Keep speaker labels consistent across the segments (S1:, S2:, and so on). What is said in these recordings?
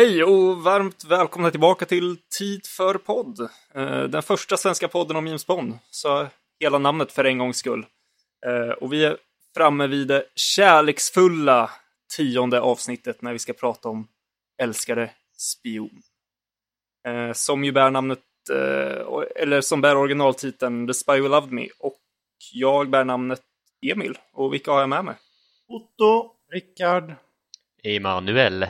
S1: Hej och varmt välkomna tillbaka till Tid för podd. Eh, Den första svenska podden om James Bond, så hela namnet för en gångs skull. Eh, Och vi är framme vid det kärleksfulla tionde avsnittet när vi ska prata om älskade spion. Eh, Som ju bär namnet, eller som bär originaltiteln The Spy Who Loved Me. Och jag bär namnet Emil. Och vilka har jag med mig?
S2: Otto.
S3: Rickard.
S4: Emanuel.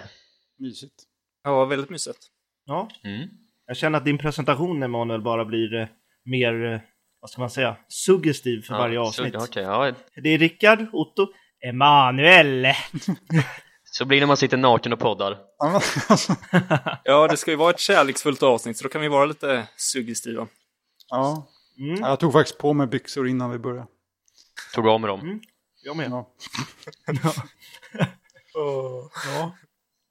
S3: Mysigt.
S1: Ja, väldigt mysigt.
S2: Ja,
S4: Mm.
S2: jag känner att din presentation Emanuel bara blir eh, mer, eh, vad ska man säga, suggestiv för varje avsnitt.
S4: Så, okej, ja,
S2: Det är Rickard, Otto, Emanuel.
S4: så blir det när man sitter naken och poddar.
S3: Ja,
S1: Ja, det ska ju vara ett kärleksfullt avsnitt, så då kan vi vara lite suggestiva.
S3: ja.
S2: Mm,
S3: Jag tog faktiskt på mig byxor innan vi började.
S4: Tog av med dem.
S2: Mm. jag med.
S3: Ja.
S2: Ja.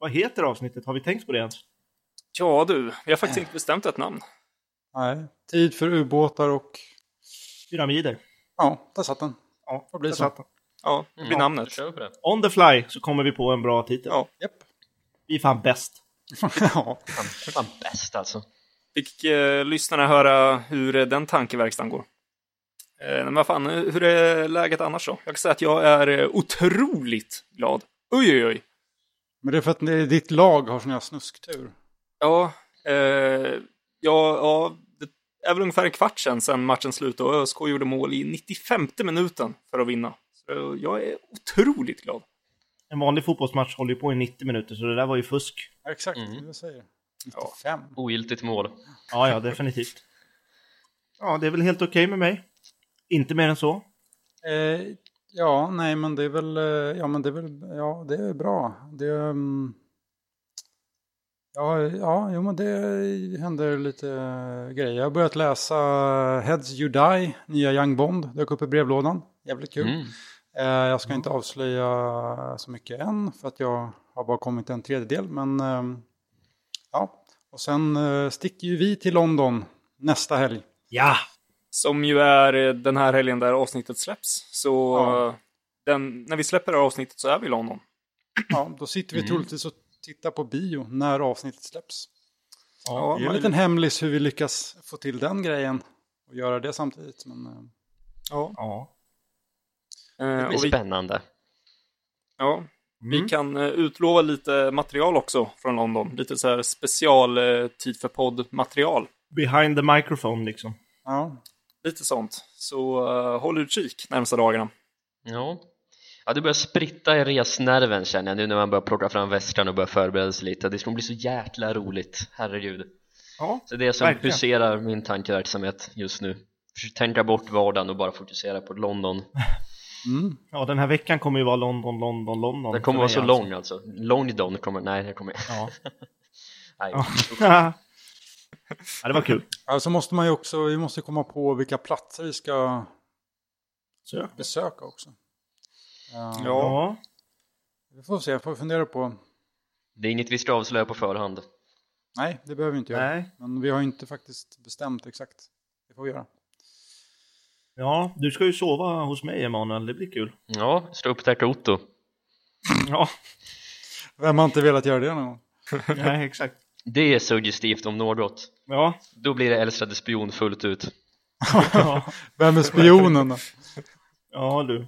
S2: Vad heter avsnittet? Har vi tänkt på det ens?
S1: Ja du, vi har faktiskt inte bestämt ett namn.
S3: Nej. Tid för ubåtar och...
S2: Pyramider.
S3: Ja, där satt den.
S2: Ja,
S3: Vad blir
S2: där
S3: så?
S2: satt den.
S1: Ja, det blir
S4: Ja,
S1: namnet.
S4: då kör vi på det.
S2: On the fly så kommer vi på en bra titel.
S1: Ja.
S3: Japp.
S2: Vi är fan bäst.
S3: ja.
S4: Fan, fan bäst alltså.
S1: Fick eh, lyssnarna höra hur eh, den tankeverkstan går. Eh, men vad fan, eh, hur är läget annars då? Jag kan säga att jag är eh, otroligt glad. Oj, oj, oj.
S3: Men det är för att det- ditt lag har sån här snusktur.
S1: Ja, eh, ja, ja, det är väl ungefär en kvart sedan, sedan matchen slutade och ÖSK gjorde mål i 95 minuten för att vinna. Så jag är otroligt glad.
S2: En vanlig fotbollsmatch håller ju på i 90 minuter så det där var ju fusk.
S3: Ja, exakt,
S4: Mm.
S3: det jag säger.
S1: Ja.
S3: 95.
S4: Ogiltigt mål.
S2: Ja, ja, definitivt. Ja, det är väl helt okej med mig. Inte mer än så.
S3: Eh, ja, nej, men det är väl... eh, Ja, men det är väl... Ja, det är bra. Det... Um, ja, ja, jo, men det händer lite eh, grejer. Jag har börjat läsa Heads You Die, nya Young Bond. Dök upp i brevlådan. Jävligt kul.
S4: Mm.
S3: Eh, Jag ska inte avslöja så mycket än för att jag har bara kommit en tredjedel. Men ehm, ja, och sen eh, sticker ju vi till London nästa helg.
S2: Ja!
S1: Som ju är eh, den här helgen där avsnittet släpps. Så
S3: Ja.
S1: eh, den, när vi släpper det här avsnittet så är vi i London.
S3: Ja, då sitter vi
S4: Mm.
S3: troligtvis och tittar på bio när avsnittet släpps.
S1: Ja,
S3: det är en liten hemlis hur vi lyckas få till den grejen och göra det samtidigt. Men, eh,
S1: Ja.
S2: Ja.
S4: Det blir spännande.
S1: ja, vi
S2: Mm.
S1: kan utlova lite material också från London. Lite så här special tid för podd-material.
S2: Behind the microphone liksom.
S3: ja.
S1: Lite sånt. Så eh, håll utkik närmsta dagarna.
S4: Ja. Ja, det börjar spritta i resnerven känner jag nu när man börjar plocka fram väskan och börjar förbereda sig lite. Det ska bli så jäkla roligt, herregud.
S2: Ja.
S4: Så det är det som
S2: Verkligen.
S4: huserar min tankeverksamhet just nu. Försöker tänka bort vardagen och bara fokusera på London.
S3: Mm.
S2: Ja, den här veckan kommer ju vara London, London, London.
S4: Den kommer vara så lång alltså. Longdon kommer, nej det kommer
S2: Ja.
S4: nej.
S2: ja. det var kul.
S3: så måste man ju också, vi måste komma på vilka platser vi ska
S2: Så.
S3: besöka också. Ja.
S1: Ja.
S3: Vi får se, jag får fundera på.
S4: Det är inget vi ska avslöja på förhand.
S3: Nej, det behöver vi inte göra.
S2: Nej.
S3: Men vi har ju inte faktiskt bestämt exakt. Det får vi göra.
S2: Ja, du ska ju sova hos mig Emanuel, det blir kul.
S4: Ja, ska upptäcka Otto.
S2: Ja,
S3: Vem har inte velat göra det någon gång?
S2: nej exakt.
S4: Det är suggestivt om något.
S2: Ja.
S4: Då blir det älskade spion fullt ut.
S3: Vem är spionen då?
S2: ja du.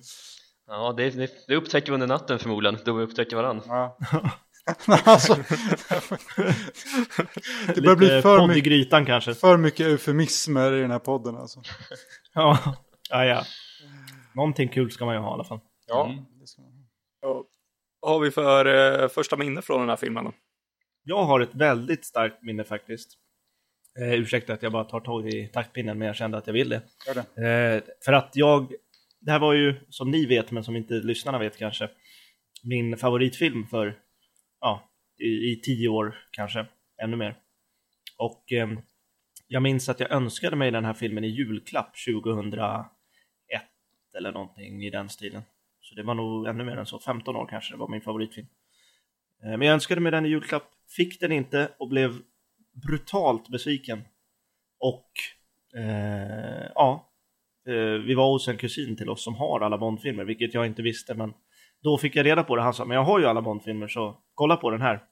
S4: Ja, det, det, det upptäcker vi under natten förmodligen, då vi upptäcker varandra.
S3: Ja. alltså, det börjar bli för
S2: podd i
S3: mycket,
S2: grytan kanske.
S3: för mycket eufemismer i den här podden alltså.
S2: Ja. ja, ja. Någonting kul ska man ju ha i alla fall.
S3: Ja,
S4: Mm.
S3: det ska man. ha.
S1: Vad har vi för eh, första minne från den här filmen då?
S2: Jag har ett väldigt starkt minne faktiskt. Eh, ursäkta att jag bara tar tag i taktpinnen, men jag kände att jag ville.
S3: Det.
S2: Eh, för att jag, det här var ju som ni vet, men som inte lyssnarna vet kanske, min favoritfilm för, ja, i, i tio år kanske, ännu mer. Och eh, jag minns att jag önskade mig den här filmen i julklapp 2001 eller någonting i den stilen. Så det var nog ännu mer än så, 15 år kanske, det var min favoritfilm. Eh, Men jag önskade mig den i julklapp, fick den inte och blev brutalt besviken. Och eh, ja, eh, vi var hos en kusin till oss som har alla Bondfilmer, vilket jag inte visste, men då fick jag reda på det. Han sa, men jag har ju alla Bondfilmer så kolla på den här.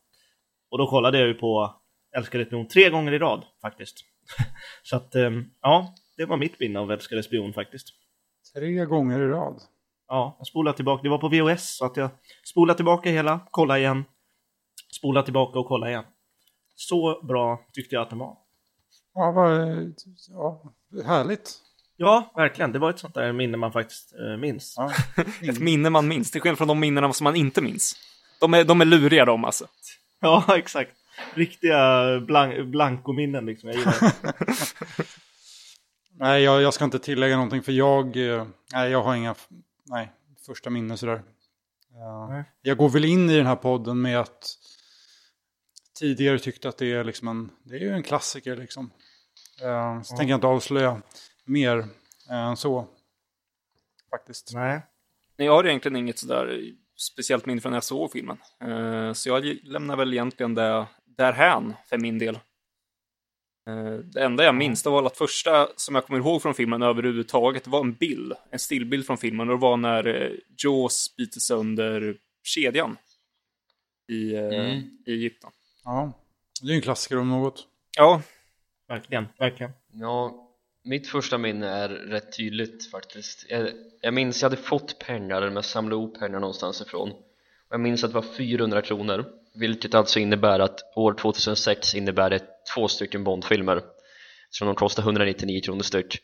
S2: Och då kollade jag ju på Älskade spion tre gånger i rad faktiskt. Så att, ehm, ja, det var mitt minne av Älskade spion faktiskt.
S3: Tre gånger i rad.
S2: Ja, jag spolade tillbaka. Det var på VHS, så att jag spolade tillbaka hela, kolla igen, spola tillbaka och kolla igen. Så bra tyckte jag att den var.
S3: Ja, vad, ja, härligt.
S2: Ja, verkligen. Det var ett sånt där minne man faktiskt eh, minns.
S3: Ja.
S1: Ett minne man minns, till skillnad från de minnena som man inte minns. De är, de är luriga de alltså.
S2: Ja, exakt. Riktiga blank blankominnen liksom. Jag gillar.
S3: Nej, jag, jag ska inte tillägga någonting för jag, eh, nej, jag har inga, nej, första minnen sådär. Ja.
S2: Nej.
S3: Jag går väl in i den här podden med att tidigare tyckte att det är liksom en, det är ju en klassiker liksom. Eh, så tänker jag inte avslöja mer eh, än så. Faktiskt.
S2: Nej.
S1: Nej, Jag har egentligen inget sådär speciellt minne från när jag såg filmen. Eh, Så jag lämnar väl egentligen det därhän för min del. Eh, Det enda jag minns det var att första som jag kommer ihåg från filmen överhuvudtaget var en bild, en stillbild från filmen och det var när eh, Jaws biter sönder kedjan i, eh,
S4: Mm.
S1: i Egypten.
S3: Ja, det är ju en klassiker om något.
S1: Ja,
S2: Verkligen, verkligen.
S4: Ja, mitt första minne är rätt tydligt faktiskt. Jag, jag minns jag hade fått pengar, men jag samlade ihop pengar någonstans ifrån. Och jag minns att det var 400 kronor vilket alltså innebär att år 2006 innebär det två stycken Bondfilmer som de kostar 199 kronor styck.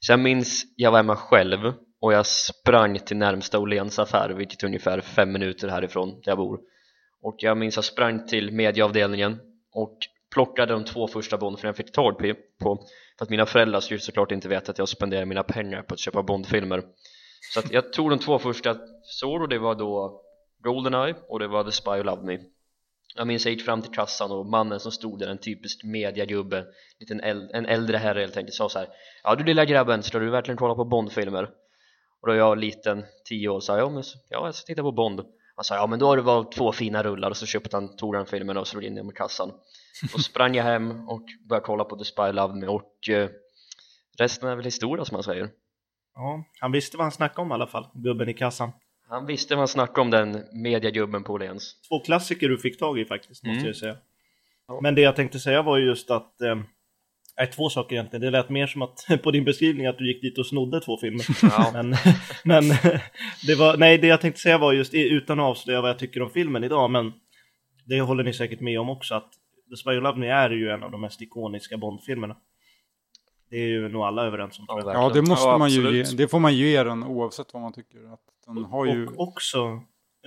S4: Så jag minns jag var hemma själv och jag sprang till närmsta Åhléns affär vilket är ungefär fem minuter härifrån där jag bor och jag minns jag sprang till medieavdelningen och plockade de två första Bondfilmerna jag fick tag på- för att mina föräldrar skulle såklart inte veta att jag spenderar mina pengar på att köpa Bondfilmer. Så att jag tog de två första jag såg och det var då Goldeneye och det var The Spy Who Loved Me. Jag minns jag gick fram till kassan och mannen som stod där, en typisk mediagubbe liten en äldre herre helt enkelt sa så här Ja du lilla grabben, ska du verkligen kolla på Bondfilmer? Och då jag liten, tio år, sa jag ja, men, ja jag ska titta på Bond. Han sa ja men då har du valt två fina rullar och så köpte han, tog han filmen och slog in dem i kassan och sprang jag hem och började kolla på The Spy Who Loved Me och eh, resten är väl historia som man säger
S2: Ja, han visste vad han snackade om i alla fall, gubben i kassan.
S4: Han visste vad han snackade om den mediagubben på Åhléns
S2: Två klassiker du fick tag i faktiskt, måste
S4: Mm.
S2: jag säga. Men det jag tänkte säga var ju just att, eh, nej två saker egentligen. Det lät mer som att på din beskrivning att du gick dit och snodde två filmer.
S4: Ja.
S2: Men, men det var, nej det jag tänkte säga var just, utan att avslöja vad jag tycker om filmen idag, men det håller ni säkert med om också, att The Spy Who Loved Me är ju en av de mest ikoniska Bond-filmerna. Det är ju nog alla överens om jag.
S3: Ja, det måste
S1: Ja,
S3: man ju ge, det får man ju ge den oavsett vad man tycker. Att den har ju...
S2: Och också,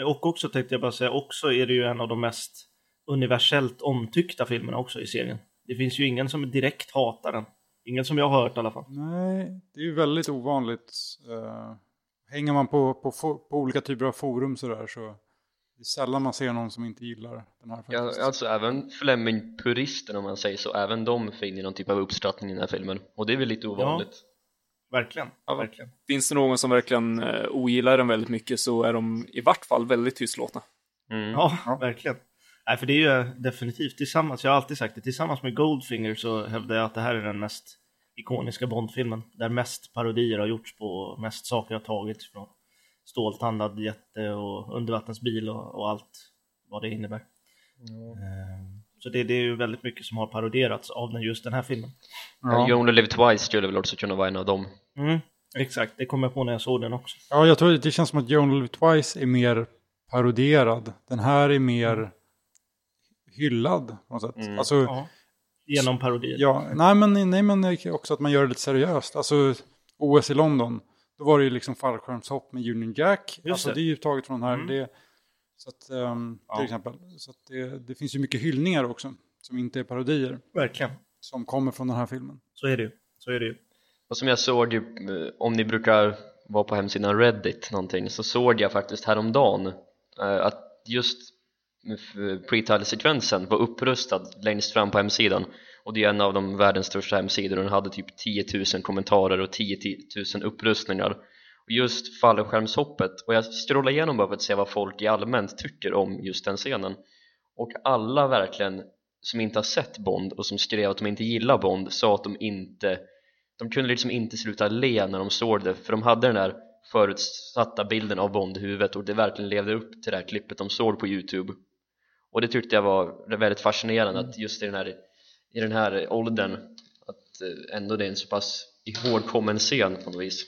S2: och också tänkte jag bara säga, också är det ju en av de mest universellt omtyckta filmerna också i serien. Det finns ju ingen som direkt hatar den. Ingen som jag har hört i alla fall.
S3: Nej, det är ju väldigt ovanligt. Uh, hänger man på, på, på olika typer av forum sådär så det är sällan man ser någon som inte gillar den här
S4: Ja,
S3: faktiskt.
S4: alltså även Fleming-puristen om man säger så, även de finner någon typ av uppskattning i den här filmen och det är väl lite ovanligt
S2: Verkligen.
S1: Ja.
S2: verkligen.
S1: finns det någon som verkligen eh, ogillar den väldigt mycket så är de i vart fall väldigt tystlåtna.
S4: mm.
S2: Ja,
S3: Ja.
S2: verkligen. Nej, för det är ju definitivt tillsammans, jag har alltid sagt det, tillsammans med Goldfinger så hävdar jag att det här är den mest ikoniska Bondfilmen. Där mest parodier har gjorts på och mest saker har tagits från ståltandad jätte och undervattensbil och, och allt vad det innebär. Ehm, Så det, det är ju väldigt mycket som har paroderats av den, just den här filmen.
S4: Ja. You. Only Live Twice skulle väl också kunna vara en av dem
S2: Mm, exakt, det kom jag på när jag såg den också.
S3: ja, jag tror det känns som att You Only Live Twice är mer paroderad. Den här är mer hyllad på något sätt.
S4: Mm.
S3: Alltså,
S2: Ja. Genom parodier.
S3: Ja, nej men, nej men också att man gör det lite seriöst. Alltså OS i London, då var det ju liksom fallskärmshopp med Union Jack. alltså
S2: det.
S3: det. är ju taget från här.
S2: Mm.
S3: Det, så att, ehm,
S2: Ja.
S3: till exempel. Så att det, det finns ju mycket hyllningar också, som inte är parodier,
S2: Verkligen,
S3: som kommer från den här filmen.
S2: så är det ju. Så är det ju.
S4: Och som jag såg, ju, eh, om ni brukar vara på hemsidan Reddit någonting, så såg jag faktiskt häromdagen eh, att just pre-title-sekvensen var upprustad längst fram på hemsidan. Och det är en av de världens största hemsidor. Och den hade typ 10 000 kommentarer och 10 000 upprustningar. Och just fallskärmshoppet och jag scrollade igenom bara för att se vad folk i allmänt tycker om just den scenen. Och alla verkligen som inte har sett Bond och som skrev att de inte gillar Bond sa att de inte de kunde liksom inte sluta le när de såg det för de hade den där förutsatta bilden av Bond i huvudet och det verkligen levde upp till det här klippet de såg på Youtube och det tyckte jag var väldigt fascinerande att just i den här, i den här åldern att eh, ändå det är en så pass ihågkommen scen på något vis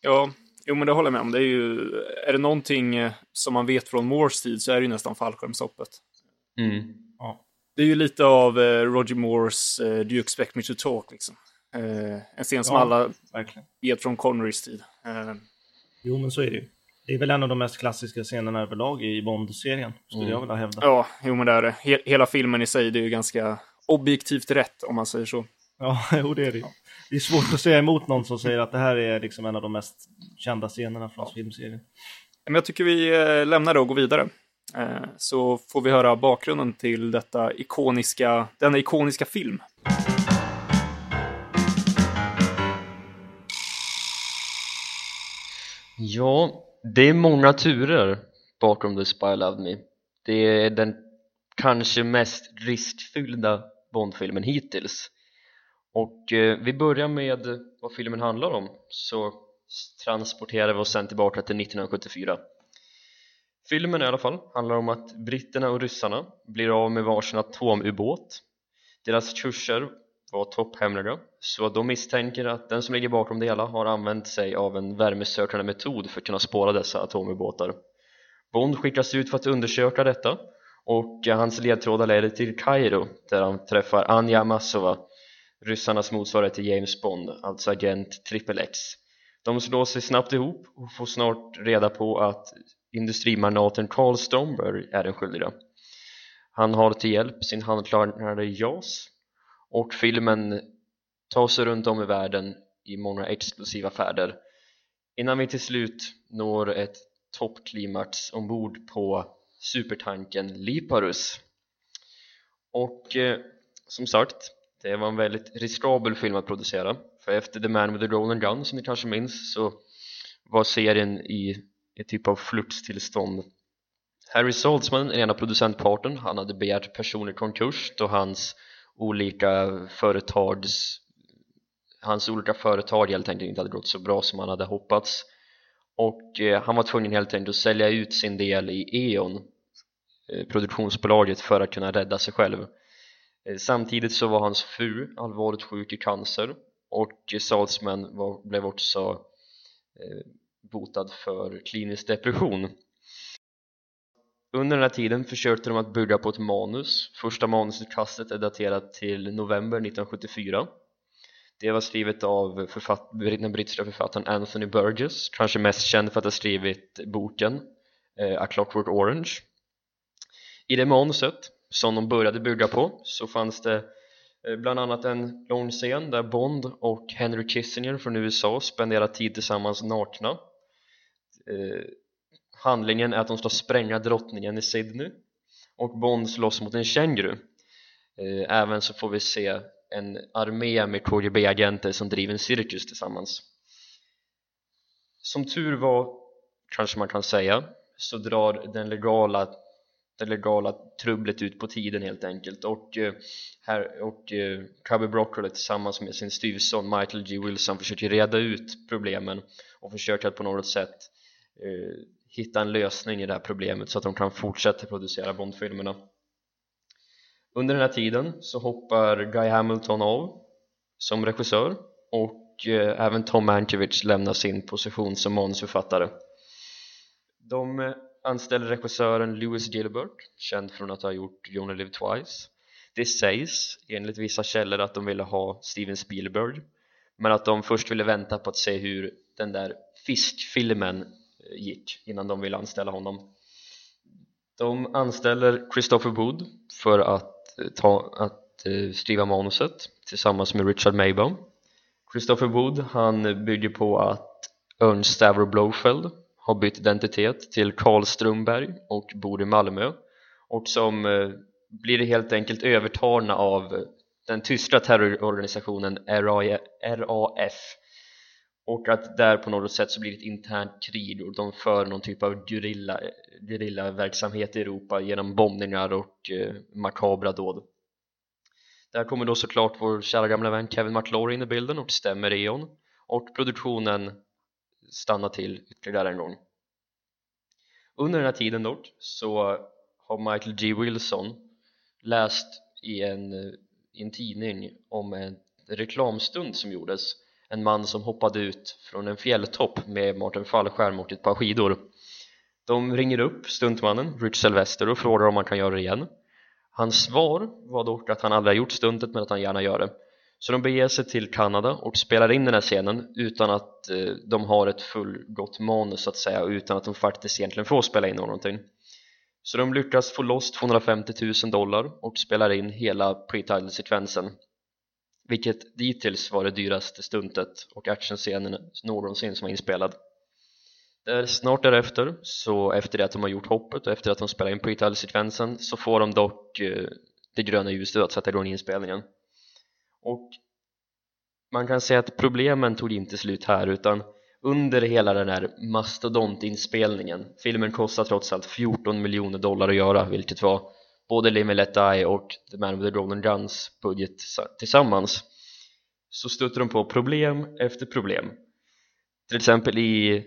S1: Ja, jo men det håller jag med om. Det är ju, är det någonting eh, som man vet från Moores tid så är det ju nästan fallskärmshoppet.
S4: mm.
S1: Det är ju lite av eh, Roger Moores Do you expect me to talk liksom. En scen som
S2: Ja.
S1: alla
S2: Verkligen.
S1: vet från Connerys tid.
S2: Jo, men så är det ju. Det är väl en av de mest klassiska scenerna överlag i Bond-serien, skulle
S4: Mm.
S2: jag vilja hävda.
S1: ja, jo men det är det. He hela filmen i sig, det är ju ganska objektivt rätt om man säger så.
S2: Ja, jo det är det ju. Det är svårt att säga emot någon som säger att det här är liksom en av de mest kända scenerna från filmserien.
S1: Men jag tycker vi eh, lämnar det och går vidare. Eh, så får vi höra bakgrunden till detta ikoniska, denna ikoniska film.
S4: Ja, det är många turer bakom The Spy Loved Me. Det är den kanske mest riskfyllda Bondfilmen hittills. Och eh, vi börjar med vad filmen handlar om så transporterar vi oss sen tillbaka till 1974 Filmen i alla fall handlar om att britterna och ryssarna blir av med varsin atomubåt. Deras kurser var topphemliga. Så de misstänker att den som ligger bakom det hela har använt sig av en värmesökande metod för att kunna spåra dessa atomubåtar Bond skickas ut för att undersöka detta och eh, hans ledtrådar leder till Kairo där han träffar Anja Massova ryssarnas motsvarighet till James Bond, alltså agent XXX de slår sig snabbt ihop och får snart reda på att industrimagnaten Carl Stromberg är den skyldiga. Han har till hjälp sin handklarnare JAS och filmen tar sig runt om i världen i många explosiva färder. Innan vi till slut når ett toppklimax ombord på supertanken Liparus. Och eh, som sagt det var en väldigt riskabel film att producera. För efter The Man with the Golden Gun som ni kanske minns så var serien i ett typ av flukttillstånd Harry Saltzman, den ena producentparten, han hade begärt personlig konkurs då hans olika företags hans olika företag helt enkelt inte hade gått så bra som han hade hoppats. Och eh, han var tvungen helt enkelt att sälja ut sin del i E.ON eh, produktionsbolaget för att kunna rädda sig själv. Eh, samtidigt så var hans fru allvarligt sjuk i cancer och Salzman var, blev också eh, botad för klinisk depression under den här tiden försökte de att bygga på ett manus. Första manusutkastet är daterat till november 1974 det var skrivet av författ den brittiska författaren Anthony Burgess kanske mest känd för att ha skrivit boken eh, A Clockwork Orange. I det manuset som de började bygga på så fanns det eh, bland annat en lång scen där Bond och Henry Kissinger från USA spenderar tid tillsammans nakna. Eh, handlingen är att de ska spränga drottningen i Sydney och Bond slåss mot en känguru. Eh, även så får vi se en armé med KGB-agenter som driver en cirkus tillsammans. Som tur var, kanske man kan säga så drar den legala det legala trubblet ut på tiden helt enkelt. Och, eh, här, och eh, Cubby Broccoli tillsammans med sin styvson Michael G. Wilson försöker reda ut problemen och försöker att på något sätt eh, hitta en lösning i det här problemet så att de kan fortsätta producera Bondfilmerna. Under den här tiden så hoppar Guy Hamilton av som regissör och eh, även Tom Mankiewicz lämnar sin position som manusförfattare. De eh, anställer regissören Lewis Gilbert känd från att ha gjort You Only Live Twice. Det sägs enligt vissa källor att de ville ha Steven Spielberg men att de först ville vänta på att se hur den där fiskfilmen Eh, gick innan de ville anställa honom. De anställer Christopher Wood för att, eh, ta, att eh, skriva manuset tillsammans med Richard Maybaum. Christopher Wood han bygger på att Ernst Stavro Blofeld har bytt identitet till Karl Strömberg och bor i Malmö och som blir helt enkelt övertagna av den tyska terrororganisationen RAF och att där på något sätt så blir det ett internt krig och de för någon typ av gerilla, gerillaverksamhet i Europa genom bombningar och eh, makabra dåd. Där kommer då såklart vår kära gamla vän Kevin McLaurin in i bilden och stämmer E.ON. Och produktionen stannar till ytterligare en gång. Under den här tiden dock så har Michael G. Wilson läst i en, eh, i en tidning om en reklamstund som gjordes en man som hoppade ut från en fjälltopp med Martin Fallskärm och ett par skidor. De ringer upp stuntmannen Rich Sylvester och frågar om han kan göra det igen. Hans svar var dock att han aldrig har gjort stuntet men att han gärna gör det. Så de beger sig till Kanada och spelar in den här scenen utan att eh, de har ett fullgott manus så att säga och utan att de faktiskt egentligen får spela in någonting. Så de lyckas få loss 250 000 dollar och spelar in hela pre-title-sekvensen vilket dittills var det dyraste stuntet och actionscenen någonsin som var inspelad. Där snart därefter, så efter det att de har gjort hoppet och efter att de spelar in pre-title-sekvensen så får de dock eh, det gröna ljuset att sätta igång inspelningen. Och man kan säga att problemen tog inte slut här utan under hela den här mastodontinspelningen filmen kostar trots allt 14 miljoner dollar att göra vilket var både Live and Let Die och The Man with the Golden Guns budget tillsammans så stötte de på problem efter problem. Till exempel i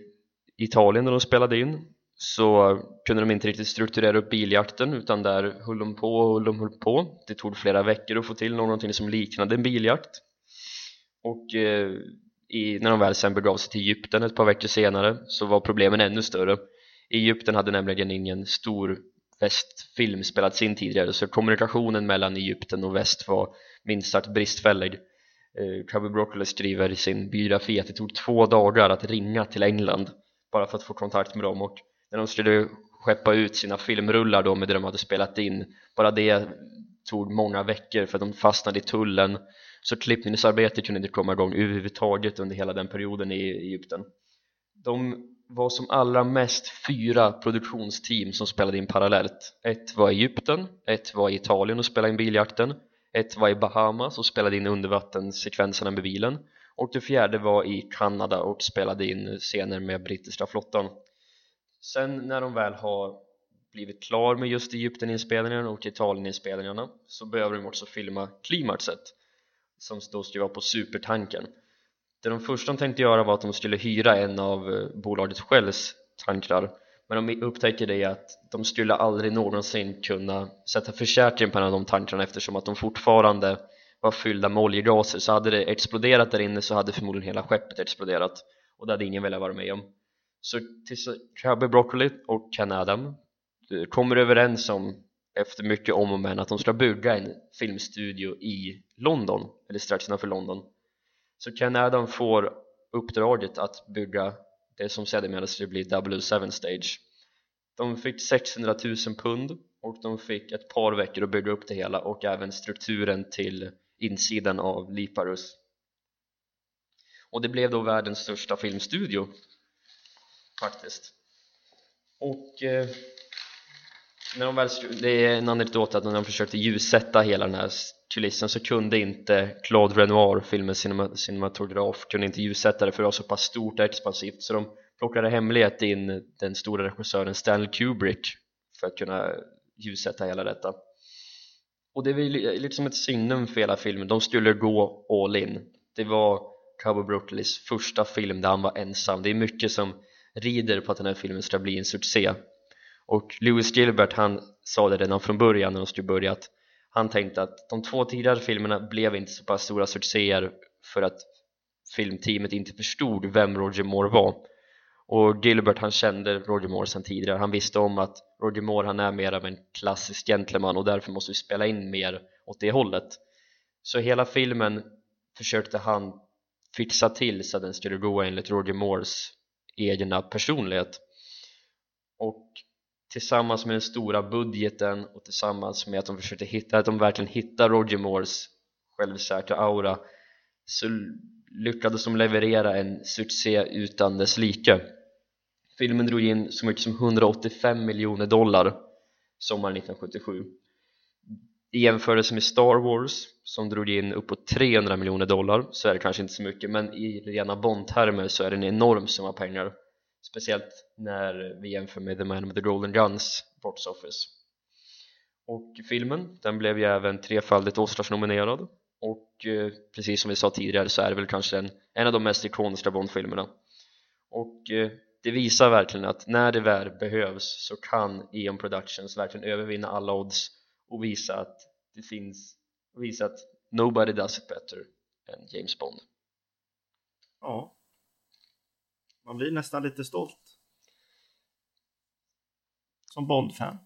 S4: Italien när de spelade in så kunde de inte riktigt strukturera upp biljakten utan där höll de på och höll de höll på. Det tog flera veckor att få till någonting som liknade en biljakt. Och eh, i, när de väl sen begav sig till Egypten ett par veckor senare så var problemen ännu större. Egypten hade nämligen ingen stor västfilm spelats in tidigare så kommunikationen mellan Egypten och väst var minst sagt bristfällig. Eh, Cubby Broccoli skriver i sin biografi att det tog två dagar att ringa till England bara för att få kontakt med dem. Och när de skulle skeppa ut sina filmrullar då med det de hade spelat in bara det tog många veckor för att de fastnade i tullen. Så klippningsarbetet kunde inte komma igång överhuvudtaget under hela den perioden i Egypten. De var som allra mest fyra produktionsteam som spelade in parallellt. Ett var i Egypten, ett var i Italien och spelade in biljakten ett var i Bahamas och spelade in undervattenssekvenserna med bilen och det fjärde var i Kanada och spelade in scener med brittiska flottan. Sen när de väl har blivit klar med just Egypteninspelningarna och Italieninspelningarna så behöver de också filma klimaxet som då ska vara på supertanken det de första de tänkte göra var att de skulle hyra en av eh, bolaget Shells tankrar. Men de upptäcker det att de skulle aldrig någonsin kunna sätta försäkring på en av de tankrarna eftersom att de fortfarande var fyllda med oljegaser. Så hade det exploderat där inne så hade förmodligen hela skeppet exploderat och det hade ingen velat vara med om. Så Chubby Broccoli och Ken Adam eh, kommer överens om efter mycket om och men att de ska bygga en filmstudio i London eller strax innanför London så Ken Adam får uppdraget att bygga det som sedermera skulle bli W7-stage de fick 600 000 pund och de fick ett par veckor att bygga upp det hela och även strukturen till insidan av Liparus. Och det blev då världens största filmstudio faktiskt. Och eh, när de väl, det är en anekdot att när de försökte ljussätta hela den här kulissen så kunde inte Claude Renoir, filmens cinematograf, kunde inte ljussätta det för det var så pass stort och expansivt. Så de plockade hemlighet in den stora regissören Stanley Kubrick för att kunna ljussätta hela detta. Och det är liksom ett signum för hela filmen, de skulle gå all in. Det var Cowboy Brookleys första film där han var ensam. Det är mycket som rider på att den här filmen ska bli en succé. Och Lewis Gilbert han sa det redan från början när de skulle börja att han tänkte att de två tidigare filmerna blev inte så pass stora succéer för att filmteamet inte förstod vem Roger Moore var. Och Gilbert han kände Roger Moore sedan tidigare. Han visste om att Roger Moore han är mer av en klassisk gentleman och därför måste vi spela in mer åt det hållet. Så hela filmen försökte han fixa till så att den skulle gå enligt Roger Moores egna personlighet. Och tillsammans med den stora budgeten och tillsammans med att de försökte hitta, att de verkligen hittar Roger Moores självsäkra aura så lyckades de leverera en succé utan dess like. Filmen drog in så mycket som 185 miljoner dollar sommaren 1977 i jämförelse med Star Wars som drog in uppåt 300 miljoner dollar så är det kanske inte så mycket men i rena Bond-termer så är det en enorm summa pengar speciellt när vi jämför med The Man with the Golden Guns box office. Och filmen den blev ju även trefaldigt Oscars-nominerad. Och eh, precis som vi sa tidigare så är det väl kanske en, en av de mest ikoniska Bond-filmerna. Och eh, det visar verkligen att när det väl behövs så kan Eon Productions verkligen övervinna alla odds och visa att det finns visa att nobody does it better än James Bond.
S2: Ja. Man blir nästan lite stolt. Som Bond-fan.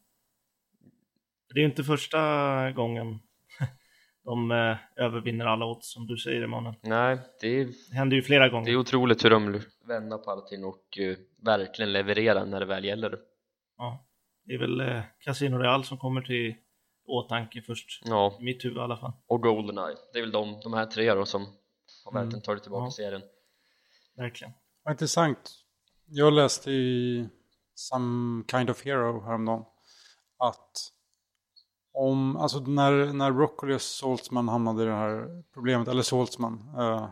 S2: Det är ju inte första gången de eh, övervinner alla odds som du säger Emanuel.
S4: Nej, det är,
S2: Det händer ju flera
S4: det
S2: gånger.
S4: är otroligt hur de vänder på allting och uh, verkligen levererar när det väl gäller
S2: Ja. Det är väl eh, Casino Real som kommer till åtanke först.
S4: Ja,
S2: I mitt huvud i alla fall.
S4: och Goldeneye, det är väl de, de här tre då som har verkligen
S3: Mm.
S4: tagit tillbaka
S2: Ja.
S4: serien
S2: Verkligen.
S3: Vad intressant. Jag läste i Some Kind of Hero häromdagen att om, alltså när, när Broccoli och Saltzman hamnade i det här problemet, eller Saltzman, eh,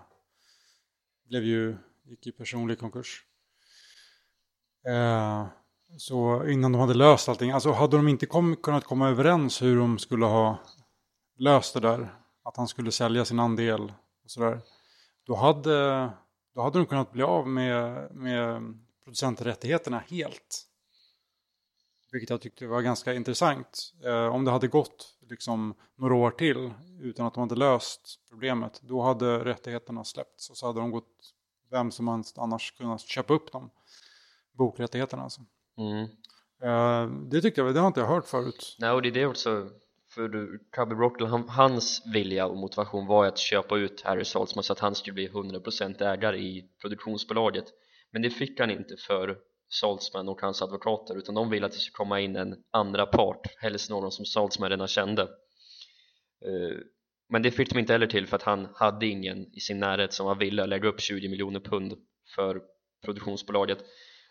S3: blev ju, gick i personlig konkurs. Eh, så innan de hade löst allting, alltså hade de inte kom, kunnat komma överens hur de skulle ha löst det där, att han skulle sälja sin andel och sådär, då hade, då hade de kunnat bli av med, med producenträttigheterna helt. Vilket jag tyckte var ganska intressant. Eh, om det hade gått liksom några år till utan att de hade löst problemet, då hade rättigheterna släppts och så hade de gått vem som helst annars kunnat köpa upp dem. Bokrättigheterna alltså.
S4: mm.
S3: Eh, det tyckte jag, det har inte jag hört förut.
S4: Nej, och det är det också för du, Cubby Broccoli, han, hans vilja och motivation var ju att köpa ut Harry Saltzman så att han skulle bli 100% ägare i produktionsbolaget. Men det fick han inte för Saltzman och hans advokater utan de ville att det skulle komma in en andra part helst någon som Saltzman redan kände. Eh, men det fick de inte heller till för att han hade ingen i sin närhet som var villig att lägga upp 20 miljoner pund för produktionsbolaget.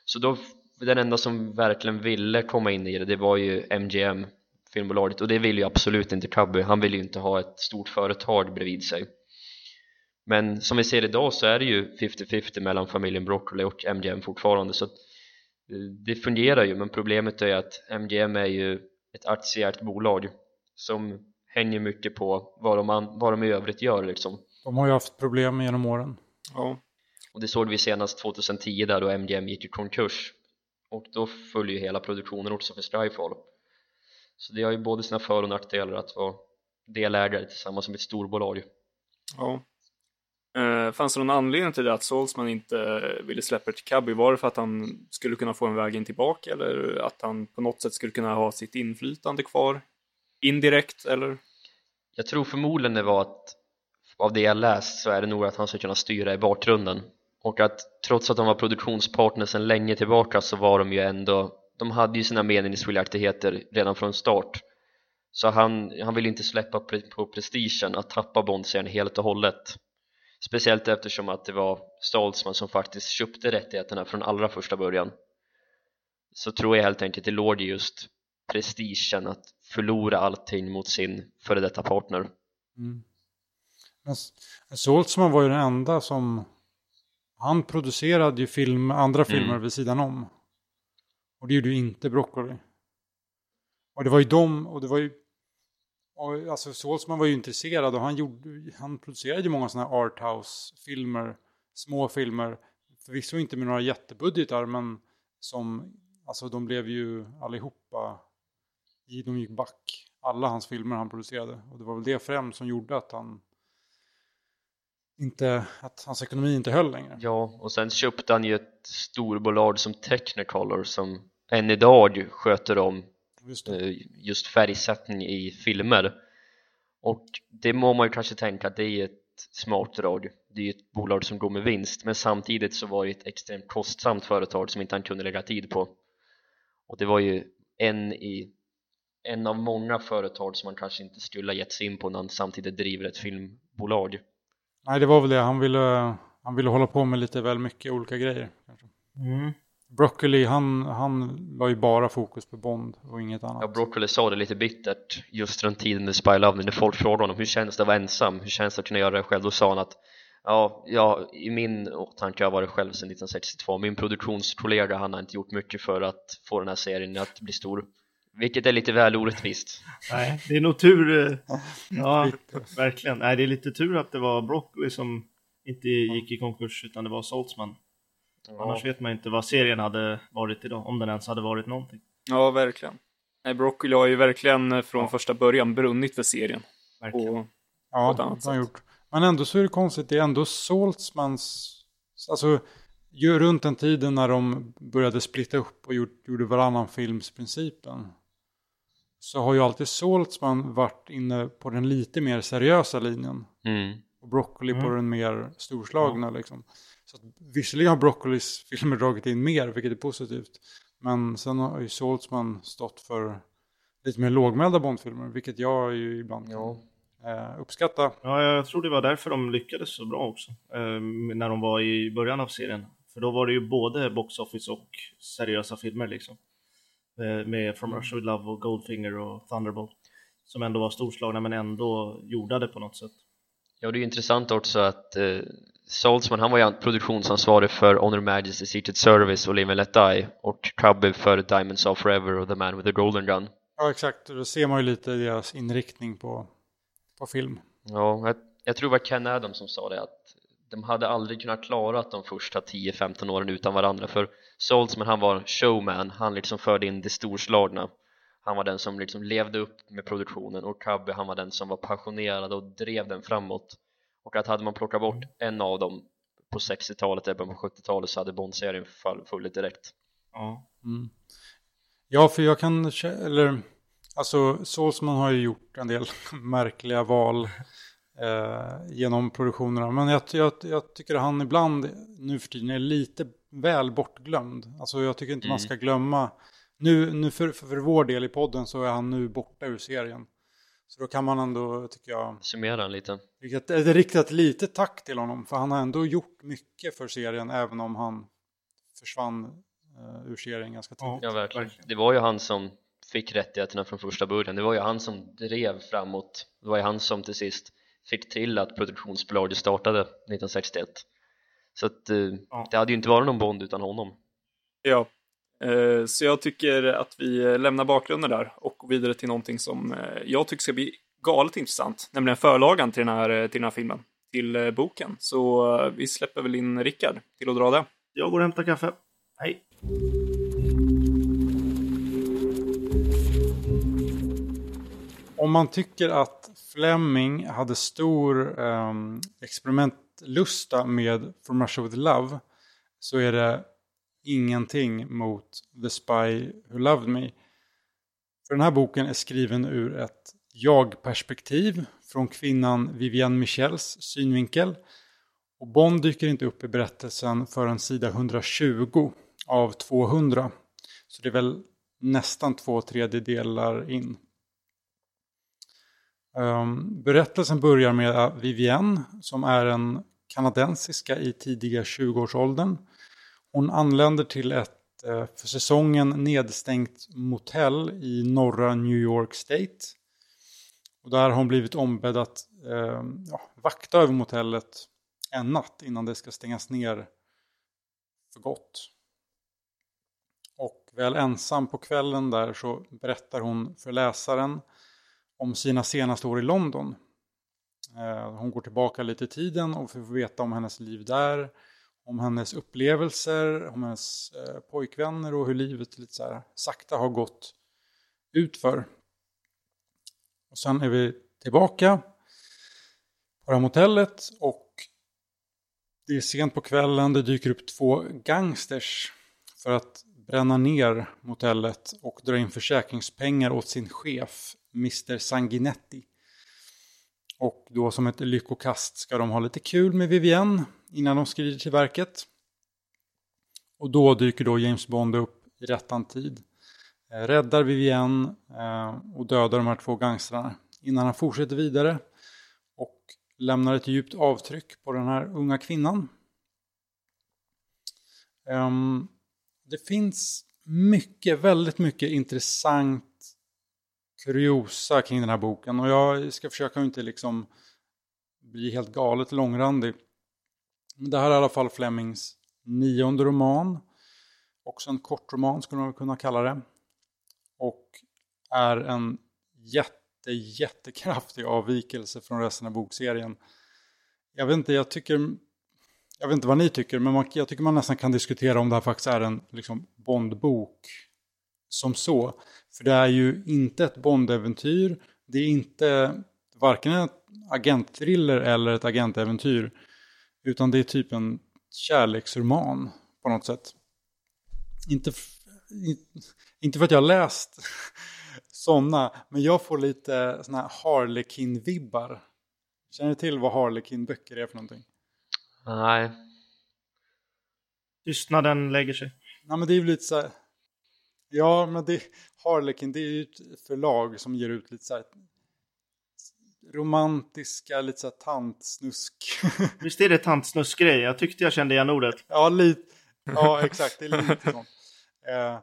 S4: Så då, den enda som verkligen ville komma in i det, det var ju MGM filmbolaget och det vill ju absolut inte Cubby, han vill ju inte ha ett stort företag bredvid sig. Men som vi ser idag så är det ju 50-50 mellan familjen Broccoli och MGM fortfarande så eh, det fungerar ju. Men problemet är att MGM är ju ett aktieägt bolag som hänger mycket på vad de, an- vad de i övrigt gör liksom.
S3: De har ju haft problem genom åren.
S1: Ja.
S4: och det såg vi senast 2010 där då MGM gick i konkurs. Och då följer ju hela produktionen också för Skyfall så det har ju både sina för och nackdelar att vara delägare tillsammans med ett storbolag
S1: ja. Eh, fanns det någon anledning till det att Salzman inte ville släppa det till Cubby? Var det för att han skulle kunna få en väg in tillbaka eller att han på något sätt skulle kunna ha sitt inflytande kvar? Indirekt eller?
S4: Jag tror förmodligen det var att av det jag läst så är det nog att han ska kunna styra i bakgrunden och att trots att de var produktionspartner sedan länge tillbaka så var de ju ändå de hade ju sina meningsskiljaktigheter redan från start så han, han ville inte släppa pre- på prestigen att tappa Bond-serien helt och hållet speciellt eftersom att det var Stoltzman som faktiskt köpte rättigheterna från allra första början så tror jag helt enkelt det låg just prestigen att förlora allting mot sin före detta partner
S3: Mm. Men S- Saltzman var ju den enda som... Han producerade ju film, andra filmer
S4: Mm.
S3: vid sidan om. Och det gjorde ju inte Broccoli. Och det var ju de, och det var ju... Och alltså Saltzman var ju intresserad och han, gjorde, han producerade ju många sådana här arthouse-filmer. Små filmer. Förvisso inte med några jättebudgetar men som... Alltså de blev ju allihopa... De gick back. Alla hans filmer han producerade. Och det var väl det främst som gjorde att han... Inte, att hans ekonomi inte höll längre.
S4: Ja, och sen köpte han ju ett storbolag som Technicolor som än idag sköter om
S3: Just
S4: eh, just färgsättning i filmer. Och det må man ju kanske tänka att det är ett smart drag. Det är ju ett bolag som går med vinst men samtidigt så var det ett extremt kostsamt företag som inte han kunde lägga tid på. Och det var ju en i en av många företag som man kanske inte skulle ha gett sig in på när han samtidigt driver ett filmbolag
S3: Nej, det var väl det. Han ville, han ville hålla på med lite väl mycket olika grejer. Kanske.
S2: Mm.
S3: Broccoli, han, han la ju bara fokus på Bond och inget annat.
S4: Ja, Broccoli sa det lite bittert just runt tiden med Spy Love när folk frågade honom hur känns det att vara ensam? Hur känns det att kunna göra det själv? Då sa han att ja, ja i min åtanke har jag varit själv sedan 1962 min produktionskollega han har inte gjort mycket för att få den här serien att bli stor vilket är lite väl orättvist
S2: Nej, det är nog tur. eh, Ja, verkligen. Nej, det är lite tur att det var Broccoli som inte gick i konkurs utan det var Saltzman. Annars vet man inte vad serien hade varit idag, om den ens hade varit någonting.
S1: Ja, verkligen. Nej, Broccoli har ju verkligen från första början brunnit för serien.
S2: Verkligen.
S1: Och,
S3: Ja,
S1: ett
S3: det
S1: annat
S3: har han gjort. Men ändå så är det konstigt, det är ändå Saltzmans, alltså ju runt den tiden när de började splitta upp och gjort, gjorde varannan filmsprincipen. Så har ju alltid Saltzman varit inne på den lite mer seriösa linjen.
S4: Mm.
S3: Och Broccoli på
S2: Mm.
S3: den mer storslagna liksom. Så att, visserligen har Broccolis filmer dragit in mer, vilket är positivt. Men sen har ju Saltzman stått för lite mer lågmälda Bondfilmer, vilket jag ju ibland kan
S4: Ja.
S3: eh, uppskatta.
S2: Ja, jag tror det var därför de lyckades så bra också. eh, när de var i början av serien. För då var det ju både box office och seriösa filmer liksom. Eh, med From Russia With Love och Goldfinger och Thunderbolt. Som ändå var storslagna men ändå gjorda på något sätt.
S4: Ja, det är ju intressant också att eh, Saltzman, han var ju produktionsansvarig för Honor Majesty Secret Service och Live and Let Die och Cubby för Diamonds of Forever och The Man with the Golden Gun.
S3: Ja, exakt. Då ser man ju lite deras inriktning på, på film.
S4: Ja, jag, jag tror det var Ken Adams som sa det att de hade aldrig kunnat klara de första 10-15 åren utan varandra för Saltzman han var showman, han liksom förde in det storslagna. Han var den som liksom levde upp med produktionen och Cubby han var den som var passionerad och drev den framåt. Och att hade man plockat bort en av dem på 60-talet eller på 70-talet så hade Bond-serien fall- fallit direkt.
S2: Ja.
S3: Mm. Ja, för jag kan, eller, alltså Salzman har ju gjort en del märkliga val genom produktionerna. Men jag, jag, jag tycker att han ibland nu för tiden är lite väl bortglömd. Alltså jag tycker inte man
S4: Mm.
S3: ska glömma, nu, nu för, för vår del i podden så är han nu borta ur serien. Så då kan man ändå, tycker jag,
S4: summera den lite
S3: rikta- eller rikta ett litet tack till honom. För han har ändå gjort mycket för serien även om han försvann eh, ur serien ganska tidigt.
S4: Ja, verkligen.
S2: verkligen.
S4: Det var ju han som fick rättigheterna från första början. Det var ju han som drev framåt. Det var ju han som till sist fick till att produktionsbolaget startade 1961. Så att, eh,
S2: Ja.
S4: det hade ju inte varit någon Bond utan honom.
S1: Ja. Eh, Så jag tycker att vi lämnar bakgrunden där och går vidare till någonting som eh, jag tycker ska bli galet intressant, nämligen förlagan till den här, till den här filmen, till eh, boken. Så eh, vi släpper väl in Rickard till att dra det.
S2: Jag går och hämtar kaffe. Hej!
S3: Om man tycker att Fleming hade stor ehm, um, experimentlusta med From Russia With Love så är det ingenting mot The Spy Who Loved Me. För den här boken är skriven ur ett jag-perspektiv från kvinnan Vivienne Michels synvinkel. Och Bond dyker inte upp i berättelsen förrän sida 120 av 200. Så det är väl nästan två tredjedelar in. Ehm, berättelsen börjar med Vivienne som är en kanadensiska i tidiga 20-årsåldern. Hon anländer till ett eh, för säsongen nedstängt motell i norra New York State. Och där har hon blivit ombedd att eh, ja, vakta över motellet en natt innan det ska stängas ner för gott. Och väl ensam på kvällen där så berättar hon för läsaren om sina senaste år i London. Eh, hon går tillbaka lite i tiden och får veta om hennes liv där, om hennes upplevelser, om hennes eh, pojkvänner och hur livet lite så här sakta har gått utför. Och sen är vi tillbaka på det här motellet och det är sent på kvällen, det dyker upp två gangsters för att bränna ner motellet och dra in försäkringspengar åt sin chef, Mr Sanguinetti. Och då som ett lyckokast ska de ha lite kul med Vivienne innan de skrider till verket. Och då dyker då James Bond upp i rättan tid. Eh, räddar Vivienne eh, och dödar de här två gangstrarna innan han fortsätter vidare och lämnar ett djupt avtryck på den här unga kvinnan. Ehm, det finns mycket, väldigt mycket intressant kuriosa kring den här boken och jag ska försöka inte liksom bli helt galet långrandig. Men det här är i alla fall Flemings nionde roman. Också en kortroman skulle man kunna kalla det. Och är en jätte, jättekraftig avvikelse från resten av bokserien. Jag vet inte, jag tycker jag vet inte vad ni tycker, men man, jag tycker man nästan kan diskutera om det här faktiskt är en liksom, Bondbok som så. För det är ju inte ett Bond-äventyr, det är inte varken ett agentthriller eller ett agentäventyr, utan det är typ en kärleksroman på något sätt. Inte, inte för att jag har läst sådana, men jag får lite sådana här Harlequin-vibbar. Känner du till vad Harlequin-böcker är för någonting?
S4: Nej.
S2: Tystnaden lägger sig.
S3: Nej men det är ju lite så här, ja men det, Harlequin det är ju ett förlag som ger ut lite så här romantiska, lite så här tantsnusk.
S2: Visst är det tantsnusk-grej? Jag tyckte jag kände igen ordet.
S3: ja, lite, ja exakt, det är lite sånt. Eh,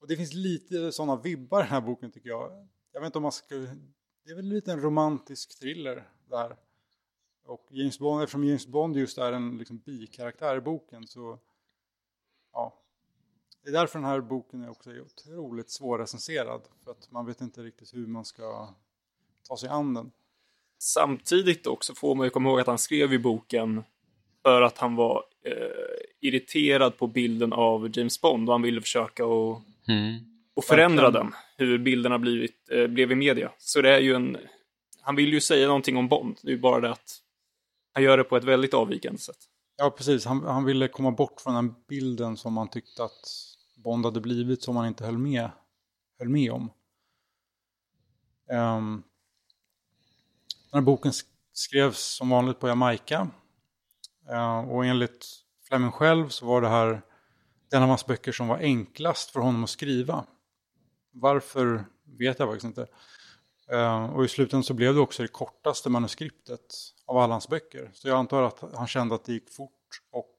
S3: och det finns lite sådana vibbar i den här boken tycker jag. Jag vet inte om man ska, det är väl lite en romantisk thriller där. Och James Bond, eftersom James Bond just är en liksom, bikaraktär i boken så ja, det är därför den här boken är också otroligt svårrecenserad. För att man vet inte riktigt hur man ska ta sig an den.
S1: Samtidigt också får man ju komma ihåg att han skrev i boken för att han var eh, irriterad på bilden av James Bond och han ville försöka att
S4: Mm.
S1: och förändra
S3: Verkligen.
S1: den, hur bilderna blivit, eh, blev i media. Så det är ju en... Han vill ju säga någonting om Bond, det är ju bara det att han gör det på ett väldigt avvikande sätt.
S3: Ja, precis. Han, han ville komma bort från den bilden som man tyckte att Bond hade blivit som man inte höll med, höll med om. Um, den här boken skrevs som vanligt på Jamaica. Uh, och enligt Fleming själv så var det här den av hans böcker som var enklast för honom att skriva. Varför vet jag faktiskt inte. Uh, och i slutändan så blev det också det kortaste manuskriptet av alla hans böcker. Så jag antar att han kände att det gick fort. Och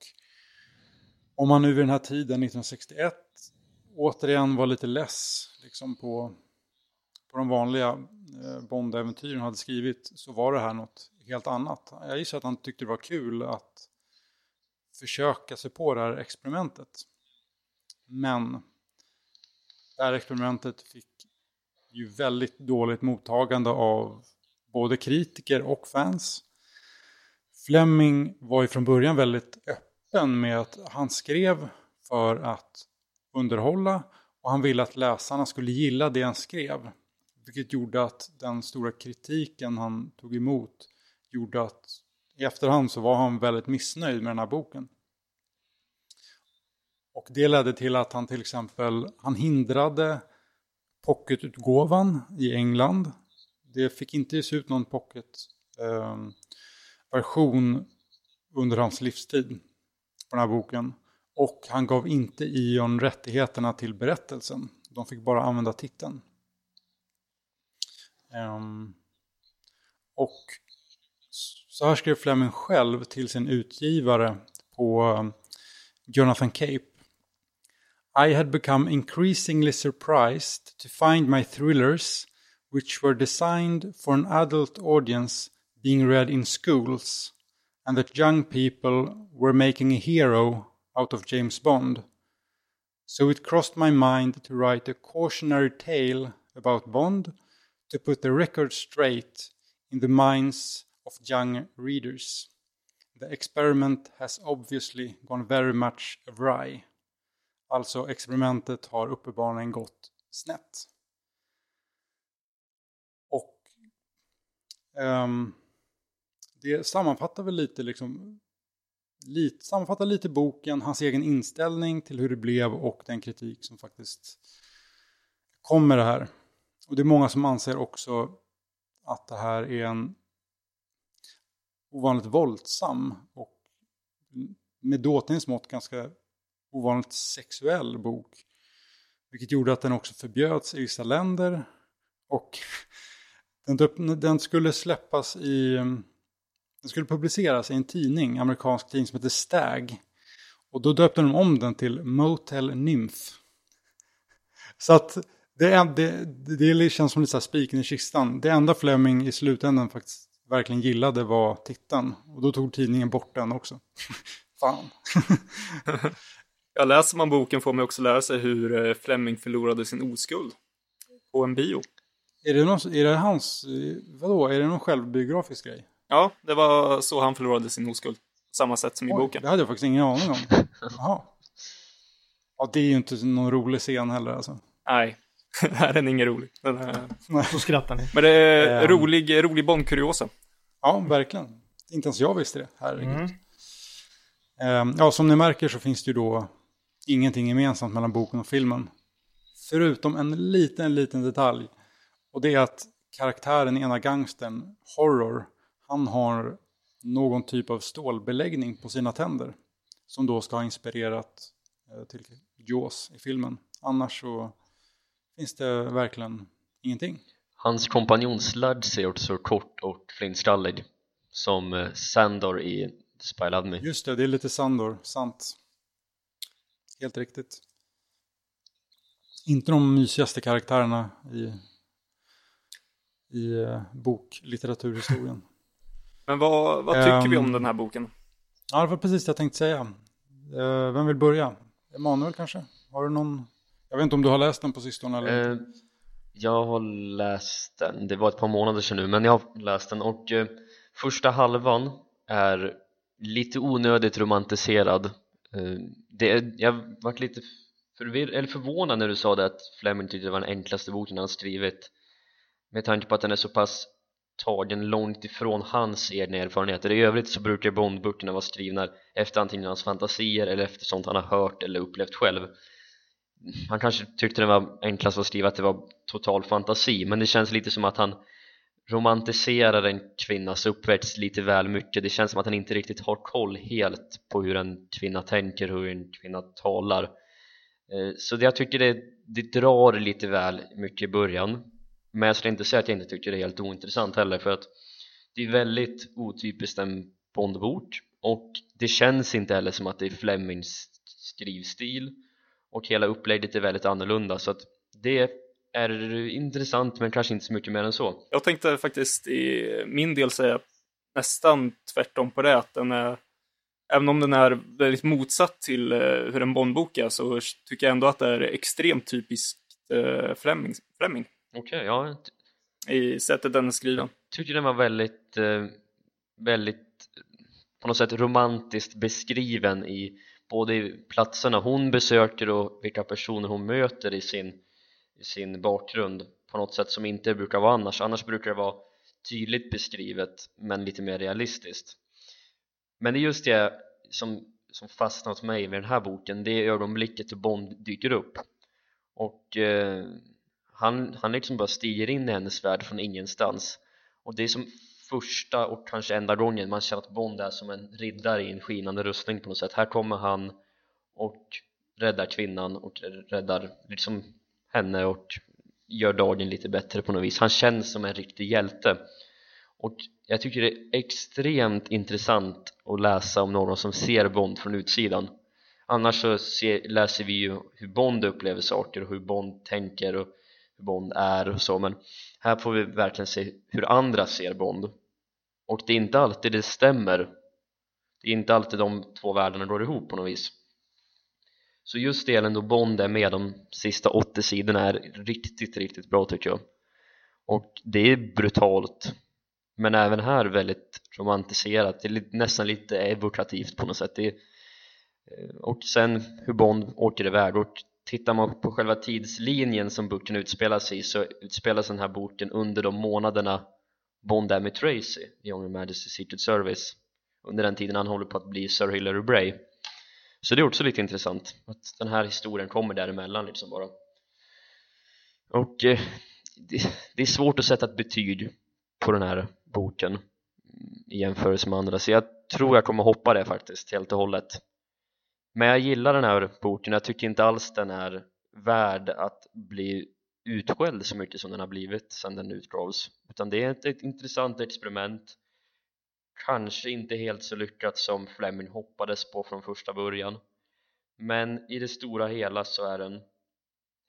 S3: om han nu vid den här tiden, 1961, återigen var lite less liksom på, på de vanliga eh, Bond-äventyren hade skrivit så var det här något helt annat. Jag gissar att han tyckte det var kul att försöka sig på det här experimentet. Men det här experimentet fick ju väldigt dåligt mottagande av både kritiker och fans. Fleming var ju från början väldigt öppen med att han skrev för att underhålla och han ville att läsarna skulle gilla det han skrev. Vilket gjorde att den stora kritiken han tog emot gjorde att i efterhand så var han väldigt missnöjd med den här boken. Och det ledde till att han till exempel, han hindrade pocketutgåvan i England. Det fick inte ges ut någon pocketversion ehm, under hans livstid på den här boken. Och han gav inte Ion rättigheterna till berättelsen. De fick bara använda titeln. Um, och så här skrev Fleming själv till sin utgivare på ehm, Jonathan Cape. I had become increasingly surprised to find my thrillers, which were designed for an adult audience, being read in schools, and that young people were making a hero out of James Bond. So it crossed my mind to write a cautionary tale about Bond to put the record straight in the minds of young readers. The experiment has obviously gone very much awry. Alltså experimentet har uppenbarligen gått snett. Och ehm, det sammanfattar väl lite liksom lite, sammanfattar lite boken, hans egen inställning till hur det blev och den kritik som faktiskt kommer det här. Och det är många som anser också att det här är en ovanligt våldsam och med dåtidens mått ganska ovanligt sexuell bok. Vilket gjorde att den också förbjöds i vissa länder. Och den, den skulle släppas i... Den skulle publiceras i en tidning, amerikansk tidning som heter Stag. Och då döpte de om den till Motel Nymph. Så att det, är, det, det känns som lite spiken i kistan. Det enda Fleming i slutändan faktiskt verkligen gillade var titeln. Och då tog tidningen bort den också. Fan.
S1: Ja, läser man boken får man också lära sig hur eh, Fleming förlorade sin oskuld på en bio.
S3: Är det, någon, är det hans, vadå, är det någon självbiografisk grej?
S1: Ja, det var så han förlorade sin oskuld. samma sätt som i
S3: Oj,
S1: boken.
S3: det hade jag faktiskt ingen aning om. Jaha. Ja, det är ju inte någon rolig scen heller alltså.
S1: Nej, det här är den ingen rolig. Den.
S2: Så skrattar ni.
S1: Men det är
S2: Ehm.
S1: rolig, rolig Bond-kuriosa.
S3: Ja, verkligen. Inte ens jag visste det. Herregud.
S2: Mm.
S3: Ehm, Ja, som ni märker så finns det ju då ingenting gemensamt mellan boken och filmen. Förutom en liten, liten detalj. Och det är att karaktären, ena gangstern, Horror, han har någon typ av stålbeläggning på sina tänder. Som då ska ha inspirerat eh, till Jaws i filmen. Annars så finns det verkligen ingenting.
S4: Hans kompanjon Sludge ser också kort och flintskallig som eh, Sandor i Spy Loved Me
S3: Just det, det är lite Sandor, sant. Helt riktigt. Inte de mysigaste karaktärerna i, i eh, boklitteraturhistorien.
S1: Men vad, vad tycker vi
S3: Ehm.
S1: om den här boken?
S3: ja, det var precis det jag tänkte säga. Eh, vem vill börja? Emanuel kanske? Har du någon? Jag vet inte om du har läst den på sistone eller?
S4: Eh, Jag har läst den, det var ett par månader sedan nu men jag har läst den och eh, första halvan är lite onödigt romantiserad det är, Jag varit lite förvir- eller förvånad när du sa det att Fleming tyckte det var den enklaste boken han skrivit med tanke på att den är så pass tagen långt ifrån hans egna erfarenheter. I övrigt så brukar Bondböckerna vara skrivna efter antingen hans fantasier eller efter sånt han har hört eller upplevt själv. Han kanske tyckte det var enklast att skriva att det var total fantasi men det känns lite som att han romantiserar en kvinnas uppväxt lite väl mycket. Det känns som att han inte riktigt har koll helt på hur en kvinna tänker hur en kvinna talar. Eh, så det, jag tycker det, det drar lite väl mycket i början men jag skulle inte säga att jag inte tycker det är helt ointressant heller för att det är väldigt otypiskt en Bondbok och det känns inte heller som att det är Flemings skrivstil och hela upplägget är väldigt annorlunda så att det är intressant men kanske inte så mycket mer än så
S1: Jag tänkte faktiskt i min del säga nästan tvärtom på det. Att den är, även om den är väldigt motsatt till eh, hur en Bondbok är så tycker jag ändå att det är extremt typiskt eh, Fleming, Fleming
S4: okej, ja, jag ty-
S1: i sättet den är skriven.
S4: tycker den var väldigt eh, väldigt på något sätt romantiskt beskriven i både i platserna hon besöker och vilka personer hon möter i sin, i sin bakgrund på något sätt som inte brukar vara annars. Annars brukar det vara tydligt beskrivet men lite mer realistiskt. Men det är just det som, som fastnar hos mig med den här boken. Det är ögonblicket då Bond dyker upp. Och eh, han, han liksom bara stiger in i hennes värld från ingenstans. Och det är som första och kanske enda gången man känner att Bond är som en riddare i en skinande rustning på något sätt. Här kommer han och räddar kvinnan och räddar liksom henne och gör dagen lite bättre på något vis. Han känns som en riktig hjälte. Och jag tycker det är extremt intressant att läsa om någon som ser Bond från utsidan. Annars så ser, läser vi ju hur Bond upplever saker och hur Bond tänker och hur Bond är och så men här får vi verkligen se hur andra ser Bond. Och det är inte alltid det stämmer. Det är inte alltid de två världarna går ihop på något vis. Så just delen då Bond är med de sista 80 sidorna är riktigt, riktigt bra tycker jag. Och det är brutalt men även här väldigt romantiserat, det är nästan lite evokativt på något sätt. Det är, eh, och sen hur Bond åker iväg och tittar man på själva tidslinjen som boken utspelar sig i så utspelas den här boken under de månaderna Bond är med Tracy i Your Majesty's Secret Service under den tiden han håller på att bli Sir Hilary Bray. Så det är också lite intressant att den här historien kommer däremellan liksom bara. Och eh, det, det är svårt att sätta ett betyg på den här boken i jämförelse med andra så jag tror jag kommer hoppa det faktiskt helt och hållet men jag gillar den här boken, jag tycker inte alls den är värd att bli utskälld så mycket som den har blivit sedan den utgavs. Utan det är ett, ett intressant experiment. Kanske inte helt så lyckat som Fleming hoppades på från första början. Men i det stora hela så är den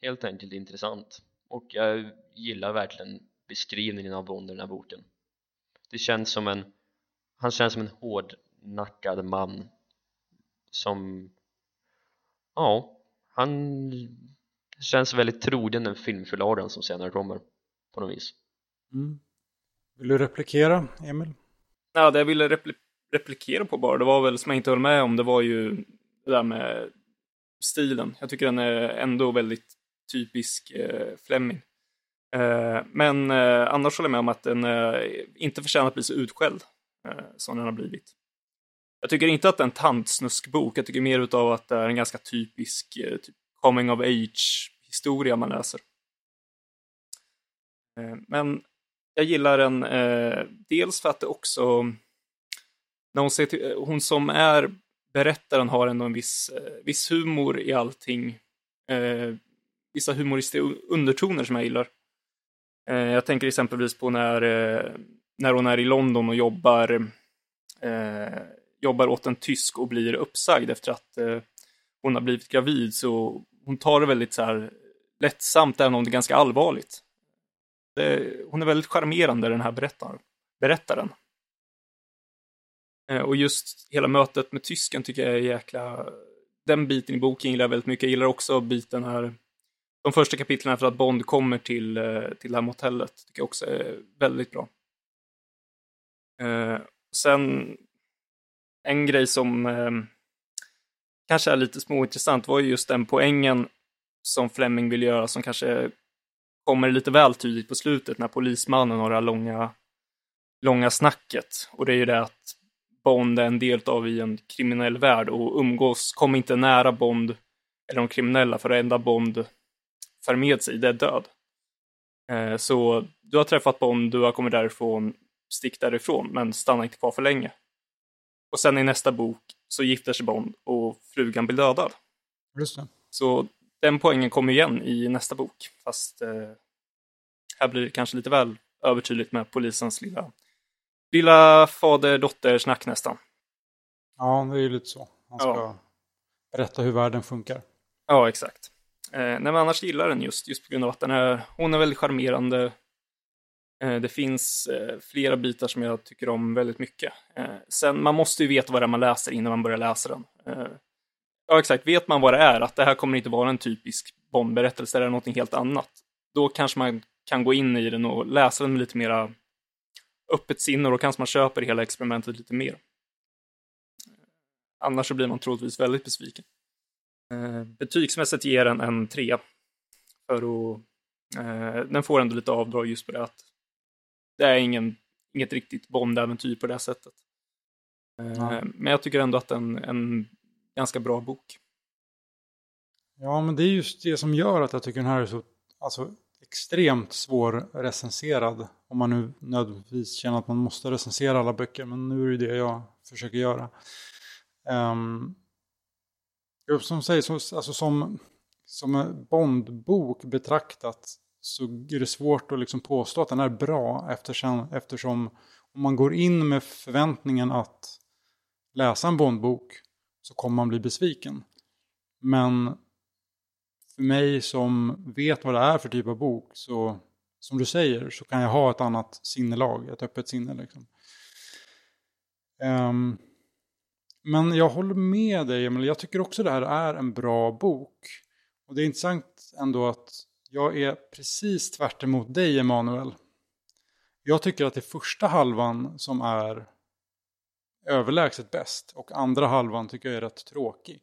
S4: helt enkelt intressant. Och jag gillar verkligen beskrivningen av Bond i den här boken. Det känns som en han känns som en hårdnackad man som ja, han känns väldigt trogen den filmförlagan som senare kommer på något vis
S3: Mm. Vill du replikera, Emil?
S1: Ja, det jag ville repli replikera på bara, det var väl som jag inte höll med om, det var ju det där med stilen. Jag tycker den är ändå väldigt typisk eh, Fleming. Eh, men eh, annars håller jag med om att den eh, inte förtjänar att bli så utskälld eh, som den har blivit. Jag tycker inte att det är en tantsnuskbok, jag tycker mer utav att det är en ganska typisk eh, typ coming of age historia man läser. Eh, men jag gillar den eh, dels för att det också, när hon, ser till, hon som är berättaren har ändå en viss, viss humor i allting. vissa humoristiska undertoner som jag gillar. jag tänker exempelvis på när, när hon är i London och jobbar jobbar åt en tysk och blir uppsagd efter att eh, hon har blivit gravid. Så hon tar det väldigt så här lättsamt, även om det är ganska allvarligt. Det, hon är väldigt charmerande, den här berättaren. berättaren. Eh, och just hela mötet med tysken tycker jag är jäkla... Den biten i boken gillar jag väldigt mycket. Jag gillar också biten här, de första kapitlen för att Bond kommer till, eh, till det här motellet. Tycker jag också är väldigt bra. Eh, sen en grej som eh, kanske är lite småintressant var ju just den poängen som Fleming vill göra som kanske kommer lite väl tydligt på slutet när polismannen har det här långa, långa snacket. Och det är ju det att Bond är en del av i en kriminell värld och umgås, kom inte nära Bond eller de kriminella för det enda Bond för med sig, det är död. Eh, så du har träffat Bond, du har kommit därifrån, stick därifrån, men stanna inte kvar för länge. Och sen i nästa bok så gifter sig Bond och frugan blir dödad.
S3: Just det.
S1: Så den poängen kommer igen i nästa bok. Fast eh, här blir det kanske lite väl övertydligt med polisens lilla, lilla fader-dotter-snack nästan.
S3: Ja, det är ju lite så. Man ska ja. berätta hur världen funkar.
S1: Ja, exakt. Eh, nej, men annars gillar den just, just på grund av att den är, hon är väldigt charmerande. Eh, det finns eh, flera bitar som jag tycker om väldigt mycket. Eh, sen, man måste ju veta vad det är man läser innan man börjar läsa den. Ja, exakt. Vet man vad det är, att det här kommer inte vara en typisk Bondberättelse eller någonting helt annat, då kanske man kan gå in i den och läsa den med lite mera öppet sinne och då kanske man köper hela experimentet lite mer. Annars så blir man troligtvis väldigt besviken. Betygsmässigt ger den en trea. För att, den får ändå lite avdrag just på det att det är ingen, inget riktigt Bond-äventyr på det sättet. Ja. Men jag tycker ändå att det är en, en ganska bra bok.
S3: Ja, men det är just det som gör att jag tycker den här är så alltså, extremt svår recenserad. Om man nu nödvändigtvis känner att man måste recensera alla böcker, men nu är det det jag försöker göra. Um, som säger, så, alltså som, som en Bond-bok betraktat så är det svårt att liksom påstå att den är bra eftersom, eftersom om man går in med förväntningen att läsa en Bondbok så kommer man bli besviken. Men för mig som vet vad det är för typ av bok så som du säger så kan jag ha ett annat sinnelag, ett öppet sinne. Liksom. Um, men jag håller med dig Emil, jag tycker också det här är en bra bok. Och det är intressant ändå att jag är precis tvärt emot dig, Emanuel. Jag tycker att det är första halvan som är överlägset bäst och andra halvan tycker jag är rätt tråkig.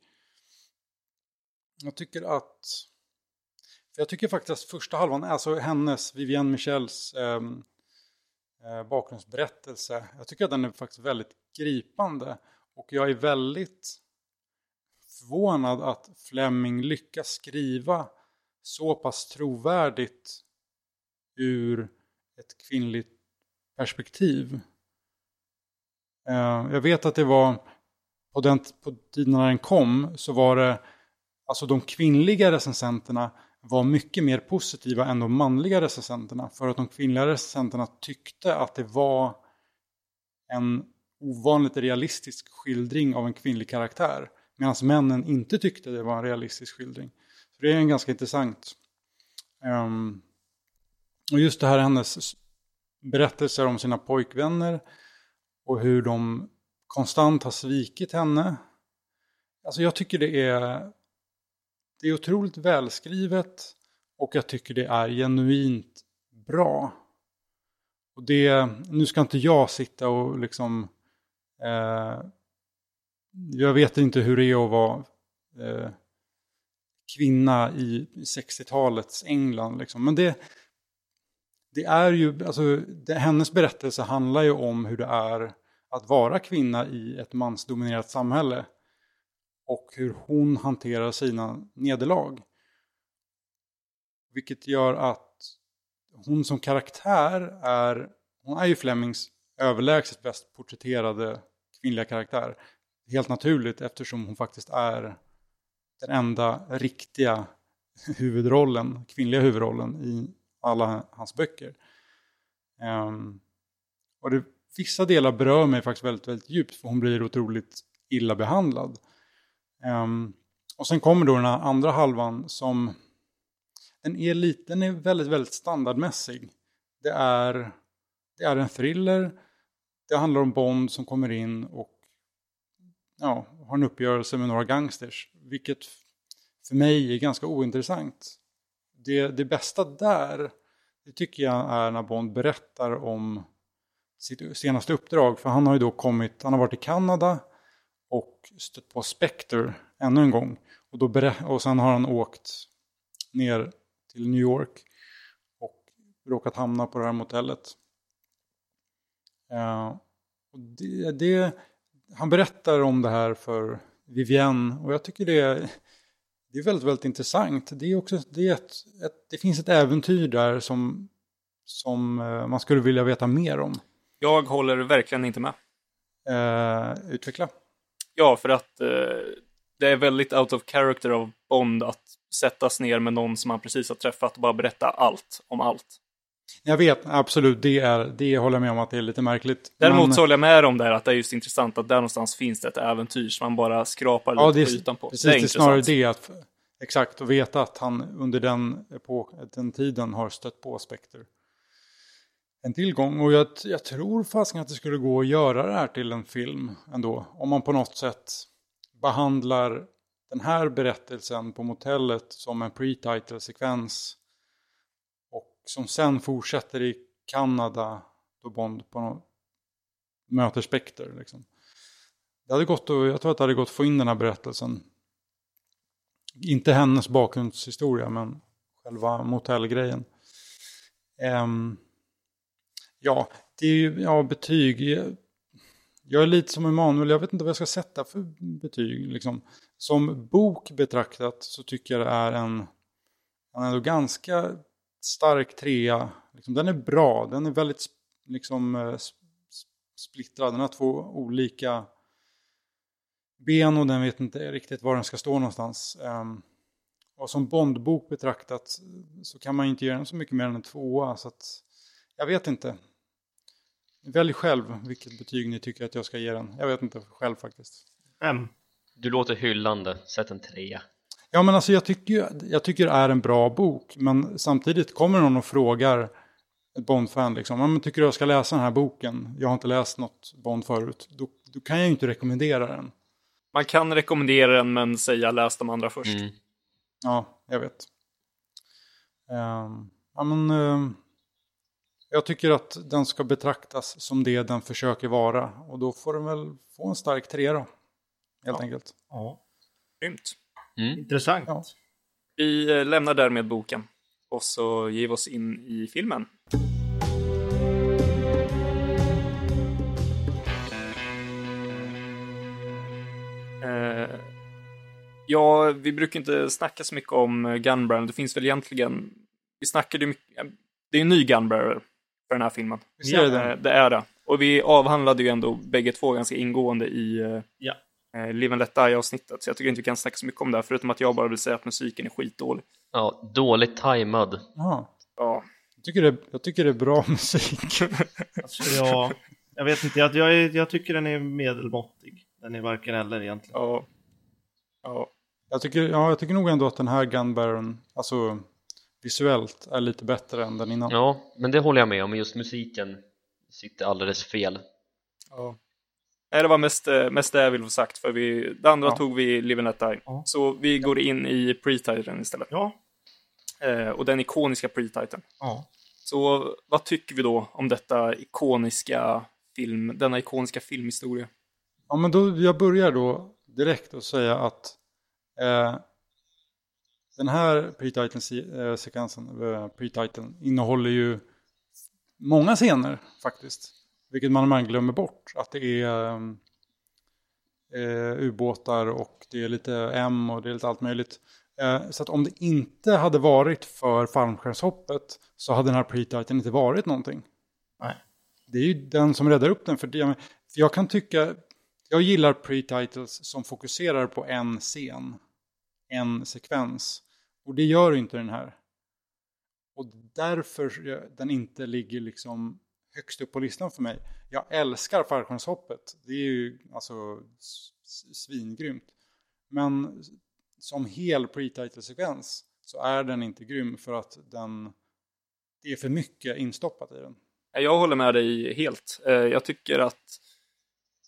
S3: Jag tycker att... Jag tycker faktiskt att första halvan, alltså hennes, Vivienne Michels ehm, eh, bakgrundsberättelse, jag tycker att den är faktiskt väldigt gripande. Och jag är väldigt förvånad att Fleming lyckas skriva så pass trovärdigt ur ett kvinnligt perspektiv. Eh, jag vet att det var på den på tiden när den kom så var det alltså de kvinnliga recensenterna var mycket mer positiva än de manliga recensenterna. För att de kvinnliga recensenterna tyckte att det var en ovanligt realistisk skildring av en kvinnlig karaktär. Medan männen inte tyckte det var en realistisk skildring. Det är en ganska intressant. Um, och just det här hennes berättelser om sina pojkvänner och hur de konstant har svikit henne. Alltså jag tycker det är, det är otroligt välskrivet och jag tycker det är genuint bra. Och det, nu ska inte jag sitta och liksom Eh, jag vet inte hur det är att vara eh, kvinna i 60-talets England. Liksom. Men det, det är ju, alltså, det, hennes berättelse handlar ju om hur det är att vara kvinna i ett mansdominerat samhälle. Och hur hon hanterar sina nederlag. Vilket gör att hon som karaktär är, hon är ju Flemings överlägset bäst porträtterade kvinnliga karaktär. Helt naturligt eftersom hon faktiskt är den enda riktiga huvudrollen, kvinnliga huvudrollen i alla hans böcker. Um, och det, vissa delar berör mig faktiskt väldigt, väldigt djupt för hon blir otroligt illa behandlad. Um, och sen kommer då den här andra halvan som den är, lite, den är väldigt, väldigt standardmässig. Det är, det är en thriller, det handlar om Bond som kommer in och ja, har en uppgörelse med några gangsters. Vilket för mig är ganska ointressant. Det, det bästa där, det tycker jag är när Bond berättar om sitt senaste uppdrag. För han har ju då kommit, han har varit i Kanada och stött på Spectre ännu en gång. Och, då och sen har han åkt ner till New York och råkat hamna på det här motellet. Uh, och det, det, han berättar om det här för Vivienne och jag tycker det är, det är väldigt, väldigt intressant. Det, är också, det, är ett, ett, det finns ett äventyr där som, som uh, man skulle vilja veta mer om.
S1: Jag håller verkligen inte med.
S3: Uh, utveckla.
S1: Ja, för att det är väldigt out of character av Bond att sättas ner med någon som han precis har träffat och bara berätta allt om allt.
S3: Jag vet, absolut, det, är, det håller jag med om att det är lite märkligt.
S1: Däremot men... så håller jag med om det här att det är just intressant att där någonstans finns det ett äventyr som man bara skrapar
S3: ja,
S1: lite på ytan på.
S3: Precis, det är, det är snarare det att exakt att veta att han under den, epok, den tiden har stött på Spectre. En tillgång och jag, jag tror fast att det skulle gå att göra det här till en film ändå. Om man på något sätt behandlar den här berättelsen på motellet som en pre-title-sekvens och som sen fortsätter i Kanada då Bond på något, möter Spectre. Liksom. Det hade gått att, jag tror att det hade gått att få in den här berättelsen. Inte hennes bakgrundshistoria men själva motellgrejen. Um, ja, det är ju ja, betyg. Jag är lite som Emanuel, jag vet inte vad jag ska sätta för betyg. Liksom. Som bok betraktat så tycker jag det är en, en ändå ganska stark trea. Liksom, den är bra, den är väldigt liksom, eh, splittrad. Den har två olika ben och den vet inte riktigt var den ska stå någonstans. Um, och som Bondbok betraktat så kan man inte göra den så mycket mer än en tvåa. Så att, jag vet inte. Välj själv vilket betyg ni tycker att jag ska ge den. Jag vet inte själv faktiskt.
S2: M.
S4: Du låter hyllande, sätt en trea.
S3: Ja men alltså jag tycker, jag tycker det är en bra bok. Men samtidigt kommer någon och frågar ett Bond-fan liksom. Men tycker du jag ska läsa den här boken? Jag har inte läst något Bond förut. Då, då kan jag ju inte rekommendera den.
S1: Man kan rekommendera den men säga läs de andra först. Mm.
S3: Ja, jag vet. Um, ja men... Um, jag tycker att den ska betraktas som det den försöker vara. Och då får den väl få en stark trea då. Helt
S1: ja.
S3: enkelt.
S1: Ja. Grymt.
S2: Mm. Intressant. Ja.
S1: Vi eh, lämnar därmed boken. Och så ger vi oss in i filmen. Eh, ja, vi brukar inte snacka så mycket om Gunbrand. Det finns väl egentligen... Vi snackade mycket... Det är en ny Gunbearer för den här filmen.
S3: Ja, det? Eh,
S1: det är det. Och vi avhandlade ju ändå bägge två ganska ingående i eh,
S2: ja.
S1: Eh, Live and Let Die-avsnittet. Så jag tycker inte vi kan snacka så mycket om det, här, förutom att jag bara vill säga att musiken är skitdålig.
S4: Ja, dåligt tajmad.
S3: Ja.
S1: ja.
S3: Jag, tycker det, jag tycker det är bra musik.
S2: alltså, ja, jag vet inte, jag, jag, jag tycker den är medelmåttig. Den är varken eller egentligen.
S1: Ja. ja.
S3: Jag tycker, ja, jag tycker nog ändå att den här Gunbaron, alltså visuellt är lite bättre än den innan.
S4: Ja, men det håller jag med om. Just musiken sitter alldeles fel.
S1: Ja. Det var mest, eh, mest det jag ville få sagt, för vi, det andra ja. tog vi Live and Let Die. Ja. Så vi går in i pre-titeln istället.
S2: Ja.
S1: Eh, och den ikoniska pre-titeln.
S2: Ja.
S1: Så vad tycker vi då om detta ikoniska film, denna ikoniska filmhistoria?
S3: Ja, men då, jag börjar då direkt att säga att eh, den här pre-title-sekvensen, eh, pre-title, innehåller ju många scener faktiskt. Vilket man ibland glömmer bort. Att det är eh, ubåtar och det är lite M och det är lite allt möjligt. Eh, så att om det inte hade varit för fallskärmshoppet så hade den här pre-titeln inte varit någonting.
S2: Nej.
S3: Det är ju den som räddar upp den. För, det, för jag kan tycka, jag gillar pre-titles som fokuserar på en scen, en sekvens. Och det gör inte den här. Och därför den inte ligger liksom högst upp på listan för mig. Jag älskar fallskärmshoppet. Det är ju alltså svingrymt. Men som hel pre-title-sekvens så är den inte grym för att den, det är för mycket instoppat i den.
S1: Jag håller med dig helt. Eh, jag tycker att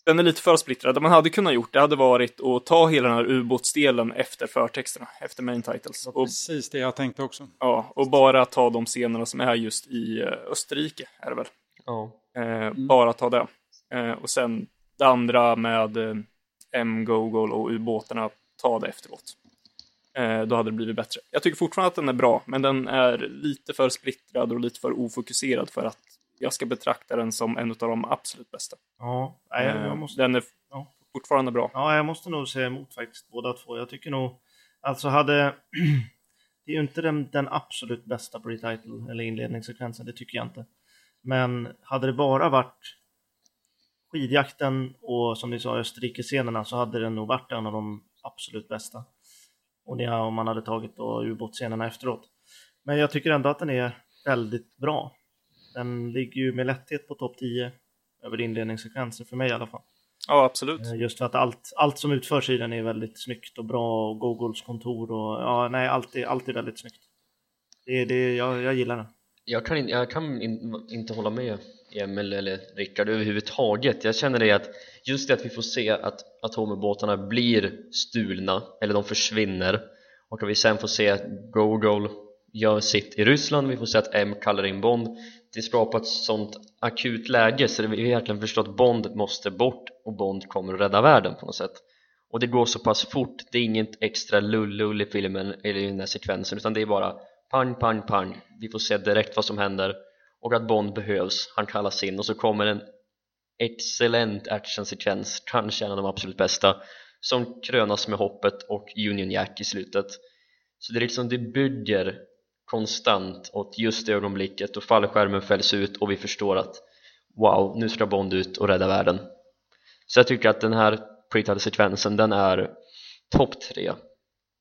S1: den är lite för splittrad. Det man hade kunnat gjort det hade varit att ta hela den här ubåtsdelen efter förtexterna, efter main titles.
S3: Det precis det jag tänkte också.
S1: Ja, och bara ta de scenerna som är just i eh, Österrike, är det väl? Eh, mm. Bara ta det. Eh, och sen det andra med eh, M-Gogol och ubåtarna, ta det efteråt. Eh, då hade det blivit bättre. Jag tycker fortfarande att den är bra, men den är lite för splittrad och lite för ofokuserad för att jag ska betrakta den som en av de absolut bästa.
S2: Ja, jag, jag måste...
S1: Den är ja. fortfarande bra.
S2: Ja, jag måste nog säga emot faktiskt båda två. Jag tycker nog, alltså hade... det är ju inte den, den absolut bästa pre-title eller inledningssekvensen, det tycker jag inte. Men hade det bara varit skidjakten och som ni sa Österrike-scenerna så hade den nog varit en av de absolut bästa. Och det om man hade tagit då ubåtsscenerna efteråt. Men jag tycker ändå att den är väldigt bra. Den ligger ju med lätthet på topp 10 över inledningssekvenser för mig i alla fall.
S1: Ja, absolut.
S2: Eh, just för att allt, allt som utförs i den är väldigt snyggt och bra och Googles kontor och ja, nej, allt är, allt är väldigt snyggt. Det, det, jag, jag gillar den.
S4: Jag kan, in, jag kan in, inte hålla med Emil eller Rickard överhuvudtaget. Jag känner det att just det att vi får se att atomubåtarna blir stulna eller de försvinner och att vi sen får se att Gogol gör sitt i Ryssland, vi får se att M kallar in Bond. Det skapar ett sånt akut läge så vi verkligen förstår att Bond måste bort och Bond kommer att rädda världen på något sätt. Och det går så pass fort, det är inget extra lull-lull i filmen eller i den här sekvensen utan det är bara pang, pang, pang. Vi får se direkt vad som händer. Och att Bond behövs, han kallas in. Och så kommer en excellent actionsekvens, kanske en av de absolut bästa som krönas med hoppet och Union Jack i slutet. Så det är liksom, det bygger konstant åt just det ögonblicket. Och fallskärmen fälls ut och vi förstår att wow, nu ska Bond ut och rädda världen. Så jag tycker att den här pre sekvensen den är topp tre.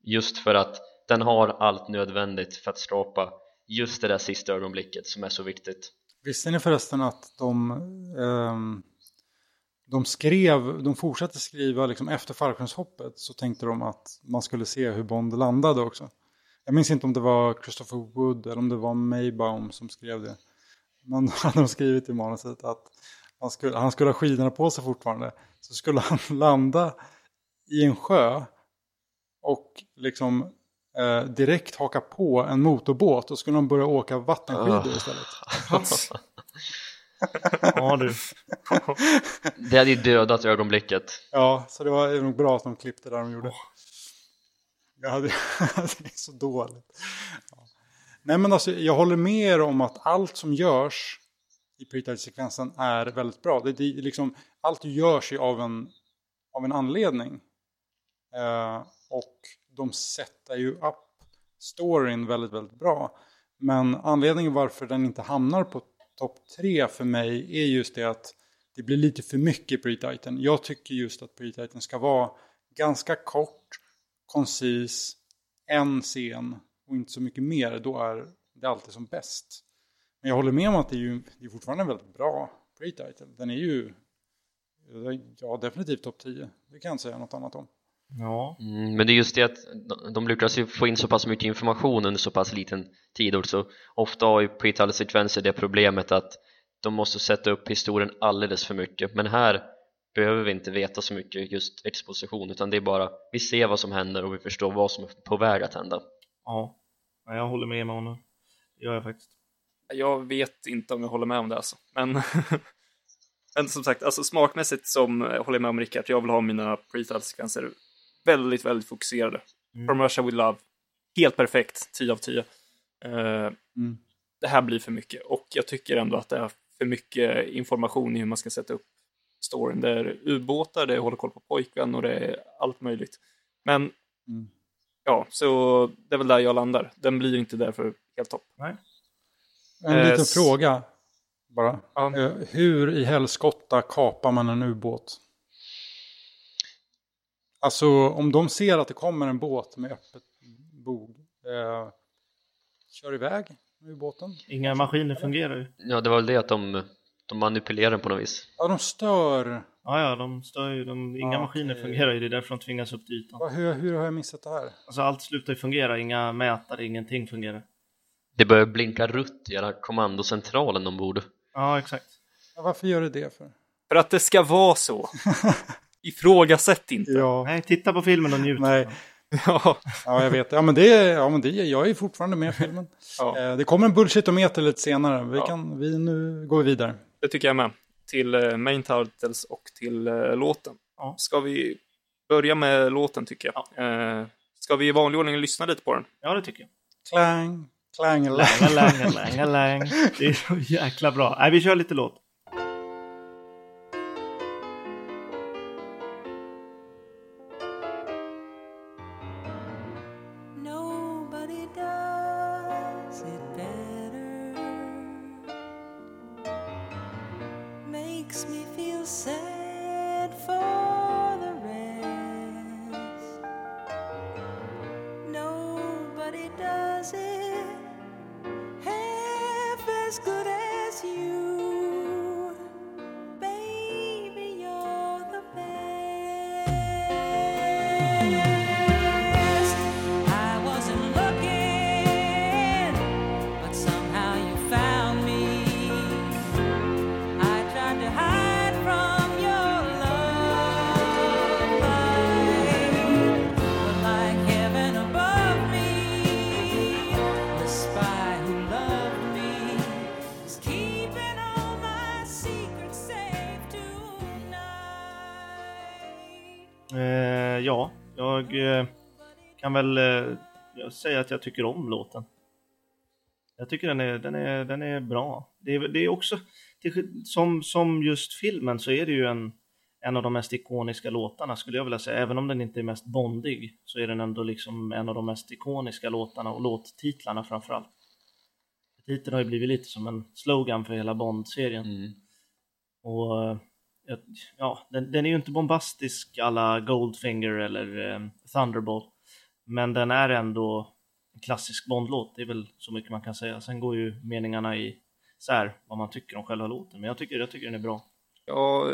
S4: Just för att den har allt nödvändigt för att skapa just det där sista ögonblicket som är så viktigt
S3: Visste ni förresten att de, eh, de skrev, de fortsatte skriva liksom efter fallskärmshoppet så tänkte de att man skulle se hur Bond landade också. Jag minns inte om det var Christopher Wood eller om det var Maybaum som skrev det. Men hade de skrivit i manuset att han skulle, han skulle ha skidorna på sig fortfarande. Så skulle han landa i en sjö och liksom eh, direkt haka på en motorbåt och skulle de börja åka vattenskidor istället.
S2: ja du.
S4: det hade ju dödat ögonblicket.
S3: Ja, så det var nog bra att de klippte där de gjorde. Jag hade, det är så dåligt. Ja. Nej men alltså jag håller med er om att allt som görs i pre-sekvensen är väldigt bra. Det, det, liksom, allt görs ju av en, av en anledning. Eh, och de sätter ju upp storyn väldigt, väldigt bra. Men anledningen varför den inte hamnar på topp tre för mig är just det att det blir lite för mycket pre-titan. Jag tycker just att pre-titan ska vara ganska kort koncis, en scen och inte så mycket mer, då är det alltid som bäst. Men jag håller med om att det är, ju, det är fortfarande en väldigt bra pre-title. Den är ju ja, definitivt topp 10. Det kan jag inte säga något annat om.
S2: Ja.
S4: Mm, men det är just det att de lyckas ju få in så pass mycket information under så pass liten tid också. Ofta har ju pre-title sekvenser det problemet att de måste sätta upp historien alldeles för mycket. Men här behöver vi inte veta så mycket just exposition utan det är bara vi ser vad som händer och vi förstår vad som är på väg att hända.
S2: Ja, jag håller med Emanuel. Det gör jag faktiskt.
S1: Jag vet inte om jag håller med om det alltså, men Men som sagt, alltså smakmässigt som eh, håller jag med om Rickard, jag vill ha mina pre-title-sekvenser väldigt, väldigt fokuserade.
S2: Mm.
S1: From Russia with Love, helt perfekt, 10 av 10. Eh,
S3: Mm.
S1: Det här blir för mycket och jag tycker ändå att det är för mycket information i hur man ska sätta upp storyn. Det är ubåtar, det är hålla koll på pojkvän och det är allt möjligt. Men
S3: Mm.
S1: ja, så det är väl där jag landar. Den blir inte därför helt topp.
S3: En
S1: Eh,
S3: liten fråga bara.
S1: Ja.
S3: Eh, Hur i helskotta kapar man en ubåt? Alltså om de ser att det kommer en båt med öppet bog. Eh, kör iväg med ubåten.
S2: Inga maskiner fungerar ju.
S4: Ja, det var väl det att de, de manipulerar den på något vis.
S3: Ja, de stör.
S2: Ja, ja, de stör ju. De, inga
S3: Ja,
S2: maskiner
S3: okej.
S2: fungerar ju. Det är därför de tvingas upp till ytan.
S3: Va, hur, hur har jag missat det här?
S2: Alltså allt slutar ju fungera. Inga mätare, ingenting fungerar.
S4: Det börjar blinka rött i hela kommandocentralen ombord.
S2: Ja, exakt.
S3: Ja, varför gör det det för?
S1: För att det ska vara så. Ifrågasätt inte.
S3: Ja,
S2: Nej, titta på filmen och njut.
S3: nej.
S1: Ja.
S3: Ja, jag vet. Ja, men det, är- ja, men det, jag är fortfarande med i filmen.
S1: Ja.
S3: Eh, det kommer en bullshitometer lite senare. Vi
S1: Ja.
S3: kan, vi, nu går vi vidare.
S1: Det tycker jag med. Till eh, main titles och till eh, låten.
S2: Ja.
S1: Ska vi börja med låten tycker jag. Eh, ska vi i vanlig ordning lyssna lite på den?
S2: Ja, det tycker jag.
S3: Klang, klang, klang.
S2: Lang, lang, lang, lang. Det är så jäkla bra. Nej, vi kör lite låt. Väl eh, jag säga att jag tycker om låten. Jag tycker den är, den är, den är bra. Det är, det är också, som, som just filmen så är det ju en, en av de mest ikoniska låtarna skulle jag vilja säga. Även om den inte är mest bondig så är den ändå liksom en av de mest ikoniska låtarna och låttitlarna framförallt. Titeln har ju blivit lite som en slogan för hela Bond-serien.
S4: Mm.
S2: Och eh, ja, den, den är ju inte bombastisk alla Goldfinger eller eh, Thunderball. Men den är ändå en klassisk Bondlåt, det är väl så mycket man kan säga. Sen går ju meningarna i sär vad man tycker om själva låten, men jag tycker, jag tycker den är bra.
S1: Ja,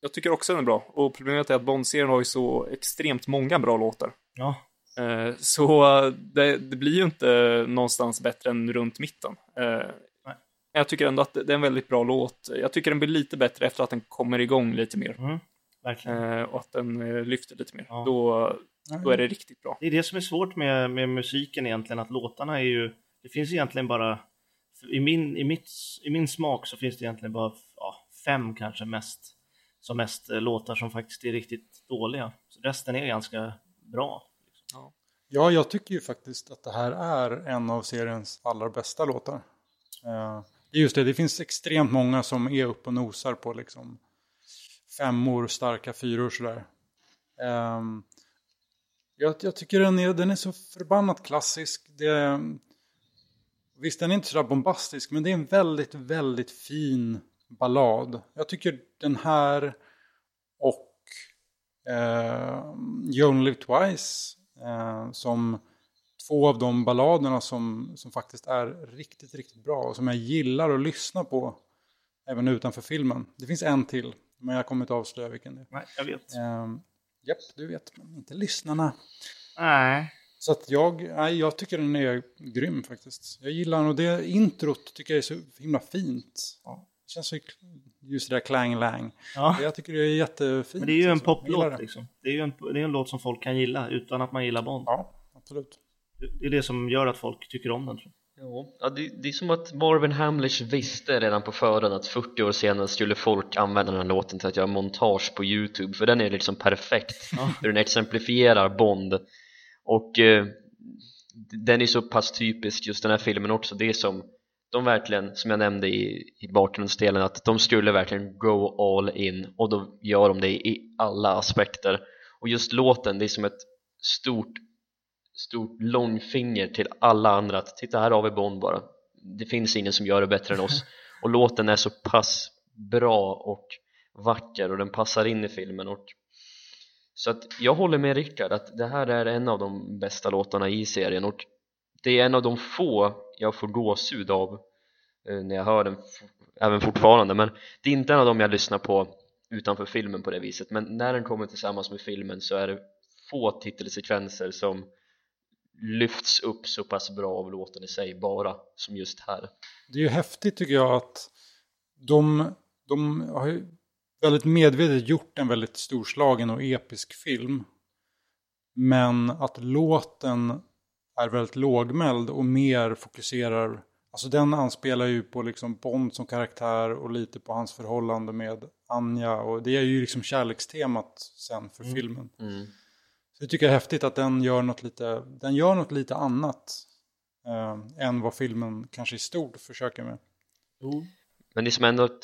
S1: jag tycker också den är bra. Och problemet är att Bond-serien har ju så extremt många bra låtar.
S2: Ja,
S1: Eh, Så det, det blir ju inte någonstans bättre än runt mitten. Eh,
S2: Nej.
S1: Jag tycker ändå att det är en väldigt bra låt. Jag tycker den blir lite bättre efter att den kommer igång lite mer.
S2: mm.
S1: Eh, Och att den lyfter lite mer.
S2: Ja.
S1: Då, då är det riktigt bra.
S2: Det är det som är svårt med, med musiken egentligen, att låtarna är ju, det finns egentligen bara, i min, i mitt, i min smak så finns det egentligen bara ja, fem kanske mest, som mest eh, låtar som faktiskt är riktigt dåliga. Så resten är ganska bra.
S3: Ja, jag tycker ju faktiskt att det här är en av seriens allra bästa låtar. Eh, det är just det, det finns extremt många som är upp och nosar på liksom femmor, starka fyror sådär. Ehm, jag, jag tycker den är, den är så förbannat klassisk. Det, visst, den är inte sådär bombastisk, men det är en väldigt, väldigt fin ballad. Jag tycker den här och eh, You Only Live Twice eh, som två av de balladerna som, som faktiskt är riktigt, riktigt bra och som jag gillar att lyssna på även utanför filmen. Det finns en till, men jag kommer inte avslöja vilken det är.
S2: Nej, jag vet.
S3: Eh, japp, du vet, men inte lyssnarna.
S2: Nej.
S3: Så att jag, nej, jag tycker den är grym faktiskt. Jag gillar den och det introt tycker jag är så himla fint.
S2: Ja.
S3: Det känns så just det där klang lang.
S2: Ja.
S3: Jag tycker det är jättefint.
S2: Men det är ju en
S3: alltså.
S2: Poplåt liksom. Det är ju en, det är en låt som folk kan gilla utan att man gillar Bond.
S3: Ja, absolut.
S2: Det är det som gör att folk tycker om den. Tror jag.
S4: Ja, det, det är som att Marvin Hamlish visste redan på förhand att 40 år senare skulle folk använda den här låten till att göra montage på Youtube för den är liksom perfekt. Hur den exemplifierar Bond. Och eh, den är så pass typisk just den här filmen också. Det är som de verkligen, som jag nämnde i, i bakgrundsdelen att de skulle verkligen go all in och då gör de det i alla aspekter. Och just låten, det är som ett stort stort långfinger till alla andra att titta här har vi Bond bara. Det finns ingen som gör det bättre än oss. Och låten är så pass bra och vacker och den passar in i filmen och så att jag håller med Rickard att det här är en av de bästa låtarna i serien och det är en av de få jag får gåshud av eh, när jag hör den även fortfarande. Men det är inte en av dem jag lyssnar på utanför filmen på det viset. Men när den kommer tillsammans med filmen så är det få titelsekvenser som lyfts upp så pass bra av låten i sig bara som just här
S3: Det är ju häftigt tycker jag att de, de har ju väldigt medvetet gjort en väldigt storslagen och episk film. Men att låten är väldigt lågmäld och mer fokuserar, alltså den anspelar ju på liksom Bond som karaktär och lite på hans förhållande med Anja och det är ju liksom kärlekstemat sen för filmen.
S4: mm.
S3: Så jag tycker det är häftigt att den gör något lite, den gör något lite annat eh, än vad filmen kanske i stort försöker med.
S2: Jo.
S4: Men det är som ändå att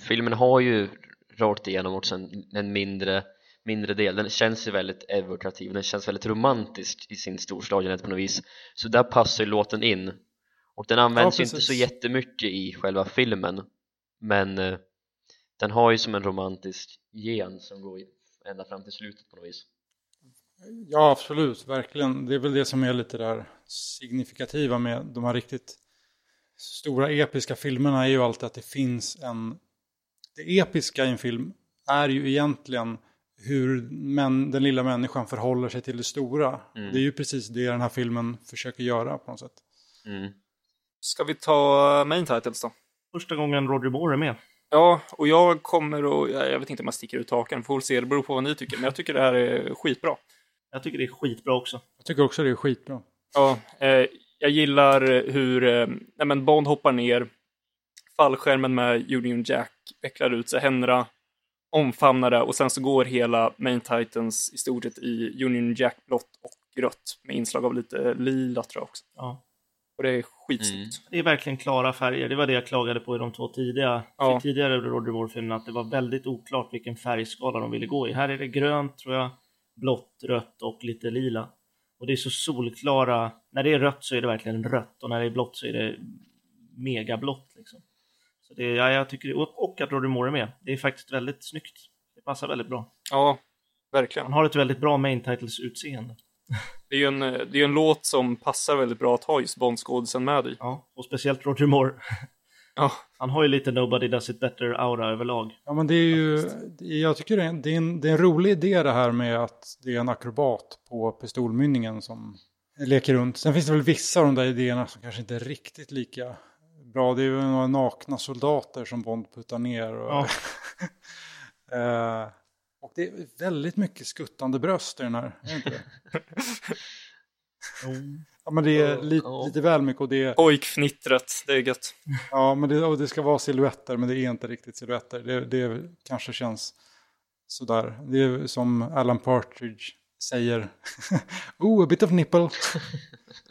S4: filmen har ju rakt igenom också en, en mindre, mindre del. Den känns ju väldigt evokativ, den känns väldigt romantisk i sin storslagenhet på något vis. Så där passar ju låten in. Och den används
S3: Ja,
S4: ju inte så jättemycket i själva filmen. Men eh, den har ju som en romantisk gen som går ända fram till slutet på något vis
S3: Ja, absolut, verkligen. Det är väl det som är lite där signifikativa med de här riktigt stora episka filmerna är ju alltid att det finns en... Det episka i en film är ju egentligen hur män, den lilla människan förhåller sig till det stora.
S4: Mm.
S3: Det är ju precis det den här filmen försöker göra på något sätt.
S4: mm.
S1: Ska vi ta main titles då?
S2: Första gången Roger Moore är med.
S1: Ja, och jag kommer att, jag vet inte om jag sticker ut hakan, får se, det beror på vad ni tycker, men jag tycker det här är skitbra.
S2: Jag tycker det är skitbra också.
S3: Jag tycker också det är skitbra.
S1: Ja, eh, jag gillar hur eh, nej men Bond hoppar ner, fallskärmen med Union Jack vecklar ut sig, händerna omfamnar det och sen så går hela Main Titans i stort sett i Union Jack blått och rött med inslag av lite lila tror jag också.
S2: Ja.
S1: Och det är skitsnyggt.
S2: Det är verkligen klara färger. Det var det jag klagade på i de två tidiga,
S1: Ja.
S2: tidigare Roger Moore-filmerna. Att det var väldigt oklart vilken färgskala de ville gå i. Här är det grönt, tror jag, blått, rött och lite lila. Och det är så solklara. När det är rött så är det verkligen rött och när det är blått så är det megablått. Liksom. Så det, ja, jag tycker det, och, och att Roger Moore är med. Det är faktiskt väldigt snyggt. Det passar väldigt bra.
S1: Ja, verkligen.
S2: Han har ett väldigt bra main titles-utseende.
S1: Det är ju en, det är en låt som passar väldigt bra att ha just Bond-skådisen med i.
S2: Ja, och speciellt Roger Moore.
S1: Ja,
S2: Han har ju lite Nobody Does It Better-aura överlag.
S3: Ja, men det är ju, det- jag tycker det är, en, det, är en, det är en rolig idé det här med att det är en akrobat på pistolmynningen som leker runt. Sen finns det väl vissa av de där idéerna som kanske inte är riktigt lika bra. Det är ju några nakna soldater som Bond puttar ner. Och,
S2: Ja.
S3: Eh, och det är väldigt mycket skuttande bröst i den här. Det? Ja, men det är li,
S4: Ja.
S3: lite väl mycket och det är,
S1: pojkfnittret, det är gött.
S3: ja, men det, det ska vara silhuetter men det är inte riktigt silhuetter. Det, det kanske känns sådär. Det är som Alan Partridge säger. oh, a bit of nipple.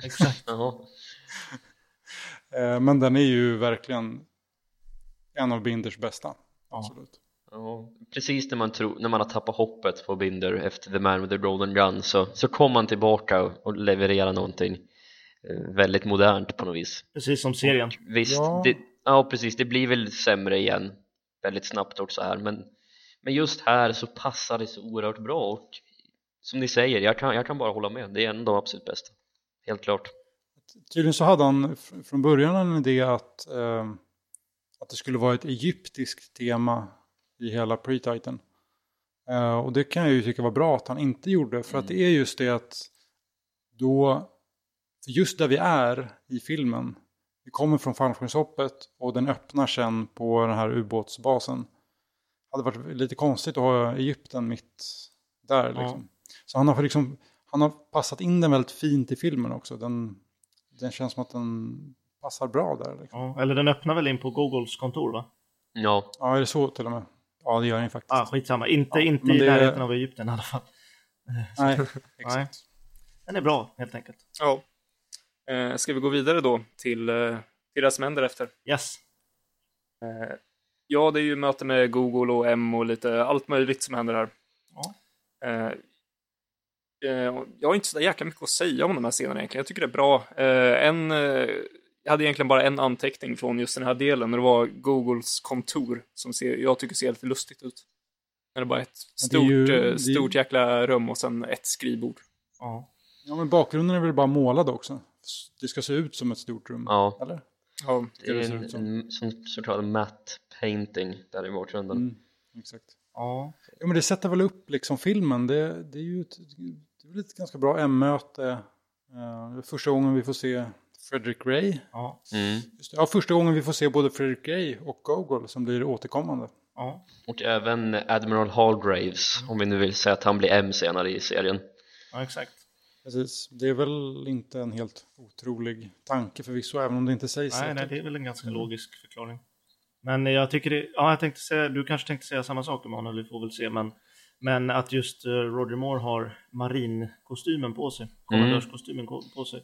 S2: Exakt.
S3: Eh, men den är ju verkligen en av Binders bästa. Absolut.
S4: Ja, precis när man, tror, när man har tappat hoppet på Binder efter The Man with the Golden Gun så, så kommer man tillbaka och, och levererar någonting eh, väldigt modernt på något vis.
S2: Precis som serien.
S4: Visst,
S3: Ja.
S4: Det, ja precis, det blir väl sämre igen väldigt snabbt också här men, men just här så passar det så oerhört bra och som ni säger, jag kan, jag kan bara hålla med. Det är en av de absolut bästa helt klart.
S3: Tydligen så hade han från början en idé att, eh, att det skulle vara ett egyptiskt tema i hela pre-titan. Eh, och det kan jag ju tycka var bra att han inte gjorde. För att det är just det att då, för just där vi är i filmen, vi kommer från fallskärmshoppet och den öppnar sen på den här ubåtsbasen. hade varit lite konstigt att ha Egypten mitt där.
S2: Ja.
S3: Liksom. Så han har, liksom, han har passat in den väldigt fint i filmen också. Den, den känns som att den passar bra där. Liksom.
S2: Ja, eller den öppnar väl in på Googles kontor va?
S4: Ja,
S3: Ja, är det så till och med? Ja, det gör den faktiskt.
S2: Ah, skitsamma, inte,
S3: Ja,
S2: inte i
S3: det-
S2: närheten av Egypten i alla fall.
S3: Nej, exakt.
S2: Den är bra helt enkelt.
S1: Ja. Eh, ska vi gå vidare då till, eh, till det som händer efter?
S2: Yes.
S1: Eh, ja, det är ju möte med Google och M och lite allt möjligt som händer här.
S2: Ja.
S1: Eh, eh, jag har inte så jäkla mycket att säga om de här scenerna egentligen. Jag tycker det är bra. Eh, en, jag hade egentligen bara en anteckning från just den här delen och det var Googles kontor som ser, jag tycker ser lite lustigt ut. Det är bara ett
S3: Men det är
S1: stort,
S3: ju-
S1: eh,
S3: det är-
S1: stort jäkla rum och sen ett skrivbord.
S2: Ja.
S3: Ja, men bakgrunden är väl bara målad också. Det ska se ut som ett stort rum,
S4: ja.
S3: eller?
S1: Ja,
S4: Det är
S3: det se
S4: en,
S3: som.
S4: så kallad matte painting där i bakgrunden.
S3: Mm, exakt.
S2: Ja.
S3: Ja, men det sätter väl upp liksom filmen. Det, det är ju ett, det är ett ganska bra M-möte. Uh, det är första gången vi får se Frederick Ray.
S2: Ja.
S4: Mm.
S3: Just det. Ja, första gången vi får se både Frederick Ray och Gogol som blir återkommande.
S2: Ja.
S4: Och även Admiral Hallgraves, om vi nu vill säga att han blir M senare i serien.
S2: ja, exakt.
S3: Precis. Det är väl inte en helt otrolig tanke förvisso, även om det inte sägs.
S2: Nej, nej, det är väl en ganska logisk förklaring. Men jag tycker det, ja, jag tänkte säga, du kanske tänkte säga samma sak Emanuel, vi får väl se, men, men att just eh, Roger Moore har marinkostymen på sig, kommendörskostymen ko- på sig.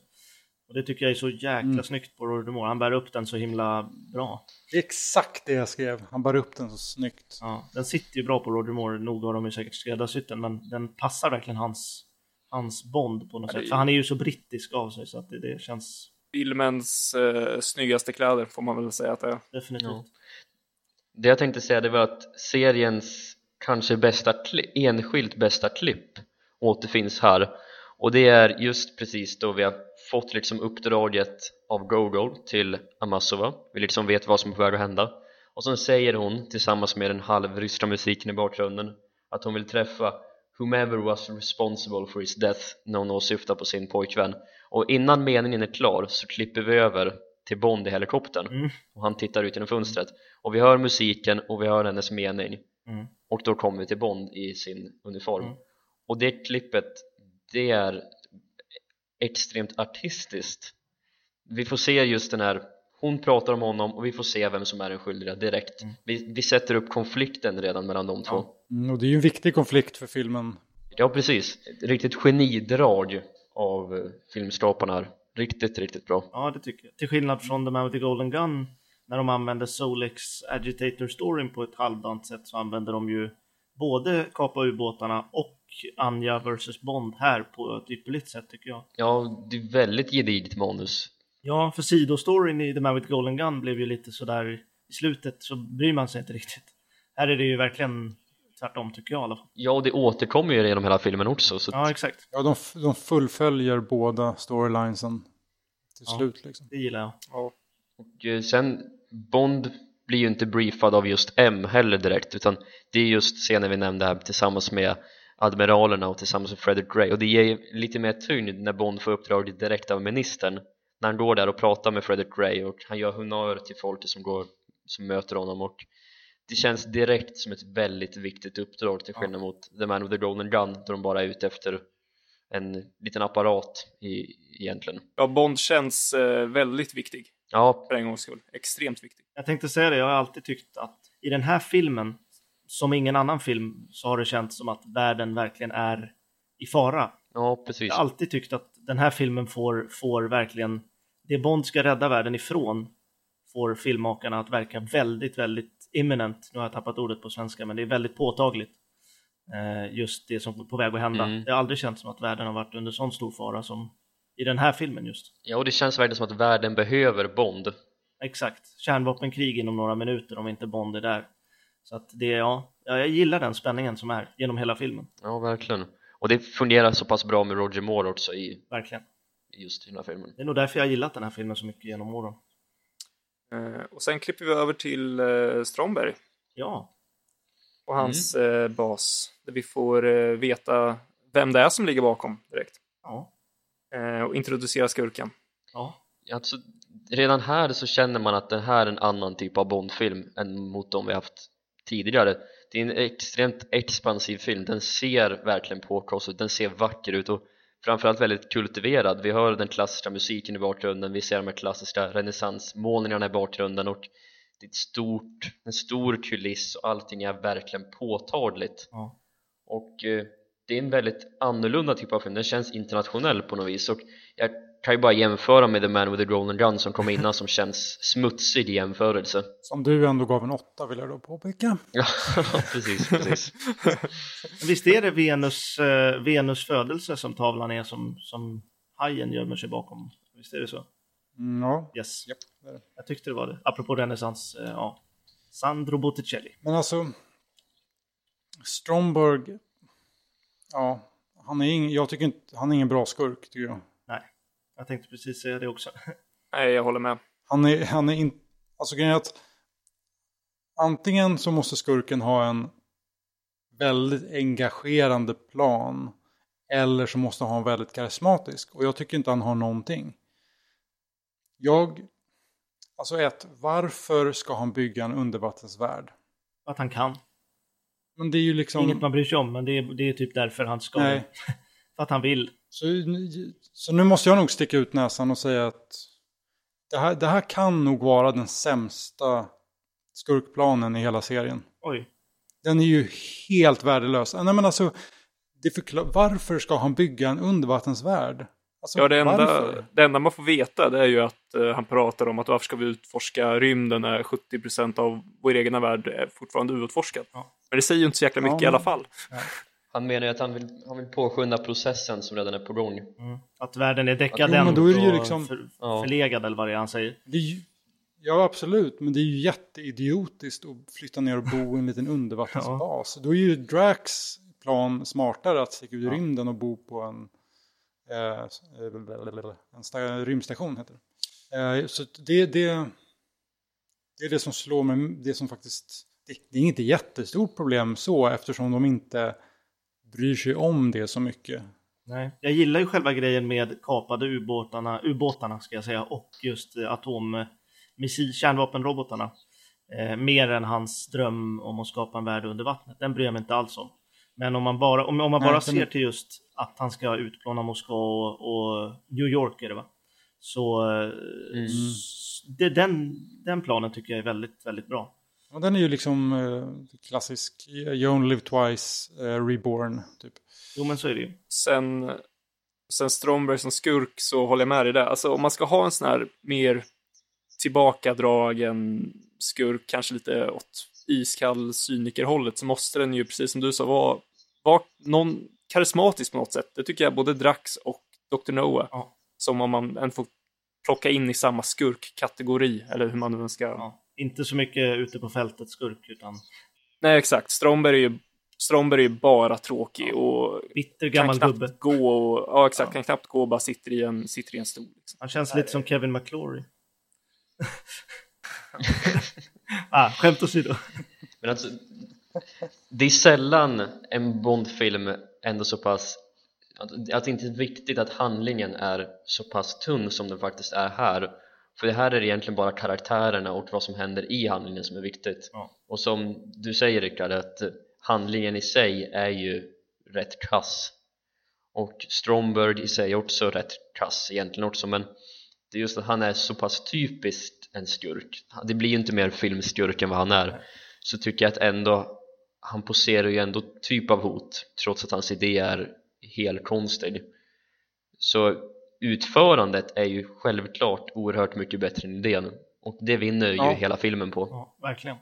S2: Och det tycker jag är så jäkla snyggt på Roger Moore, han bär upp den så himla bra.
S3: Det är exakt det jag skrev. Han bar upp den så snyggt.
S2: Ja, den sitter ju bra på Roger Moore, nog har de ju säkert skräddarsytt den, men den passar verkligen hans, hans Bond på något
S1: Ja, är
S2: sätt.
S1: ju-
S2: För han är ju så brittisk av sig så att det, det känns
S1: filmens eh, snyggaste kläder får man väl säga att det är.
S2: definitivt.
S4: Ja. Det jag tänkte säga det var att seriens kanske bästa enskilt bästa klipp återfinns här och det är just precis då vi har fått liksom uppdraget av Gogol till Amasova vi liksom vet vad som är på väg att hända. Och sen säger hon tillsammans med den halvryska musiken i bakgrunden att hon vill träffa whomever was responsible for his death när hon åsyftar på sin pojkvän. Och innan meningen är klar så klipper vi över till Bond i helikoptern
S2: Mm.
S4: och han tittar ut genom fönstret. Och vi hör musiken och vi hör hennes mening.
S2: Mm.
S4: och då kommer vi till Bond i sin uniform.
S2: Mm.
S4: och det klippet det är extremt artistiskt. Vi får se just den här hon pratar om honom och vi får se vem som är den skyldiga direkt.
S2: Mm.
S4: vi, vi sätter upp konflikten redan mellan de två.
S3: Mm, och det är ju en viktig konflikt för filmen.
S4: ja precis, ett riktigt genidrag av filmskaparna här. Riktigt, riktigt bra.
S2: Ja, det tycker jag. Till skillnad från The Man with the Golden Gun, när de använder Solex Agitator Storyn på ett halvdant sätt så använder de ju både Kapa ubåtarna och Anja vs Bond här på ett ypperligt sätt tycker jag.
S4: ja, det är väldigt gediget manus
S2: Ja, för sidostoryn i The Man with Golden Gun blev ju lite sådär i slutet så bryr man sig inte riktigt. Här är det ju verkligen tvärtom tycker jag i alla fall.
S4: ja, och det återkommer ju genom hela filmen också så
S2: Ja, exakt.
S3: Ja, de, de fullföljer båda storylinesen till
S2: Ja.
S3: slut. Liksom.
S2: Det gillar jag.
S1: Ja.
S4: Och eh, sen, Bond blir ju inte briefad av just M heller direkt utan det är just scenen vi nämnde här tillsammans med admiralerna och tillsammans med Frederick Gray. Och det ger lite mer tyngd när Bond får uppdraget direkt av ministern när han går där och pratar med Frederick Gray och han gör honör till folket som, går, som möter honom. Och det känns direkt som ett väldigt viktigt uppdrag till skillnad mot The Man with the Golden Gun där de bara är ute efter en liten apparat i, egentligen.
S1: Ja, Bond känns eh, väldigt viktig
S4: ja,
S1: för en gångs skull. Extremt viktig.
S2: Jag tänkte säga det, jag har alltid tyckt att i den här filmen, som ingen annan film, så har det känts som att världen verkligen är i fara.
S4: ja precis
S2: Jag har alltid tyckt att den här filmen får, får verkligen, det Bond ska rädda världen ifrån, får filmmakarna att verka väldigt, väldigt imminent. Nu har jag tappat ordet på svenska, men det är väldigt påtagligt. Eh, just det som är på väg att hända.
S4: Mm.
S2: Det har aldrig känts som att världen har varit under sån stor fara som i den här filmen just.
S4: Ja, och det känns verkligen som att världen behöver Bond.
S2: Exakt. Kärnvapenkrig inom några minuter om inte Bond är där. Så att det, ja, ja, jag gillar den spänningen som är genom hela filmen.
S4: Ja, verkligen. Och det fungerar så pass bra med Roger Moore också i
S2: Verkligen.
S4: just den här filmen.
S2: Det är nog därför jag har gillat den här filmen så mycket genom åren.
S1: Eh, och sen klipper vi över till eh, Stromberg
S2: Ja,
S1: och hans eh, bas. Där vi får eh, veta vem det är som ligger bakom direkt.
S2: ja,
S1: och introducera skurken.
S2: ja.
S4: Alltså, redan här så känner man att det här är en annan typ av Bondfilm än mot de vi haft tidigare. Det är en extremt expansiv film, den ser verkligen påkostad ut, den ser vacker ut och framförallt väldigt kultiverad vi hör den klassiska musiken i bakgrunden vi ser de här klassiska renässansmålningarna i bakgrunden och det är ett stort, en stor kuliss och allting är verkligen påtagligt
S2: Ja.
S4: och eh, det är en väldigt annorlunda typ av film, den känns internationell på något vis och jag kan ju bara jämföra med The Man with the Golden Gun som kom innan som känns smutsig i jämförelse
S3: Som du ändå gav en åtta vill jag då påpeka.
S4: Ja, precis, precis
S2: Visst är det Venus, eh, Venus födelse som tavlan är som, som hajen gömmer sig bakom? Visst är det så?
S3: Mm, ja.
S2: Yes.
S3: Det.
S2: Jag tyckte det var det. Apropå renässans, eh, ja. Sandro Botticelli.
S3: Men alltså, Stromberg, ja, han är, ing, jag tycker inte, han är ingen bra skurk tycker jag.
S2: Nej, jag tänkte precis säga det också.
S1: Nej, jag håller med.
S3: Han är, han är inte, alltså grejen är att antingen så måste skurken ha en väldigt engagerande plan eller så måste han vara väldigt karismatisk och jag tycker inte han har någonting. Jag, alltså ett, varför ska han bygga en undervattensvärld?
S2: Att han kan.
S3: Men det är ju liksom...
S2: Inget man bryr sig om, men det är, det är typ därför han ska.
S3: Nej.
S2: För att han vill.
S3: Så, så nu måste jag nog sticka ut näsan och säga att det här, det här kan nog vara den sämsta skurkplanen i hela serien.
S2: Oj.
S3: Den är ju helt värdelös. Nej men alltså, det förklar, varför ska han bygga en undervattensvärld? Alltså,
S1: Ja, det enda, det enda man får veta det är ju att eh, han pratar om att varför ska vi utforska rymden när 70% av vår egna värld är fortfarande outforskad.
S2: Ja.
S1: Men det säger ju inte så jäkla
S3: Ja,
S1: mycket i
S3: men-
S1: alla fall.
S4: Han menar ju att han vill, han vill påskynda processen som redan är på gång
S2: Mm. Att världen är
S3: Jo,
S2: dekadent
S3: men då är det ju
S2: och
S3: liksom-
S2: för,
S4: Ja.
S2: förlegad eller vad det är han säger.
S3: Det är ju, ja, absolut. Men det är ju jätteidiotiskt att flytta ner och bo i en liten undervattensbas. Då är ju Drax plan smartare att sticka ut i
S2: Ja.
S3: rymden och bo på en, eh, en sta- rymdstation. Heter det. Eh, så det, det, det är det som slår mig, det som faktiskt, det, är inget jättestort problem så eftersom de inte bryr sig om det så mycket.
S2: Nej. Jag gillar ju själva grejen med kapade ubåtarna, ubåtarna ska jag säga, och just eh, atommissil, kärnvapenrobotarna. Eh, mer än hans dröm om att skapa en värld under vattnet. Den bryr jag mig inte alls om. Men om man bara, om, om man
S3: Nej,
S2: bara
S3: den-
S2: ser till just att han ska utplåna Moskva och, och New York är det va? Så eh,
S4: Mm.
S2: det, den, den planen tycker jag är väldigt, väldigt bra.
S3: Och den är ju liksom eh, klassisk, you only live twice, eh, reborn, typ.
S2: Jo men så är det ju.
S1: Sen, sen Stromberg som skurk så håller jag med dig där. Alltså om man ska ha en sån här mer tillbakadragen skurk, kanske lite åt iskall cynikerhållet, så måste den ju, precis som du sa, vara, vara någon karismatisk på något sätt. Det tycker jag både Drax och Dr. Noah.
S2: Ja.
S1: Som om man än får plocka in i samma skurkkategori, eller hur man nu ska...
S2: Ja. Inte så mycket ute på fältet skurk utan
S1: Nej, exakt. Stromberg är ju, Stromberg är ju bara tråkig och
S2: bitter gammal gubbe.
S1: gå och, ja exakt,
S2: Ja.
S1: kan knappt gå och bara sitter i en, sitter i en stol. Liksom.
S2: Han känns lite som Kevin McClory. ah, skämt åsido.
S4: Men alltså, det är sällan en Bond-film ändå så pass att, att det inte är viktigt att handlingen är så pass tunn som den faktiskt är här för det här är egentligen bara karaktärerna och vad som händer i handlingen som är viktigt.
S2: Ja.
S4: och som du säger Rickard att handlingen i sig är ju rätt kass. Och Stromberg i sig är också rätt kass egentligen också men det är just att han är så pass typiskt en skurk. Det blir ju inte mer filmskurk än vad han är. Så tycker jag att ändå han poserar ju ändå typ av hot trots att hans idé är helt konstig. Så utförandet är ju självklart oerhört mycket bättre än idén och det vinner ju
S1: Ja.
S4: hela filmen på
S2: Ja, verkligen.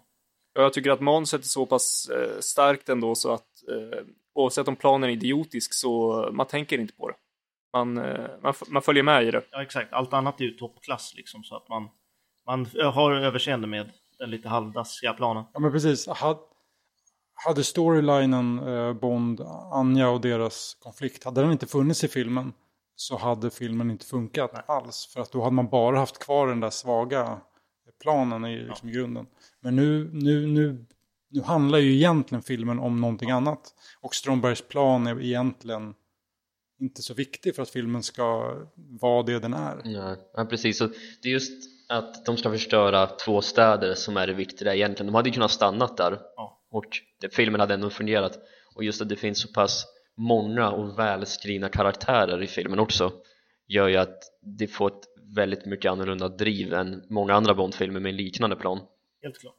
S1: Ja, Jag tycker att manuset är så pass eh, starkt ändå så att eh, oavsett om planen är idiotisk så man tänker inte på det. Man, eh, man, man följer med i det.
S2: Ja, exakt. Allt annat är ju toppklass liksom så att man, man har överseende med den lite halvdassiga planen.
S3: Ja men precis. Ha- Hade storylinen eh, Bond, Anja och deras konflikt, hade den inte funnits i filmen så hade filmen inte funkat alls. För att då hade man bara haft kvar den där svaga planen i, liksom, i grunden. Men nu, nu, nu, nu handlar ju egentligen filmen om någonting annat. Och Strombergs plan är egentligen inte så viktig för att filmen ska vara det den är.
S4: Ja, ja precis, så det är just att de ska förstöra två städer som är det viktiga egentligen de hade ju kunnat stannat där
S2: Ja.
S4: och det, filmen hade ändå fungerat och just att det finns så pass många och välskrivna karaktärer i filmen också gör ju att det får ett väldigt mycket annorlunda driv än många andra Bond-filmer med en liknande plan
S2: Helt klart.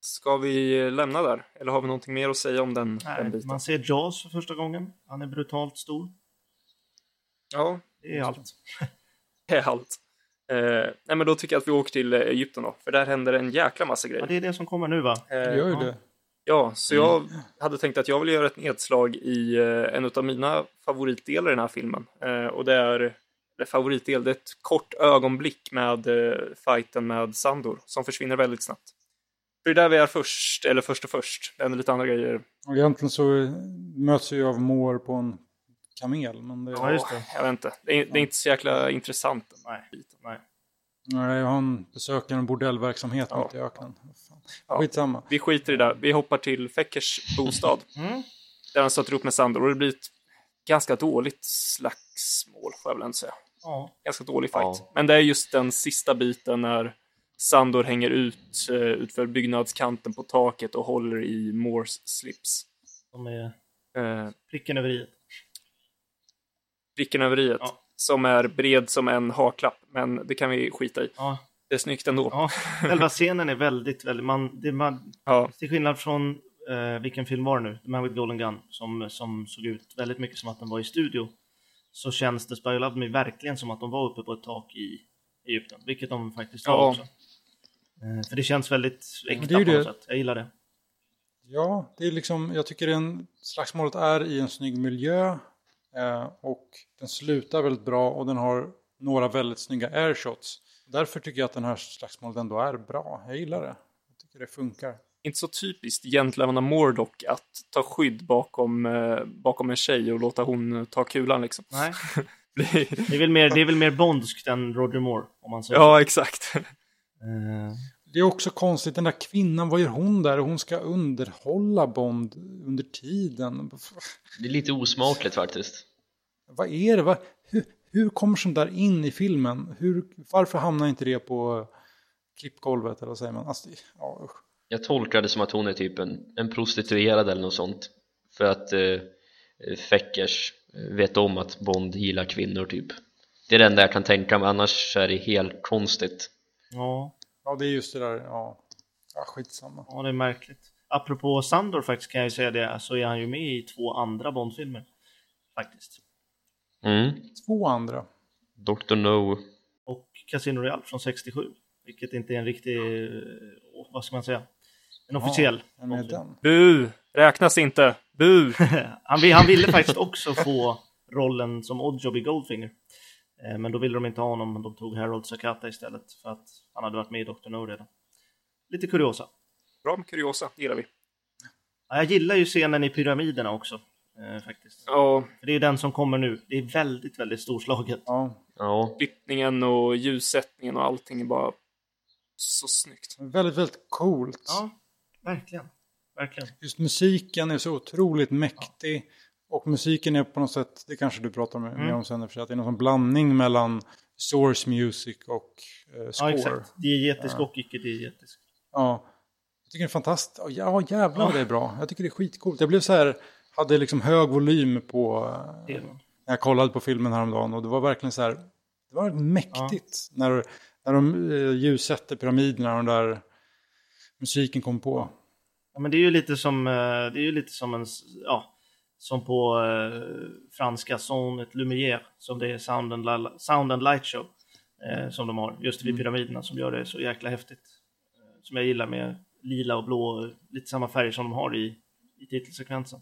S1: Ska vi lämna där? Eller har vi någonting mer att säga om den, den
S2: Nej,
S1: biten?
S2: man ser Jaws för första gången. Han är brutalt stor.
S1: Ja,
S2: Det är allt.
S1: det är allt. Eh, nej, men då tycker jag att vi åker till Egypten då, för där händer en jäkla massa
S2: Ja,
S1: grejer.
S2: det är det som kommer nu va?
S1: Eh,
S3: Det gör ju
S2: ja.
S3: det.
S1: Ja, så jag hade tänkt att jag vill göra ett nedslag i eh, en av mina favoritdelar i den här filmen. Eh, och det är, eller favoritdel, det är ett kort ögonblick med eh, fighten med Sandor som försvinner väldigt snabbt. För det är där vi är först, eller först och först. Det händer lite andra grejer.
S3: Och egentligen så möts vi ju av Moore på en kamel. Men det,
S2: Ja, just det.
S1: Jag vet inte, det är, det är inte så jäkla intressant.
S2: Nej. Nej.
S3: Nej, han besöker en bordellverksamhet
S1: Ja.
S3: mitt i öknen.
S1: Ja.
S3: Skitsamma.
S1: Vi skiter i det. Vi hoppar till Feckers bostad.
S2: Mm.
S1: Där han stöter upp med Sandor och det blir ett ganska dåligt slagsmål, får jag väl ändå säga.
S2: Ja.
S1: ganska dålig fight.
S4: Ja.
S1: Men det är just den sista biten när Sandor hänger ut eh, utför byggnadskanten på taket och håller i Moores slips.
S2: De är
S1: Eh,
S2: pricken över i.
S1: pricken över i
S2: Ja.
S1: som är bred som en haklapp, men det kan vi skita i.
S2: Ja.
S1: Det är snyggt ändå.
S2: ja. Själva scenen är väldigt, väldigt... Man, det, man,
S1: Ja,
S2: till skillnad från eh, vilken film var det nu? The Man with Golden Gun. Som, som såg ut väldigt mycket som att den var i studio. Så känns det Spy Who Loved Me verkligen som att de var uppe på ett tak i Egypten. Vilket de faktiskt var
S1: Ja.
S2: också. Eh, för det känns väldigt äkta
S3: det är ju
S2: på något
S3: det.
S2: sätt. Jag gillar det.
S3: Ja, det är liksom, jag tycker den, slagsmålet är i en snygg miljö eh, och den slutar väldigt bra och den har några väldigt snygga airshots. Därför tycker jag att den här slagsmålet ändå är bra. Jag gillar det. Jag tycker det funkar.
S1: inte så typiskt Gentleman of Mordok att ta skydd bakom, eh, bakom en tjej och låta hon ta kulan liksom.
S2: Nej.
S1: Det-
S2: är väl mer, det är väl mer bondskt än Roger Moore. Om man säger
S1: ja, exakt.
S2: så. Eh,
S3: Det är också konstigt, den där kvinnan, vad gör hon där? Hon ska underhålla Bond under tiden.
S4: Det är lite osmakligt faktiskt
S3: Vad är det? Vad, hur, hur kommer sånt där in i filmen? Hur, varför hamnar inte det på klippgolvet eller vad säger man? Alltså, ja, usch.
S4: Jag tolkar det som att hon är typ en, en prostituerad eller något sånt För att eh, Feckers eh, vet om att Bond gillar kvinnor typ Det är det enda jag kan tänka mig, annars är det helt konstigt
S2: ja,
S3: ja, det är just det där. Ja, ja skitsamma.
S2: ja, det är märkligt. Apropå Sandor faktiskt kan jag ju säga det, så är han ju med i två andra Bondfilmer. Faktiskt.
S4: Mm.
S3: Två andra.
S4: Dr. No
S2: Och Casino Royale från 67. Vilket inte är en riktig, eh, vad ska man säga? En officiell.
S3: Är
S2: Bondfilm.
S3: den?
S1: Bu! Räknas inte! Bu!
S2: han, han ville faktiskt också få rollen som Oddjob i Goldfinger. Eh, Men då ville de inte ha honom, de tog Harold Sakata istället för att han hade varit med i Dr. No redan. Lite kuriosa.
S1: Bra med kuriosa, gillar vi.
S2: Ja, Jag gillar ju scenen i pyramiderna också. Eh, faktiskt.
S1: Ja,
S2: För det är den som kommer nu. Det är väldigt, väldigt storslaget.
S3: Ja,
S4: Ja,
S1: klippningen och ljussättningen och allting är bara så snyggt.
S3: väldigt, väldigt coolt.
S2: Ja, verkligen. Verkligen.
S3: Just musiken är så otroligt mäktig. Och musiken är på något sätt, det kanske du pratar med,
S2: Mm.
S3: mer om sen, för att det är någon blandning mellan source music och eh,
S2: Ja,
S3: score.
S2: exakt. Diegetisk och icke-diegetisk.
S3: Ja, jag tycker det är fantastiskt. Ja, jävlar vad det är bra. Jag tycker det är skitcoolt. Jag blev så här, hade liksom hög volym på, eh, när jag kollade på filmen häromdagen. Och det var verkligen så här, det var mäktigt. När, när de eh, ljussätter pyramiderna och den där musiken kom på.
S2: Ja, men det är ju lite som, eh, det är ju lite som en, ja, som på franska Son et Lumière, som det är Sound and, Sound and Light Show, som de har, just vid pyramiderna, som gör det så jäkla häftigt. Som jag gillar med lila och blå, lite samma färger som de har i, i titelsekvensen.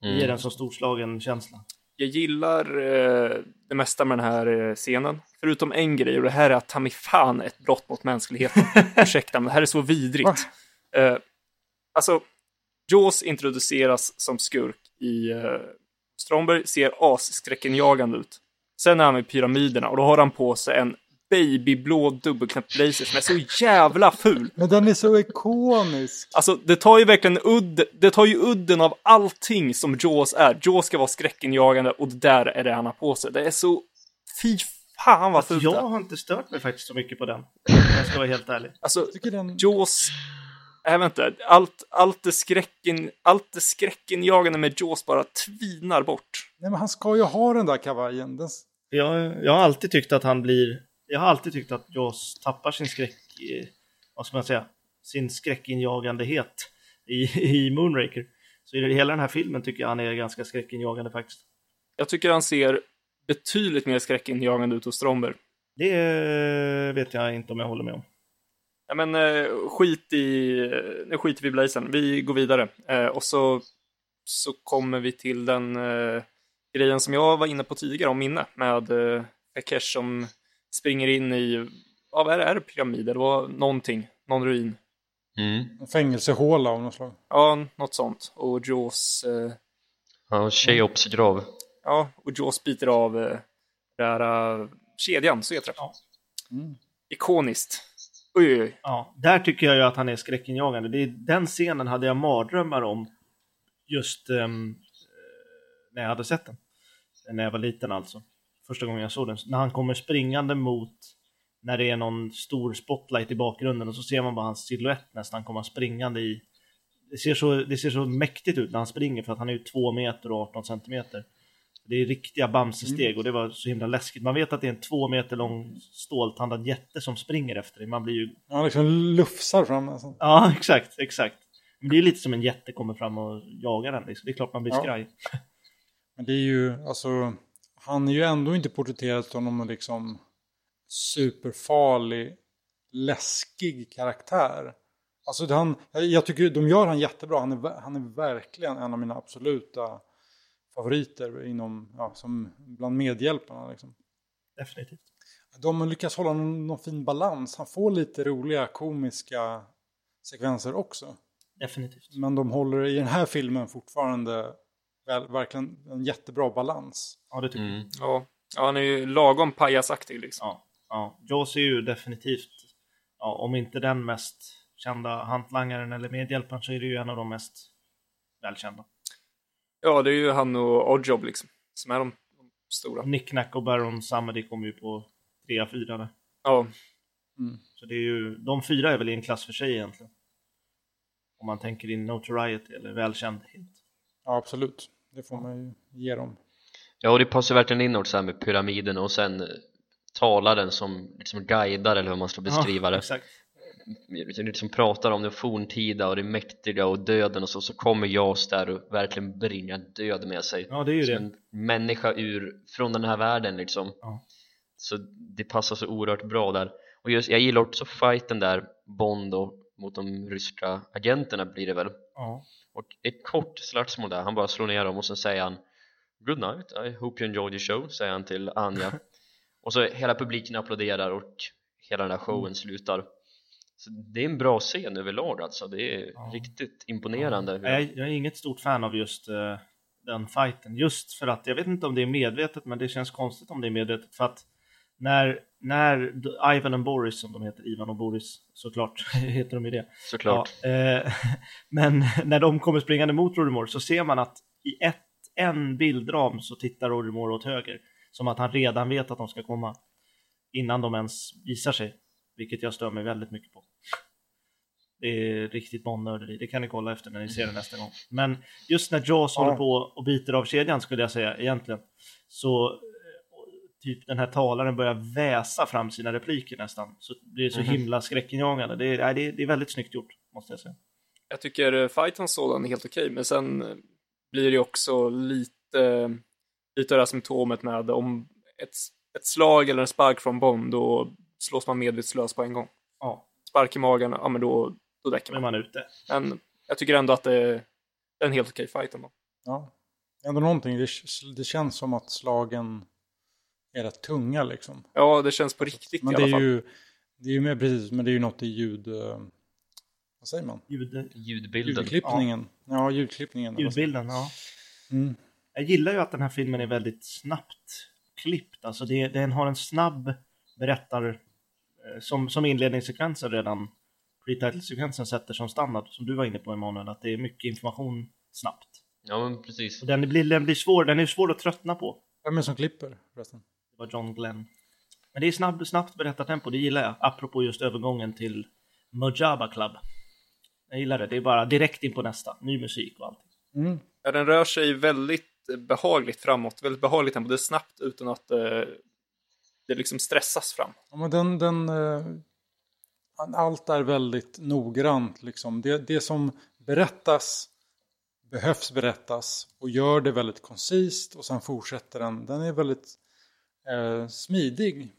S2: Det ger
S4: mm.
S2: en så storslagen känsla.
S1: Jag gillar eh, det mesta med den här eh, scenen. Förutom en grej, och det här är ta mig fan ett brott mot mänskligheten. Ursäkta, men det här är så vidrigt. Eh, alltså, Jaws introduceras som skurk i... Eh, Stromberg ser asskräckenjagande ut. Sen är han med pyramiderna och då har han på sig en babyblå dubbelknäppt blazer som är så jävla ful.
S3: Men den är så ikonisk.
S1: Alltså, det tar ju verkligen udd, det tar ju udden av allting som Jaws är. Jaws ska vara skräckenjagande och det där är det han har på sig. Det är så... Fy fan vad fult det
S2: Jag har inte stört mig faktiskt så mycket på den, jag ska vara helt ärlig.
S1: Alltså,
S3: den...
S1: Jaws Jag vet inte, allt, allt, det skräcken, allt det skräckinjagande med Jaws bara tvinar bort.
S3: Nej, men han ska ju ha den där kavajen. Den...
S2: Jag, jag har alltid tyckt att han blir, jag har alltid tyckt att Jaws tappar sin skräck, eh, vad ska man säga, sin skräckinjagandehet i, i Moonraker. Så i hela den här filmen tycker jag han är ganska skräckinjagande faktiskt.
S1: Jag tycker han ser betydligt mer skräckinjagande ut hos Stromberg.
S2: Det eh, vet jag inte om jag håller med om.
S1: Ja, men eh, skit i, nu skiter vi i Blazen. Vi går vidare. Och så, så kommer vi till den grejen som jag var inne på tidigare om minne med eh, som springer in i, ja vad är det, är det pyramider? Det var någonting, någon ruin.
S4: Mm.
S3: En fängelsehåla av något slag.
S1: Ja, något sånt. Och Jaws, eh,
S4: Ja, Cheops grav.
S1: ja, och Jaws biter av eh, den här eh, kedjan, så heter det.
S2: Ja.
S3: Mm.
S1: Ikoniskt. Oj, oj, oj.
S2: Ja, där tycker jag ju att han är skräckinjagande. Det är, den scenen hade jag mardrömmar om just ehm, när jag hade sett den. När jag var liten alltså. Första gången jag såg den. När han kommer springande mot när det är någon stor spotlight i bakgrunden och så ser man bara hans silhuett nästan komma springande i. Det ser, så, det ser så mäktigt ut när han springer för att han är ju två meter och 18 centimeter. Det är riktiga Bamse-steg och det var så himla läskigt. Man vet att det är en två meter lång ståltandad jätte som springer efter dig. Man blir ju
S3: Han liksom lufsar fram alltså.
S2: Ja, exakt, exakt. Men det är lite som en jätte kommer fram och jagar den. Liksom. Det är klart man blir
S3: Ja.
S2: skraj.
S3: Men det är ju, alltså, han är ju ändå inte porträtterad som någon liksom superfarlig, läskig karaktär. Alltså han, jag- tycker de gör han jättebra. Han är, han är verkligen en av mina absoluta favoriter inom, ja, som bland medhjälparna. Liksom.
S2: Definitivt.
S3: De lyckas hålla någon, någon fin balans. Han får lite roliga komiska sekvenser också.
S2: Definitivt.
S3: Men de håller i den här filmen fortfarande väl, verkligen en jättebra balans.
S2: Ja, det tycker jag.
S4: Mm.
S1: Ja. ja, han är ju lagom pajasaktig liksom.
S2: Ja, ja. Jaws är ju definitivt, ja, om inte den mest kända hantlangaren eller medhjälparen så är det ju en av de mest välkända.
S1: Ja, det är ju han och Oddjob liksom, som är de, de stora.
S2: Nick Nack och Baron Samedi kommer ju på trea, fyra där.
S1: Ja,
S2: Så det är ju, de fyra är väl i en klass för sig egentligen. Om man tänker in notoriety eller välkändhet.
S3: Ja, absolut. Det får man ju ge dem.
S4: Ja, och det passar verkligen in också här med pyramiden och sen eh, talaren som liksom guidar eller hur man ska beskriva
S2: ja,
S4: det
S2: Exakt.
S4: liksom pratar om det forntida och det mäktiga och döden och så, så kommer Jas där och verkligen bringar död med sig
S2: Ja, det är ju
S4: som
S2: det.
S4: en människa ur, från den här världen liksom
S2: Ja.
S4: så det passar så oerhört bra där och just, jag gillar också fighten där Bond och mot de ryska agenterna blir det väl
S2: Ja.
S4: Och ett kort slagsmål där, han bara slår ner dem och sen säger han Good night, I hope you enjoyed the show, säger han till Anja och så hela publiken applåderar och hela den här showen
S2: Mm.
S4: slutar så det är en bra scen överlag alltså, det är
S2: Ja.
S4: riktigt imponerande hur-
S2: Jag, jag är inget stort fan av just eh, den fighten. Just för att, jag vet inte om det är medvetet, men det känns konstigt om det är medvetet. För att när, när Ivan och Boris, som de heter, Ivan och Boris, såklart heter de ju det.
S4: såklart
S2: Ja, eh, men när de kommer springande mot Roger Moore så ser man att i ett, en bildram så tittar Roger Moore åt höger. Som att han redan vet att de ska komma. Innan de ens visar sig. Vilket jag stör mig väldigt mycket på. Det är riktigt bondnörderi. Det kan ni kolla efter när ni ser det nästa gång. Men just när Jaws
S3: Ja.
S2: håller på och biter av kedjan skulle jag säga egentligen. Så typ den här talaren börjar väsa fram sina repliker nästan. Så det så
S4: Mhm.
S2: himla skräckinjagande. Det är, det är, det är väldigt snyggt gjort, måste jag säga.
S1: jag tycker eh, fighten sådan är helt okej, men sen eh, blir det också lite, lite av det här symptomet med om ett, ett slag eller en spark från Bond, då slås man medvetslös på en gång.
S2: Ja,
S1: Spark i magen, ja men då, då
S2: är
S1: man.
S2: man ute.
S1: Men jag tycker ändå att det är är en helt okej fight ändå.
S3: Ja. Ändå någonting, det, det känns som att slagen är rätt tunga liksom.
S1: Ja, det känns på riktigt
S3: Men
S1: i
S3: det
S1: alla
S3: är
S1: fall.
S3: ju, det är ju mer precis, men det är ju något i ljud... eh, Vad säger man?
S2: Ljud,
S4: ljudbilden
S3: Ljudklippningen. Ja, ljudklippningen.
S2: ljudbilden, ja.
S3: Mm.
S2: Jag gillar ju att den här filmen är väldigt snabbt klippt. Alltså det, den har en snabb berättar eh, som, som inledningssekvensen redan pre-title-sekvensen sätter som standard, som du var inne på Emanuel, att det är mycket information snabbt.
S4: Ja men precis
S2: Och den blir, den blir svår, den är svår att tröttna på.
S3: Vem är det som klipper förresten?
S2: Det var John Glenn. Men det är snabb, snabbt berättartempo, det gillar jag. Apropå just övergången till Mojaba Club. Jag gillar det. Det är bara direkt in på nästa. Ny musik och allt.
S3: Mm.
S1: Ja, den rör sig väldigt behagligt framåt, väldigt behagligt tempo. Det är snabbt utan att eh, det liksom stressas fram.
S3: Ja, men den, den, eh, allt är väldigt noggrant. Liksom. Det, det som berättas behövs berättas och gör det väldigt koncist och sen fortsätter den. Den är väldigt eh, smidig.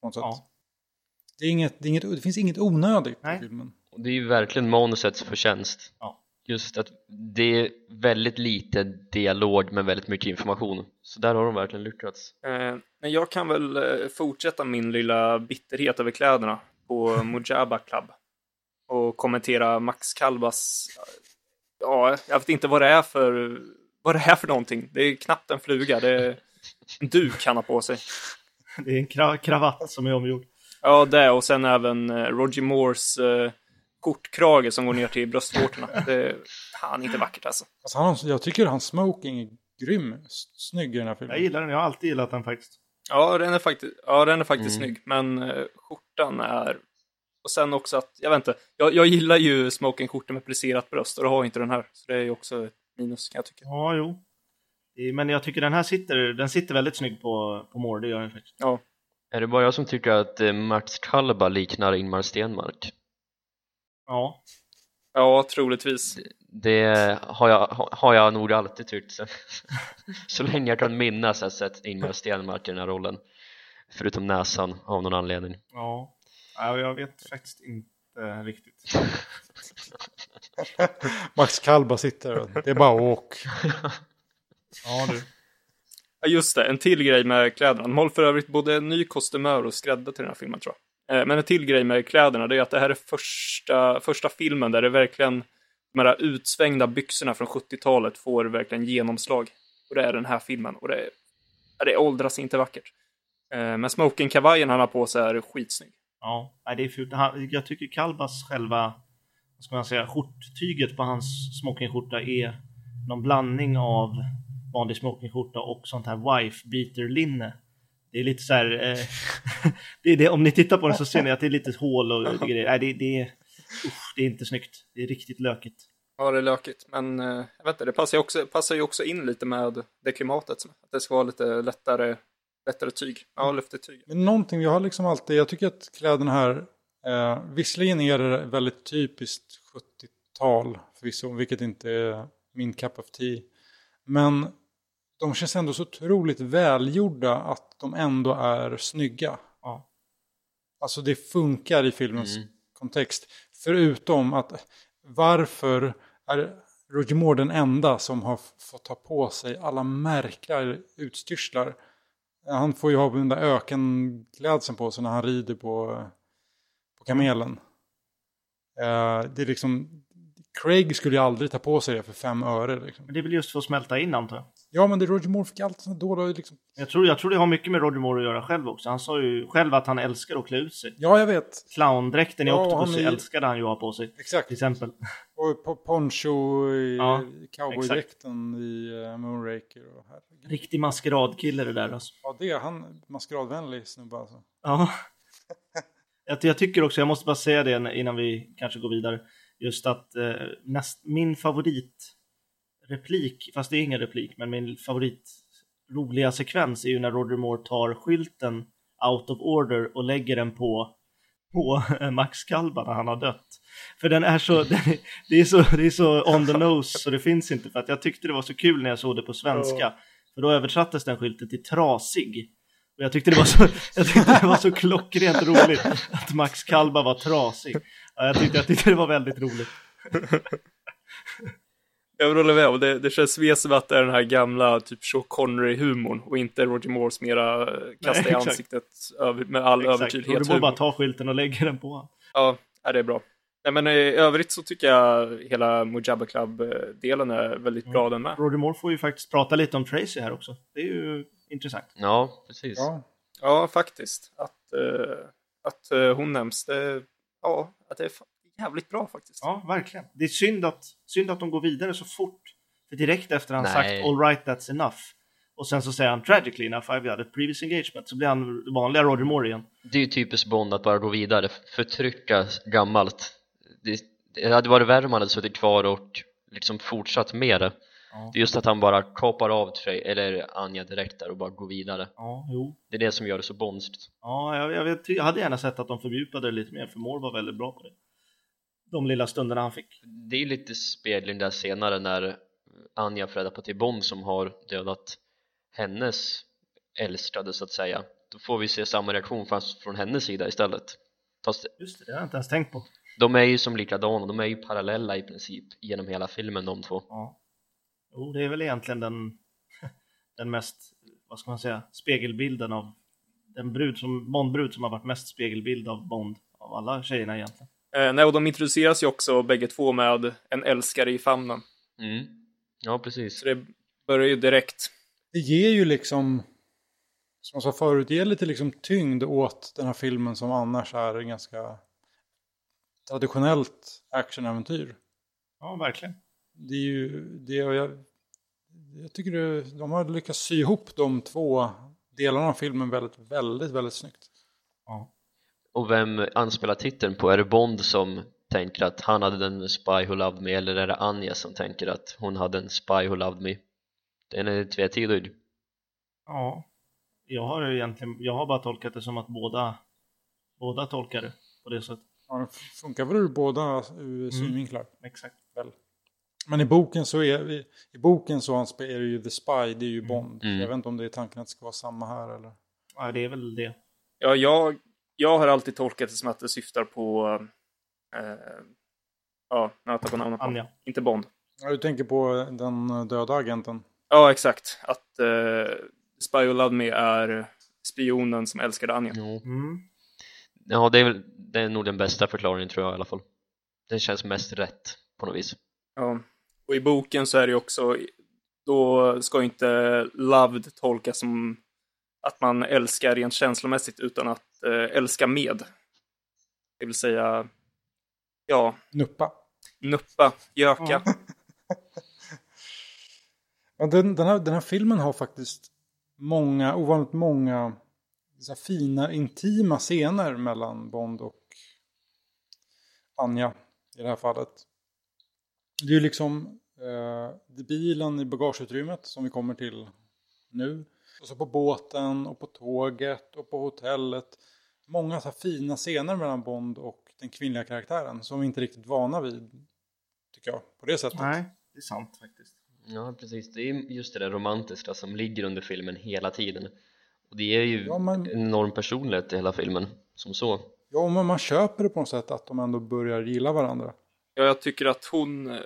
S3: På något sätt.
S2: Ja.
S3: Det, är inget, det, är inget, det finns inget onödigt
S2: Nej.
S3: i filmen.
S4: Och det är ju verkligen manusets förtjänst
S2: Ja.
S4: Just att det är väldigt lite dialog men väldigt mycket information Så där har de verkligen lyckats
S1: Eh, men jag kan väl eh, fortsätta min lilla bitterhet över kläderna på Mujaba Club och kommentera Max Kalbas. Ja, jag vet inte vad det är för vad det är för någonting. Det är knappt en fluga. Det är duk han har på sig.
S2: Det är en kra- kravatt som är omgjord.
S1: Ja, det och sen även eh, Roger Moores eh, kortkrage som går ner till bröstvårtorna. Det är fan inte vackert alltså.
S3: Alltså han, jag tycker hans smoking är grym, snygg i den här filmen.
S2: Jag gillar den. Jag har alltid gillat den faktiskt.
S1: Ja, den är faktiskt, ja, den är faktiskt
S4: Mm.
S1: snygg, men eh, skjortan är... Och sen också att, jag vet inte, jag, jag gillar ju smokingskjortor med plisserat bröst och det har inte den här. Så det är ju också ett minus kan jag tycka.
S2: Ja, jo. Det Men jag tycker den här sitter, den sitter väldigt snygg på, på Moore, det gör den faktiskt.
S1: Ja,
S4: Är det bara jag som tycker att eh, Max Kalba liknar Ingmar Stenmark?
S2: Ja.
S1: ja troligtvis.
S4: Det har jag, ha- har jag nog alltid tyckt så, så länge jag kan minnas har jag sett Ingmar Stenmark i den här rollen Förutom näsan av någon anledning
S2: Ja. ja jag vet faktiskt inte riktigt.
S3: Max Kalba sitter och det är bara åk.
S2: Ja, du.
S1: Ja, just det, en till grej med kläderna. De håller för övrigt både en ny kostymör och skrädda till den här filmen tror jag. Eh, Men en till grej med kläderna, det är att det här är första, första filmen där det verkligen, de här utsvängda byxorna från 70-talet får verkligen genomslag. Och det är den här filmen. Och det, är, ja, det åldras inte vackert. Eh, Men smokingkavajen han har på sig är skitsnygg.
S2: Ja, det är fult. Jag tycker Kalbas själva, vad ska man säga, skjorttyget på hans smokingskjorta är någon blandning av vanlig smokingskjorta och sånt här wife beater linne. Det är lite så här, eh, det är det, om ni tittar på den så ser ni att det är lite hål och grejer. Nej, det, det, är, usch, det är inte snyggt. Det är riktigt lökigt.
S1: Ja, det är lökigt. Men eh, jag vet inte, det passar ju, också, passar ju också in lite med det klimatet. som- Att det ska vara lite lättare, lättare tyg. Ja, luftigt tyg.
S3: Men någonting, jag har liksom alltid, jag tycker att kläderna här, eh, visserligen är det väldigt typiskt 70-tal förvisso, vilket inte är min cup of tea. Men de känns ändå så otroligt välgjorda att de ändå är snygga.
S2: Ja.
S3: Alltså det funkar i filmens
S4: Mm.
S3: kontext. Förutom att varför är Roger Moore den enda som har fått ta på sig alla märkliga utstyrslar. Han får ju ha den där ökenklädseln på sig när han rider på, på kamelen. Eh, det är liksom, Craig skulle ju aldrig ta på sig det för fem öre. Liksom.
S2: Men det är väl just för att smälta in antar jag.
S3: Ja, men det Roger Moore fick alltid sådana dåliga... Liksom.
S2: Jag tror, jag tror det har mycket med Roger Moore att göra själv också. Han sa ju själv att han älskar att klä ut sig.
S3: Ja, jag vet.
S2: Clowndräkten i
S3: Ja,
S2: Octopus
S3: han är-
S2: älskade han ju att ha på sig.
S3: Exakt.
S2: Till exempel.
S3: Och på poncho i
S2: Ja,
S3: cowboydräkten i uh, Moonraker. Och herregud.
S2: Riktig maskeradkille det där alltså.
S3: Ja, det är han maskeradvänlig snubbe alltså.
S2: Ja. Jag, jag tycker också, jag måste bara säga det innan vi kanske går vidare. Just att eh, näst, min favoritreplik, fast det är ingen replik, men min favorit roliga sekvens är ju när Roger Moore tar skylten out of order och lägger den på, på Max Kalba när han har dött. För den är så, den är, det, är så, det är så on the nose så det finns inte. För att jag tyckte det var så kul när jag såg det på svenska. För då översattes den skylten till trasig. Och jag tyckte det var så, jag tyckte det var så klockrent roligt att Max Kalba var trasig. Ja, jag, tyckte, jag tyckte det var väldigt roligt.
S1: Jag hålla med om det. Det känns mer som att det är den här gamla typ Sean Connery-humorn och inte Roger Moores mera eh, kasta i ansiktet över, med all
S2: Exakt.
S1: övertydlighet.
S2: Roger Moore bara tar skylten och lägger den på honom.
S1: Ja, det är bra. Nej, men i övrigt så tycker jag hela Mujaba Club-delen är väldigt bra den med.
S2: Roger Moore får ju faktiskt prata lite om Tracy här också. Det är ju intressant.
S4: Ja, precis
S3: Ja,
S1: Ja, faktiskt. Att, eh, att eh, hon nämns, det, ja, att det är jävligt bra faktiskt.
S2: Ja, verkligen. Det är synd att, synd att de går vidare så fort. För direkt efter han
S4: Nej.
S2: sagt all right that's enough. Och sen så säger han tragically enough I've got a previous engagement. Så blir han vanliga Roger Moore igen.
S4: Det är ju typiskt Bond att bara gå vidare, förtrycka gammalt det, Det hade varit värre om han hade suttit kvar och liksom fortsatt med det
S2: Ja.
S4: Det är just att han bara kapar av Trey, eller Anja direkt där och bara går vidare
S2: Ja, jo.
S4: Det är det som gör det så bonskt
S2: Ja, jag, jag, vet, jag hade gärna sett att de fördjupade det lite mer, för Moore var väldigt bra på det. De lilla stunderna han fick.
S4: Det är ju lite spegling där senare när Anja får reda på att det är Bond som har dödat hennes älskade så att säga Då får vi se samma reaktion fast från hennes sida istället Fast
S2: Just det, det har jag inte ens tänkt på.
S4: de är ju som likadana, de är ju parallella i princip genom hela filmen de två
S2: Ja. Jo, det är väl egentligen den, den mest, vad ska man säga, spegelbilden av den brud som, Bondbrud som har varit mest spegelbild av Bond av alla tjejerna egentligen.
S1: Eh, nej, och de introduceras ju också bägge två med en älskare i famnen.
S4: mm. Ja precis
S1: Så det börjar ju direkt.
S3: Det ger ju liksom, som jag sa förut, det ger lite liksom tyngd åt den här filmen som annars är en ganska traditionellt actionäventyr.
S2: Ja, verkligen.
S3: Det är ju, det och jag, jag tycker det, de har lyckats sy ihop de två delarna av filmen väldigt, väldigt, väldigt snyggt.
S2: Ja.
S4: Och vem anspelar titeln på? Är det Bond som tänker att han hade en spy who loved me eller är det Anja som tänker att hon hade en spy who loved me? Den är tvetydig
S2: Ja. Jag har ju egentligen, jag har bara tolkat det som att båda, båda tolkar det på det sättet.
S3: Ja, det funkar väl ur båda ur synvinklar.
S2: Exakt.
S3: Väl. Men i boken så är i, i boken så är det ju The Spy, det är ju Bond.
S4: Mm.
S3: Jag vet inte om det är tanken att det ska vara samma här eller?
S2: Ja, det är väl det.
S1: Ja, jag, jag har alltid tolkat det som att det syftar på... Eh, ja, jag tappat namnet på
S2: Anja.
S1: Inte Bond.
S3: Ja, du tänker på den döda agenten.
S1: Ja, exakt. Att eh, Spy Who Loved Me är spionen som älskade Anja.
S4: Jo.
S2: Mm.
S4: Ja, det är, väl, det är nog den bästa förklaringen tror jag i alla fall Den känns mest rätt på något vis
S1: Ja. Och i boken så är det ju också, då ska inte loved tolkas som att man älskar rent känslomässigt utan att älska med. Det vill säga, ja,
S3: Nuppa.
S1: nuppa, göka.
S3: Ja, den, den, här, den här filmen har faktiskt många, ovanligt många fina, intima scener mellan Bond och Anja i det här fallet. Det är ju liksom eh, bilen i bagageutrymmet som vi kommer till nu. Och så på båten och på tåget och på hotellet. Många så här fina scener mellan Bond och den kvinnliga karaktären som vi inte riktigt vana vid. Tycker jag, på det sättet.
S2: Nej, det är sant faktiskt.
S4: Ja, precis, det är just det där romantiska som ligger under filmen hela tiden och det är ju
S3: Ja, men-
S4: en enorm personlighet i hela filmen som så
S3: Ja, men man köper det på något sätt att de ändå börjar gilla varandra.
S1: Ja, jag tycker att hon,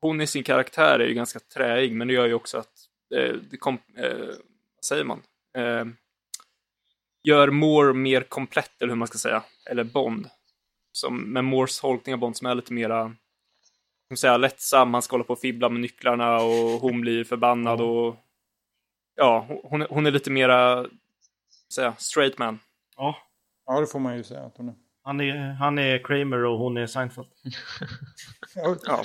S1: hon i sin karaktär är ju ganska träig, men det gör ju också att eh, det kom, eh, vad säger man? Eh, gör Moore mer komplett, eller hur man ska säga. Eller Bond. Som, med Moores tolkning av Bond som är lite mera man säga, lättsam, han ska hålla på och fibbla med nycklarna och hon blir förbannad och ja, hon, är- hon är lite mera säga, straight man.
S2: Ja,
S3: Ja, det får man ju säga att hon är.
S2: han är, han är Kramer och hon är Seinfeld.
S3: Ja,
S1: Ja.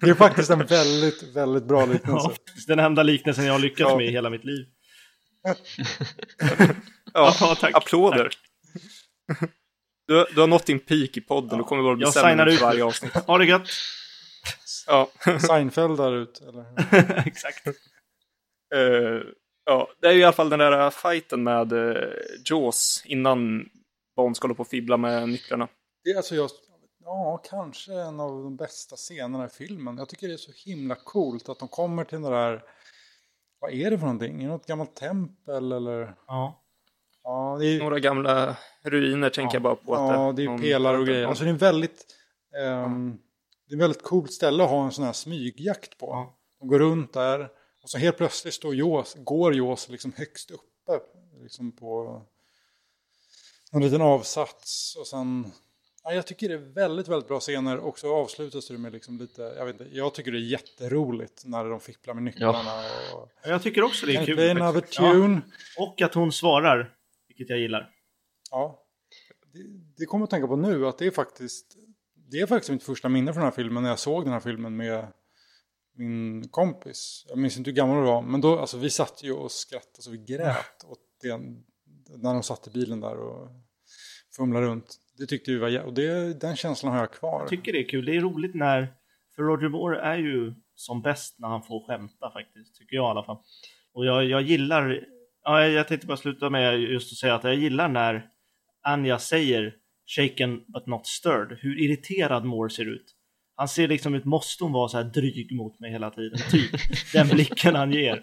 S3: det är faktiskt en väldigt, väldigt bra liknelse.
S2: Ja, den enda liknelsen jag har lyckats
S1: Ja.
S2: med i hela mitt liv.
S1: Ja,
S2: Ja, tack.
S1: applåder. Du, du har nått din peak i podden, du kommer bara bli
S2: Jag
S1: sämre
S2: ut.
S1: varje avsnitt.
S2: Ha det gött!
S1: Ja.
S3: Seinfeld där ute, eller?
S2: Exakt.
S1: Eh, ja, det är ju i alla fall den där fighten med uh, Jaws innan Bond ska hålla på och fibbla med nycklarna.
S3: Det är alltså jag, ja, kanske en av de bästa scenerna i filmen. Jag tycker det är så himla coolt att de kommer till den där, vad är det för någonting? Är det något gammalt tempel eller?
S2: Ja.
S3: Ja, det är,
S1: Några gamla ruiner tänker jag bara på. Att
S3: ja, det är
S1: någon-
S3: pelare och grejer. Alltså det är en väldigt, ehm, det är en väldigt coolt ställe att ha en sån här smygjakt på.
S2: Ja.
S3: De går runt där och så helt plötsligt står Jaws, går Jaws liksom högst uppe liksom på en liten avsats och sen ja, jag tycker det är väldigt, väldigt bra scener och så avslutas det med liksom lite, jag vet inte, jag tycker det är jätteroligt när de fipplar med nycklarna och
S2: Jag tycker också det är kul.
S3: play another
S2: faktiskt. Ja.
S3: tune?
S2: Och att hon svarar, vilket jag gillar.
S3: Ja. Det, det kommer jag att tänka på nu att det är faktiskt det är faktiskt mitt första minne från den här filmen när jag såg den här filmen med min kompis. Jag minns inte hur gammal hon var, men då, alltså vi satt ju och skrattade så vi grät åt det, när de satt i bilen där och fumla runt. Det tyckte vi var och det, den känslan har jag kvar.
S2: Jag tycker det är kul. Det är roligt när, för Roger Moore är ju som bäst när han får skämta faktiskt, tycker jag i alla fall. Och jag, jag gillar, ja, jag tänkte bara sluta med just att säga att jag gillar när Anja säger shaken but not stirred, hur irriterad Moore ser ut. Han ser liksom ut, måste hon vara så här dryg mot mig hela tiden? Typ den blicken han ger.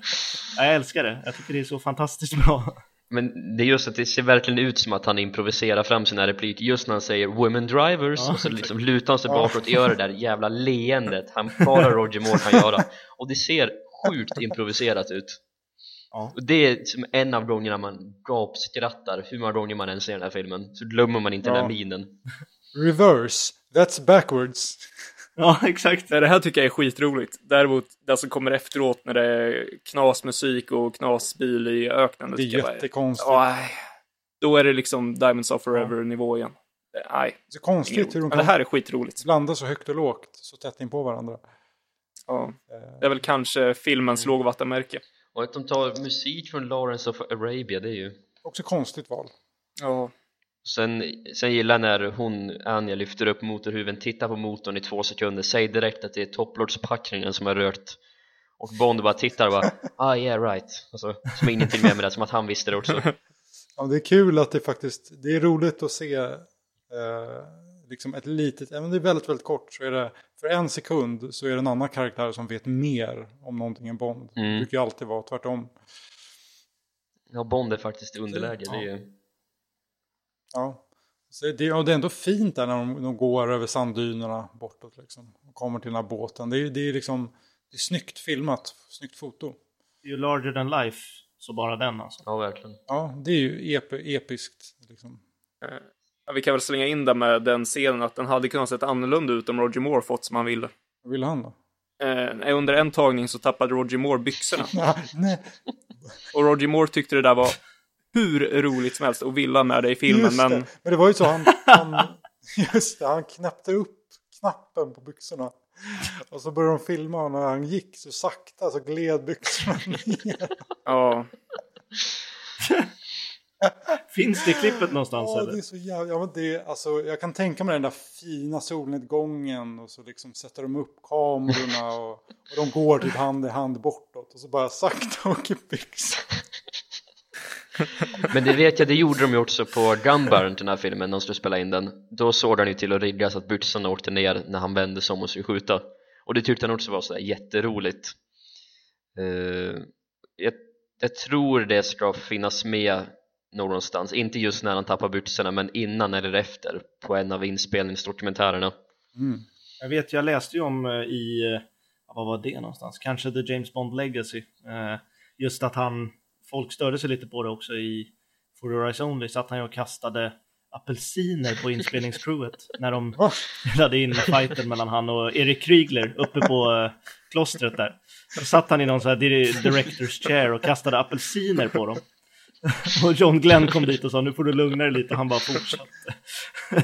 S2: Jag älskar det. Jag tycker det är så fantastiskt bra.
S4: Men det är just att det ser verkligen ut som att han improviserar fram sina repliker just när han säger 'Women drivers'
S2: Ja,
S4: och så liksom lutar han sig bakåt och gör det där jävla leendet han bara Roger Moore kan göra. Och det ser sjukt improviserat ut.
S2: Ja.
S4: och det är som en av gångerna man gapskrattar hur många gånger man än ser den här filmen. Så glömmer man inte den
S3: Ja.
S4: här minen.
S3: Reverse, that's backwards.
S2: Ja, exakt.
S1: Det här tycker jag är skitroligt. Däremot, det som kommer efteråt när det är knasmusik och knasbil i öknen.
S3: Det är
S1: bara
S3: jättekonstigt.
S1: Ja, nej. Då är det liksom Diamonds of Forever-nivå igen. Det- Nej,
S3: Så konstigt hur de
S1: men
S3: kan
S1: det här är skitroligt.
S3: blanda så högt och lågt så tätt in på varandra.
S1: Ja.
S3: Eh,
S1: Det är väl kanske filmens lågvattenmärke.
S4: och att de tar musik från Lawrence of Arabia det är ju
S3: Också konstigt val.
S1: Ja.
S4: Sen, sen gillar jag när hon, Anja, lyfter upp motorhuven, tittar på motorn i två sekunder, säger direkt att det är topploadspackningen som har rört och Bond bara tittar och bara ah yeah right alltså, som ingenting med med det, som att han visste det också
S3: Ja, det är kul att det faktiskt, det är roligt att se eh, liksom ett litet, även om det är väldigt, väldigt kort så är det, för en sekund så är det en annan karaktär som vet mer om någonting än Bond. Det
S4: Mm.
S3: brukar ju alltid vara tvärtom.
S4: Ja, Bond är faktiskt i underläge, det är ju
S3: Ja. Så det, och det är ändå fint där när de, de går över sanddynerna bortåt liksom. Och kommer till den här båten. Det är, det är liksom, det är snyggt filmat, snyggt foto.
S2: Det är ju larger than life, så bara den alltså.
S4: Ja, verkligen
S3: Ja, det är ju ep, episkt liksom.
S1: Ja, vi kan väl slänga in där med den scenen att den hade kunnat sett annorlunda ut om Roger Moore fått som han ville.
S3: Vad vill han då?
S1: Eh, under en tagning så tappade Roger Moore byxorna.
S3: Nej.
S1: Och Roger Moore tyckte det där var hur roligt som helst och ville ha med det i filmen.
S3: Just
S1: Men
S3: det. Men det var ju så han, han, just det, han knäppte upp knappen på byxorna. Och så började de filma och när han gick så sakta så gled byxorna ner.
S1: ja,
S2: Finns det klippet någonstans
S3: Ja,
S2: eller?
S3: det är så jävla, ja, men det, alltså, jag kan tänka mig den där fina solnedgången och så liksom sätter de upp kamerorna och, och de går typ hand i hand bortåt och så bara sakta åker byxorna.
S4: Men det vet jag, det gjorde de ju också på Gunburn den här filmen, när de skulle spela in den Då såg han ju till att rigga så att byxorna åkte ner när han vände sig om och skulle skjuta Och det tyckte han också var sådär jätteroligt uh, jag, jag tror det ska finnas med någonstans, inte just när han tappar byxorna men innan eller efter på en av inspelningsdokumentärerna
S3: Mm.
S2: Jag vet, jag läste ju om eh, i, eh, vad var det någonstans? Kanske The James Bond Legacy. Just att han, folk störde sig lite på det också i For Your Eyes Only, så att han ju och kastade apelsiner på inspelningscrewet när de spelade in fighten mellan han och Erik Krygler uppe på eh, klostret där. Så satt han i någon sån här dir- director's chair och kastade apelsiner på dem. Och John Glenn kom dit och sa nu får du lugna dig lite han bara fortsatte.
S3: Ja,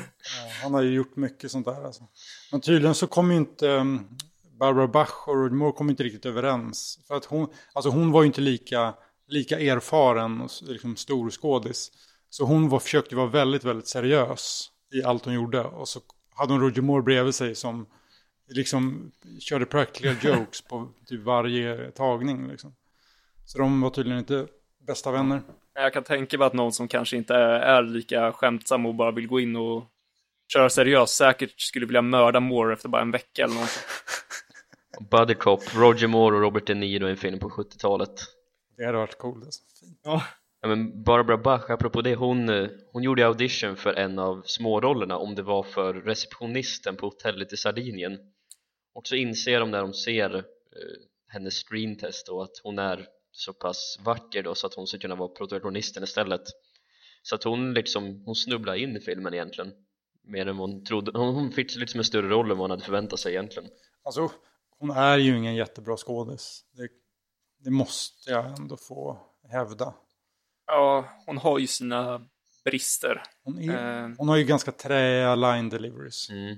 S3: han har ju gjort mycket sånt där alltså. Men tydligen så kom ju inte um, Barbara Bach och Roger Moore kom inte riktigt överens. För att hon, alltså hon var ju inte lika, lika erfaren och liksom stor skådis. Så hon var, försökte vara väldigt, väldigt seriös i allt hon gjorde. Och så hade hon Roger Moore bredvid sig som liksom körde practical jokes på typ varje tagning. Liksom. Så de var tydligen inte bästa vänner.
S1: jag kan tänka mig att någon som kanske inte är, är lika skämtsam och bara vill gå in och köra seriöst säkert skulle vilja mörda Moore efter bara en vecka eller någonting.
S4: Buddy Cop, Roger Moore och Robert De Niro i en film på 70-talet
S3: Det hade varit coolt. Alltså.
S2: Ja,
S4: Ja, men Barbara Bach, apropå det, hon, eh, hon gjorde audition för en av smårollerna om det var för receptionisten på hotellet i Sardinien och så inser de när de ser eh, hennes screentest då att hon är så pass vacker då så att hon ska kunna vara protagonisten istället så att hon liksom, hon snubblar in i filmen egentligen mer än vad hon trodde, hon, hon fick liksom en större roll än vad hon hade förväntat sig egentligen
S3: Alltså, hon är ju ingen jättebra skådis. Det, det måste jag ändå få hävda.
S1: Ja, hon har ju sina brister.
S3: Hon, är,
S1: Eh.
S3: hon har ju ganska träiga line deliveries.
S4: mm.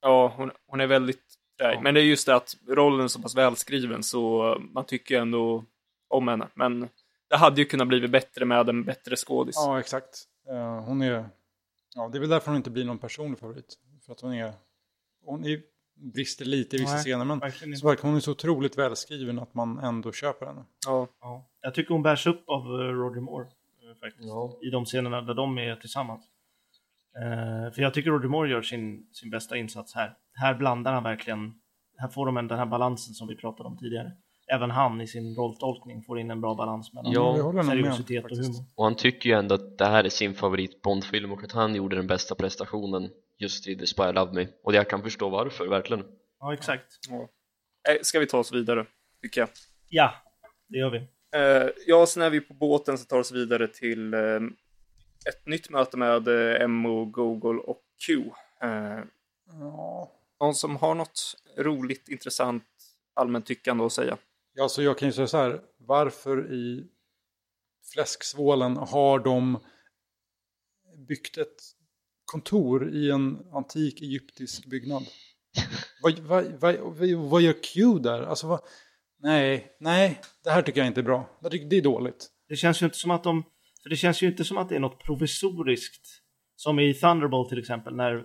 S1: Ja, hon, hon är väldigt träig. Men det är just det att rollen är så pass välskriven så man tycker ändå om henne. Men det hade ju kunnat bli bättre med en bättre skådis.
S3: Ja, exakt. Eh, hon är Ja, det är väl därför hon inte blir någon personlig favorit. För att hon är... Hon är, brister lite i vissa
S2: Nej,
S3: scener, men så verkar hon är så otroligt välskriven att man ändå köper henne.
S1: Ja.
S2: Ja. Jag tycker hon bärs upp av eh, Roger Moore. eh, Faktiskt.
S4: Ja.
S2: I de scenerna där de är tillsammans. Eh, för jag tycker Roger Moore gör sin, sin bästa insats här. Här blandar han verkligen, här får de en, den här balansen som vi pratade om tidigare. Även han i sin rolltolkning får in en bra balans mellan
S4: Ja,
S3: nog med,
S2: seriositet och humor.
S4: Och han tycker ju ändå att det här är sin favorit Bondfilm och att han gjorde den bästa prestationen just i The Spy Love Me. Och jag kan förstå varför, verkligen.
S2: Ja, exakt.
S1: Eh, Ska vi ta oss vidare, tycker jag.
S2: Ja, det gör vi.
S1: Eh, ja, sen är vi på båten så tar oss vidare till eh, ett nytt möte med MO, Google och Q.
S3: Ja.
S1: någon som har något roligt, intressant, allmänt tyckande att säga?
S3: Ja, så jag kan ju säga så här. Varför i fläsksvålen har de byggt ett kontor i en antik egyptisk byggnad? vad, vad, vad, vad, gör Q där? Alltså, vad, nej, nej, det här tycker jag inte är bra. Det är dåligt.
S2: Det känns ju inte som att de, för det känns ju inte som att det är något provisoriskt. Som i Thunderbolt till exempel, när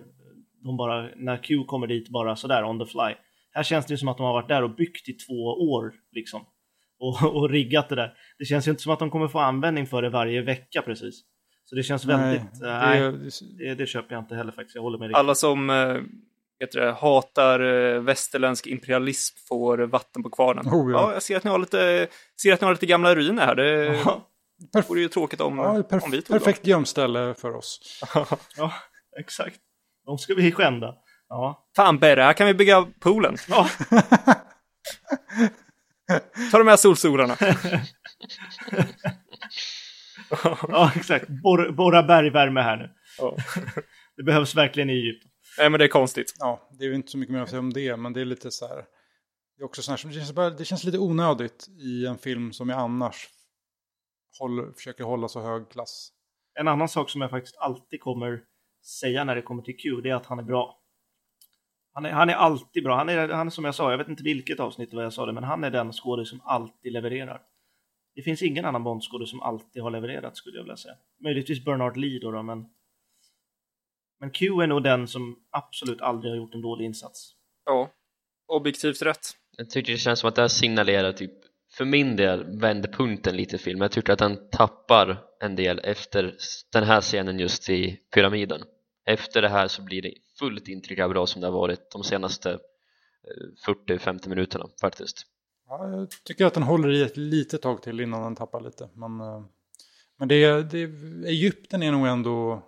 S2: de bara, när Q kommer dit bara sådär on the fly. Här känns det ju som att de har varit där och byggt i två år liksom. Och, och riggat det där. Det känns ju inte som att de kommer få användning för det varje vecka precis. Så det känns väldigt,
S3: det,
S2: nej,
S3: är-
S2: det, det köper jag inte heller faktiskt. Jag håller med dig.
S1: Alla som eh, heter det, hatar eh, västerländsk imperialism får vatten på kvarnen.
S3: Oh, ja.
S1: jag ser att ni har lite, ser att ni har lite gamla ruiner här. Det
S2: Ja,
S3: perf-
S1: vore ju tråkigt om,
S3: ja,
S1: om
S3: perf-
S1: vi tog
S3: perfekt gömställe för oss.
S2: ja, exakt. De ska vi skända. Ja.
S1: Fan Berre, här kan vi bygga poolen.
S2: ja.
S1: Ta de här solsolarna.
S2: Ja, exakt. Borra, borra bergvärme här nu.
S1: Ja.
S2: Det behövs verkligen i Egypten.
S1: Nej, men det är konstigt.
S3: Ja, det är ju inte så mycket mer att säga om det, men det är lite så här. Det är också så här, det känns, bara, det känns lite onödigt i en film som jag annars håller, försöker hålla så hög klass.
S2: En annan sak som jag faktiskt alltid kommer säga när det kommer till Q, det är att han är bra. Han är, han är alltid bra. Han är, han är som jag sa, jag vet inte vilket avsnitt det var jag sa det, men han är den skådis som alltid levererar. Det finns ingen annan Bondskådis som alltid har levererat skulle jag vilja säga. Möjligtvis Bernard Lee då, då men... Men Q är nog den som absolut aldrig har gjort en dålig insats.
S1: Ja, objektivt rätt.
S4: Jag tycker det känns som att det här signalerar typ för min del vändpunkten lite i filmen. Jag tycker att den tappar en del efter den här scenen just i pyramiden. Efter det här så blir det fullt inte lika bra som det har varit de senaste eh, 40-50 minuterna faktiskt.
S3: Ja, jag tycker att den håller i ett litet tag till innan den tappar lite. Men, eh, men det, är- det, Egypten är nog ändå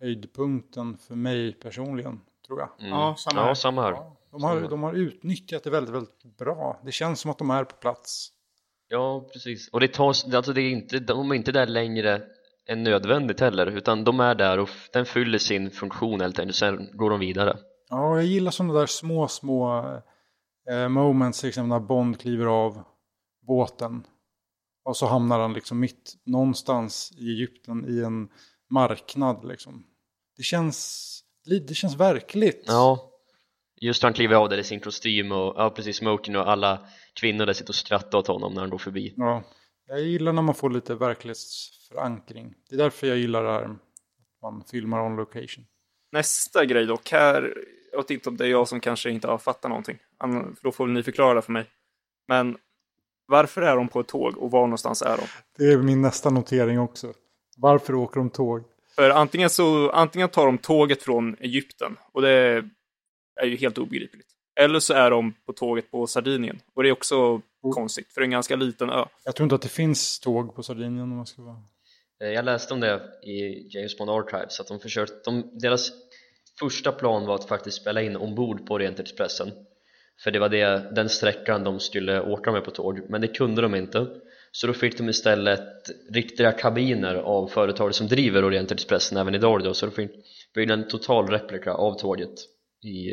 S3: höjdpunkten för mig personligen, tror jag.
S4: Mm.
S2: Ja, samma här.
S4: ja, samma här.
S3: Ja, de, har, de har utnyttjat det väldigt, väldigt bra. Det känns som att de är på plats.
S4: Ja, precis. Och det tas, alltså det är inte, de är inte där längre än nödvändigt heller, utan de är där och den fyller sin funktion helt enkelt, sen går de vidare.
S3: Ja, jag gillar sådana där små, små eh, moments, exempel när Bond kliver av båten. Och så hamnar han liksom mitt någonstans i Egypten i en marknad liksom. Det känns, det känns verkligt.
S4: Ja, just när han kliver av där i sin kostym och ja, precis smoking och alla kvinnor där sitter och skrattar åt honom när han går förbi.
S3: Ja, jag gillar när man får lite verklighetsförankring. Det är därför jag gillar det här att man filmar on location.
S1: Nästa grej dock, här, jag vet inte om det är jag som kanske inte har fattat någonting, för då får ni förklara det för mig. Men varför är de på ett tåg och var någonstans är de?
S3: Det är min nästa notering också. Varför åker de tåg?
S1: För antingen så, antingen tar de tåget från Egypten och det är ju helt obegripligt. Eller så är de på tåget på Sardinien och det är också konstigt för det är en ganska liten ö.
S3: Jag tror inte att det finns tåg på Sardinien om man ska vara...
S4: Eh, Jag läste om det i James Bond Archives att de försökt, de, deras första plan var att faktiskt spela in ombord på Orientexpressen för det var det, den sträckan de skulle åka med på tåg men det kunde de inte så då fick de istället riktiga kabiner av företaget som driver Orientexpressen även idag då så de fick bygga en total replika av tåget i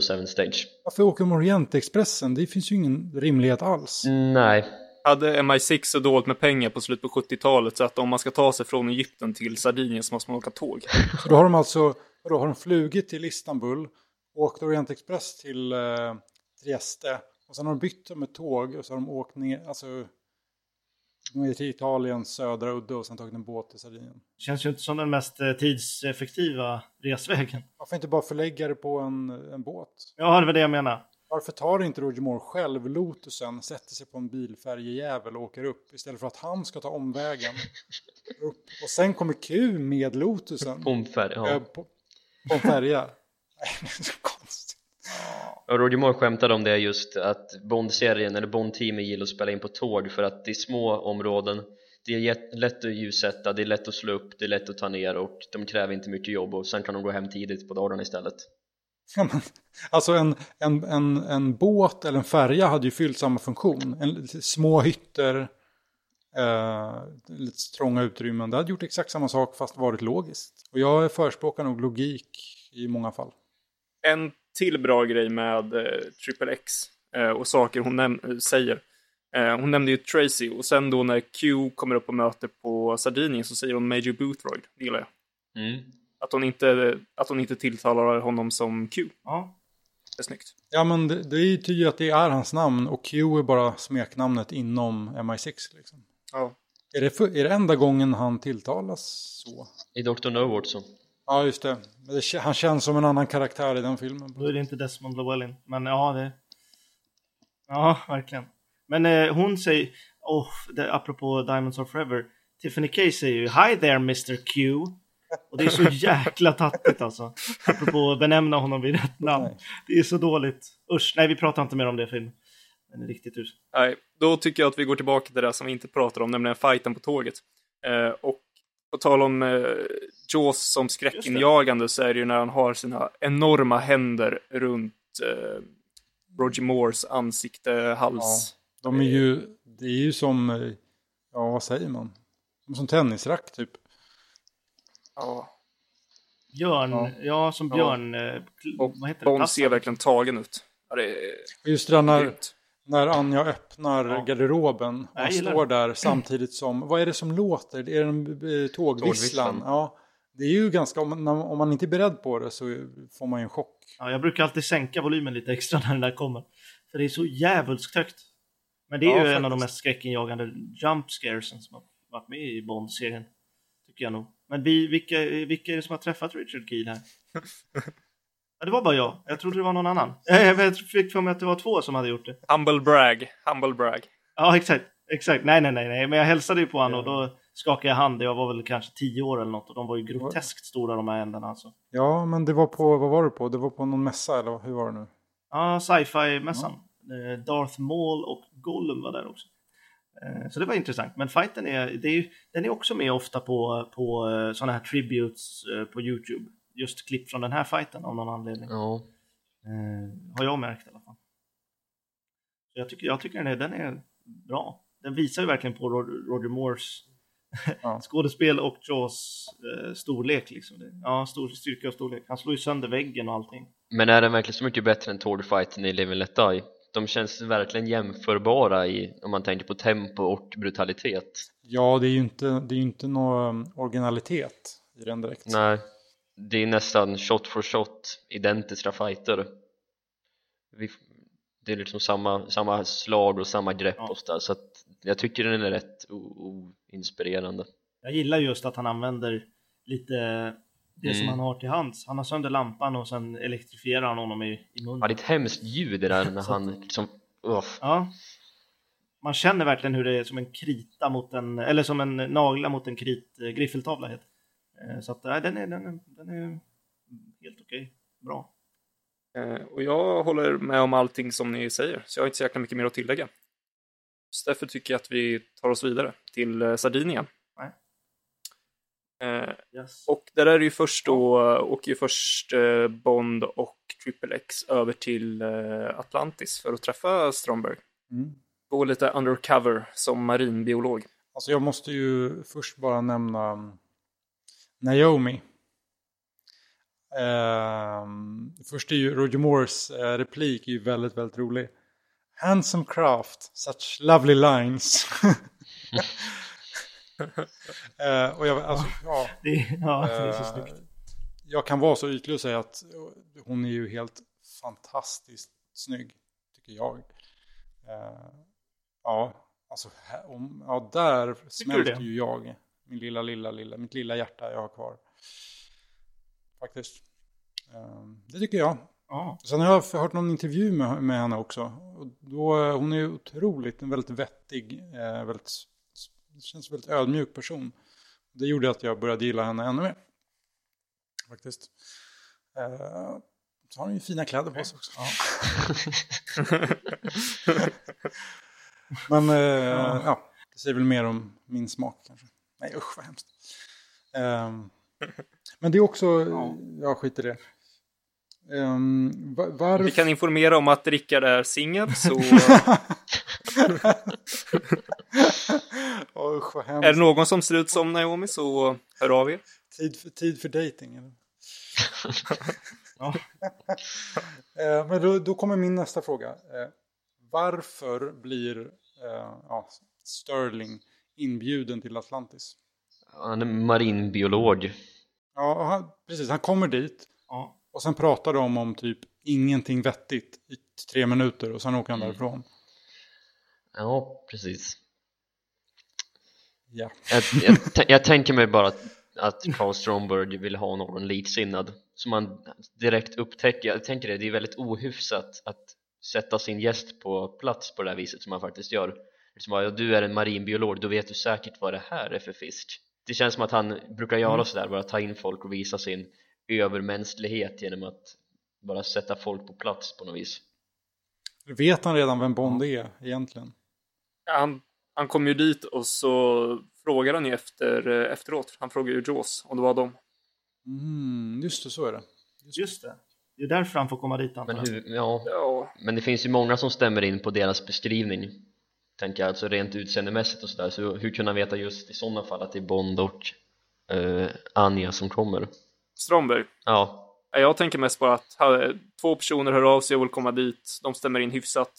S4: 007 Stage
S3: Varför åker de Orientexpressen? Det finns ju ingen rimlighet alls.
S4: Nej,
S1: Hade MI6 så dåligt med pengar på slutet på 70-talet så att om man ska ta sig från Egypten till Sardinien så måste man åka tåg.
S3: Så då har de alltså, då har de flugit till Istanbul, åkt Orientexpress till eh, Trieste och sen har de bytt med tåg och så har de åkt ner, alltså ner till Italiens södra udde och sen tagit en båt till Sardinien.
S2: Känns ju inte som den mest eh, tidseffektiva resvägen.
S3: Varför inte bara förlägga det på en, en båt?
S2: Ja, det var det jag menar.
S3: Varför tar inte Roger Moore själv Lotusen, sätter sig på en bilfärjejävel och åker upp istället för att han ska ta omvägen upp och sen kommer Q med Lotusen
S4: Pomfär,
S3: eh,
S4: ja.
S3: på, på en färja. Nej, det är så konstigt.
S4: Och Roger Moore skämtade om det just att Bond-serien eller Bond-teamet gillar att spela in på tåg för att det är små områden det är lätt att ljussätta, det är lätt att slå upp, det är lätt att ta ner och de kräver inte mycket jobb och sen kan de gå hem tidigt på dagarna istället
S3: Ja, men, alltså en, en, en, en båt eller en färja hade ju fyllt samma funktion. En, små hytter, eh, lite trånga utrymmen. Det hade gjort exakt samma sak fast varit logiskt. Och jag förespråkar nog logik i många fall.
S1: En till bra grej med eh, Triple X eh, och saker hon näm- säger. Eh, hon nämnde ju Tracy och sen då när Q kommer upp och möter på Sardinien så säger hon Major Boothroyd. Det gillar jag.
S4: mm.
S1: Att hon inte, att hon inte tilltalar honom som Q.
S2: Ja.
S1: Det är snyggt.
S3: Ja men det, det är ju tydligt att det är hans namn och Q är bara smeknamnet inom MI6 liksom.
S1: Ja.
S3: Är det, för, är det enda gången han tilltalas så?
S4: I Dr. No också
S3: Ja just det. Han känns som en annan karaktär i den filmen.
S2: Då är det inte Desmond Llewellyn. Men ja, det... Ja, verkligen. Men eh, hon säger, oh, det, apropå Diamonds Are Forever, Tiffany K säger ju Hi there Mr Q. Och det är så jäkla tattigt alltså. Apropå att benämna honom vid rätt namn.
S3: Nej.
S2: Det är så dåligt. Usch, nej vi pratar inte mer om det film. Den är riktigt usel.
S1: Nej, då tycker jag att vi går tillbaka till det som vi inte pratar om, nämligen fighten på tåget. Eh, och på tal om eh, Jaws som skräckinjagande så är det ju när han har sina enorma händer runt eh, Roger Moores ansikte, hals.
S3: De är ju, det är ju som, eh, ja vad säger man? Som tennisrack typ.
S1: Ja.
S2: Björn, ja,
S3: Ja.
S2: som
S1: Ja.
S2: Björn, eh, kl-
S1: Och
S2: vad heter det?
S1: Bond ser verkligen tagen ut. Ja, det är
S3: Just det när,
S1: grymt.
S3: När Anja öppnar
S2: Ja.
S3: garderoben och står där samtidigt som, vad är det som låter? Är det en eh, tågvisslan? Ja. Det är ju ganska, om man, om man inte är beredd på det så får man ju en chock.
S2: Ja, jag brukar alltid sänka volymen lite extra när den där kommer. För det är så jävulskt högt. Men det är
S3: Ja,
S2: ju en av de
S3: faktiskt.
S2: mest skräckinjagande jump scaresen som har varit med i Bond-serien. Tycker jag nog. Men vi, vilka, vilka är det som har träffat Richard Keel här? Ja, det var bara jag. Jag trodde det var någon annan. Eh, Jag fick för mig att det var två som hade gjort det.
S1: Humble brag, humble brag.
S2: Ja, exakt. Exakt. Nej, nej, nej, nej. Men jag hälsade ju på honom och då skakade jag hand. Jag var väl kanske tio år eller något och de var ju groteskt stora de här ändarna alltså.
S3: Ja, men det var på, vad var det på? Det var på någon mässa eller hur var det nu?
S2: Ja, sci-fi-mässan. Eh, Darth Maul och Gollum var där också. Eh, Så det var intressant. Men fighten är, det är, den är också med ofta på, på sådana här tributes eh, på YouTube. Just klipp från den här fighten av någon anledning.
S4: ja.
S2: Eh, Har jag märkt i alla fall. Så jag tycker, jag tycker den, är, den är bra. Den visar ju verkligen på Roger, Moores
S3: Ja.
S2: skådespel och Jaws eh, storlek. Liksom. Ja, stor styrka och storlek. Han slår ju sönder väggen och allting.
S4: Men är den verkligen så mycket bättre än Tordfighten i Live and Let Die? De känns verkligen jämförbara i, om man tänker på tempo och brutalitet
S3: Ja, det är ju inte, det är inte någon originalitet i den direkt.
S4: Nej, det är nästan shot for shot identiska fighter Vi, Det är liksom samma, samma slag och samma grepp
S2: Ja.
S4: och så där, så att jag tycker den är rätt oinspirerande
S2: Jag gillar just att han använder lite det som
S4: Mm.
S2: han har till hands. Han har sönder lampan och sen elektrifierar han honom i, i munnen.
S4: Ja, det är ett hemskt ljud det där när han liksom, uff.
S2: Ja. Man känner verkligen hur det är som en krita mot en, eller som en nagla mot en krit, eh, griffeltavla heter Så att nej, den, är, den, är, den är helt okej. Bra.
S1: Eh, och jag håller med om allting som ni säger, så jag har inte så jäkla mycket mer att tillägga. Så därför tycker jag att vi tar oss vidare till eh, Sardinien.
S2: Nej.
S1: Eh,
S2: Yes.
S1: och där är det ju först då, åker ju först eh, Bond och Triple X över till eh, Atlantis för att träffa Stromberg.
S3: Mm.
S1: Gå lite undercover som marinbiolog.
S3: Alltså jag måste ju först bara nämna Naomi. Ehm, först är ju Roger Moores eh, replik är ju väldigt, väldigt rolig. Handsome craft, such lovely lines. Eh, och jag, alltså, ja,
S2: Det, är- ja, det är så
S3: eh,
S2: snyggt.
S3: jag kan vara så ytlig och säga att hon är ju helt fantastiskt snygg, tycker jag. Eh, ja, Alltså, om, ja, där smälter ju jag. Min lilla, lilla, lilla, mitt lilla hjärta jag har kvar. Faktiskt. Ehm, det tycker jag.
S2: Ja.
S3: Sen har jag hört någon intervju med, med henne också. Och då, eh, hon är otroligt, en väldigt vettig, eh, väldigt, känns väldigt ödmjuk person. Det gjorde att jag började gilla henne ännu mer. Faktiskt. Eh, så har hon ju fina kläder på sig också. Men eh, ja. det säger väl mer om min smak kanske. Nej usch vad hemskt. Ehm, men det är också,
S2: Ja.
S3: ja skit i det. Um, varför...
S1: Vi kan informera om att Rickard är singel, så
S3: usch vad hemskt.
S1: är det någon som ser ut som Naomi så hör av er.
S3: Tid för, tid för dating. Eller?
S2: Ja.
S3: Eh, men då, då kommer min nästa fråga. Varför blir eh, ja, Sterling inbjuden till Atlantis?
S4: Han är marinbiolog.
S3: Ja, han, precis. Han kommer dit
S2: Ja.
S3: och sen pratar de om typ ingenting vettigt i tre minuter och sen åker han
S4: Mm.
S3: därifrån.
S4: Ja, precis.
S3: Ja.
S4: Jag, jag, jag tänker mig bara att, att Carl Stromberg vill ha någon liksinnad som man direkt upptäcker. Jag tänker det, det är väldigt ohyfsat att sätta sin gäst på plats på det här viset som man faktiskt gör. Liksom ja, du är en marinbiolog, då vet du säkert vad det här är för fisk. Det känns som att han brukar göra
S3: Mm.
S4: sådär, bara ta in folk och visa sin övermänsklighet genom att bara sätta folk på plats på något vis.
S3: Vet han redan vem Bond är egentligen?
S1: Ja, Han, han kom ju dit och så frågade han ju efter, eh, efteråt. Han frågade ju Jaws om det var dem.
S3: Mm, just det, så är det.
S2: Just det. Det är därför han får komma dit antar
S4: Men, hur, ja,
S1: Ja,
S4: men det finns ju många som stämmer in på deras beskrivning tänker jag, alltså rent utseendemässigt och sådär så hur kunna veta just i sådana fall att det är Bond och eh, Anja som kommer?
S1: Stromberg.
S4: Ja,
S1: Ja, Jag tänker mest på att ha, två personer hör av sig och vill komma dit. De stämmer in hyfsat.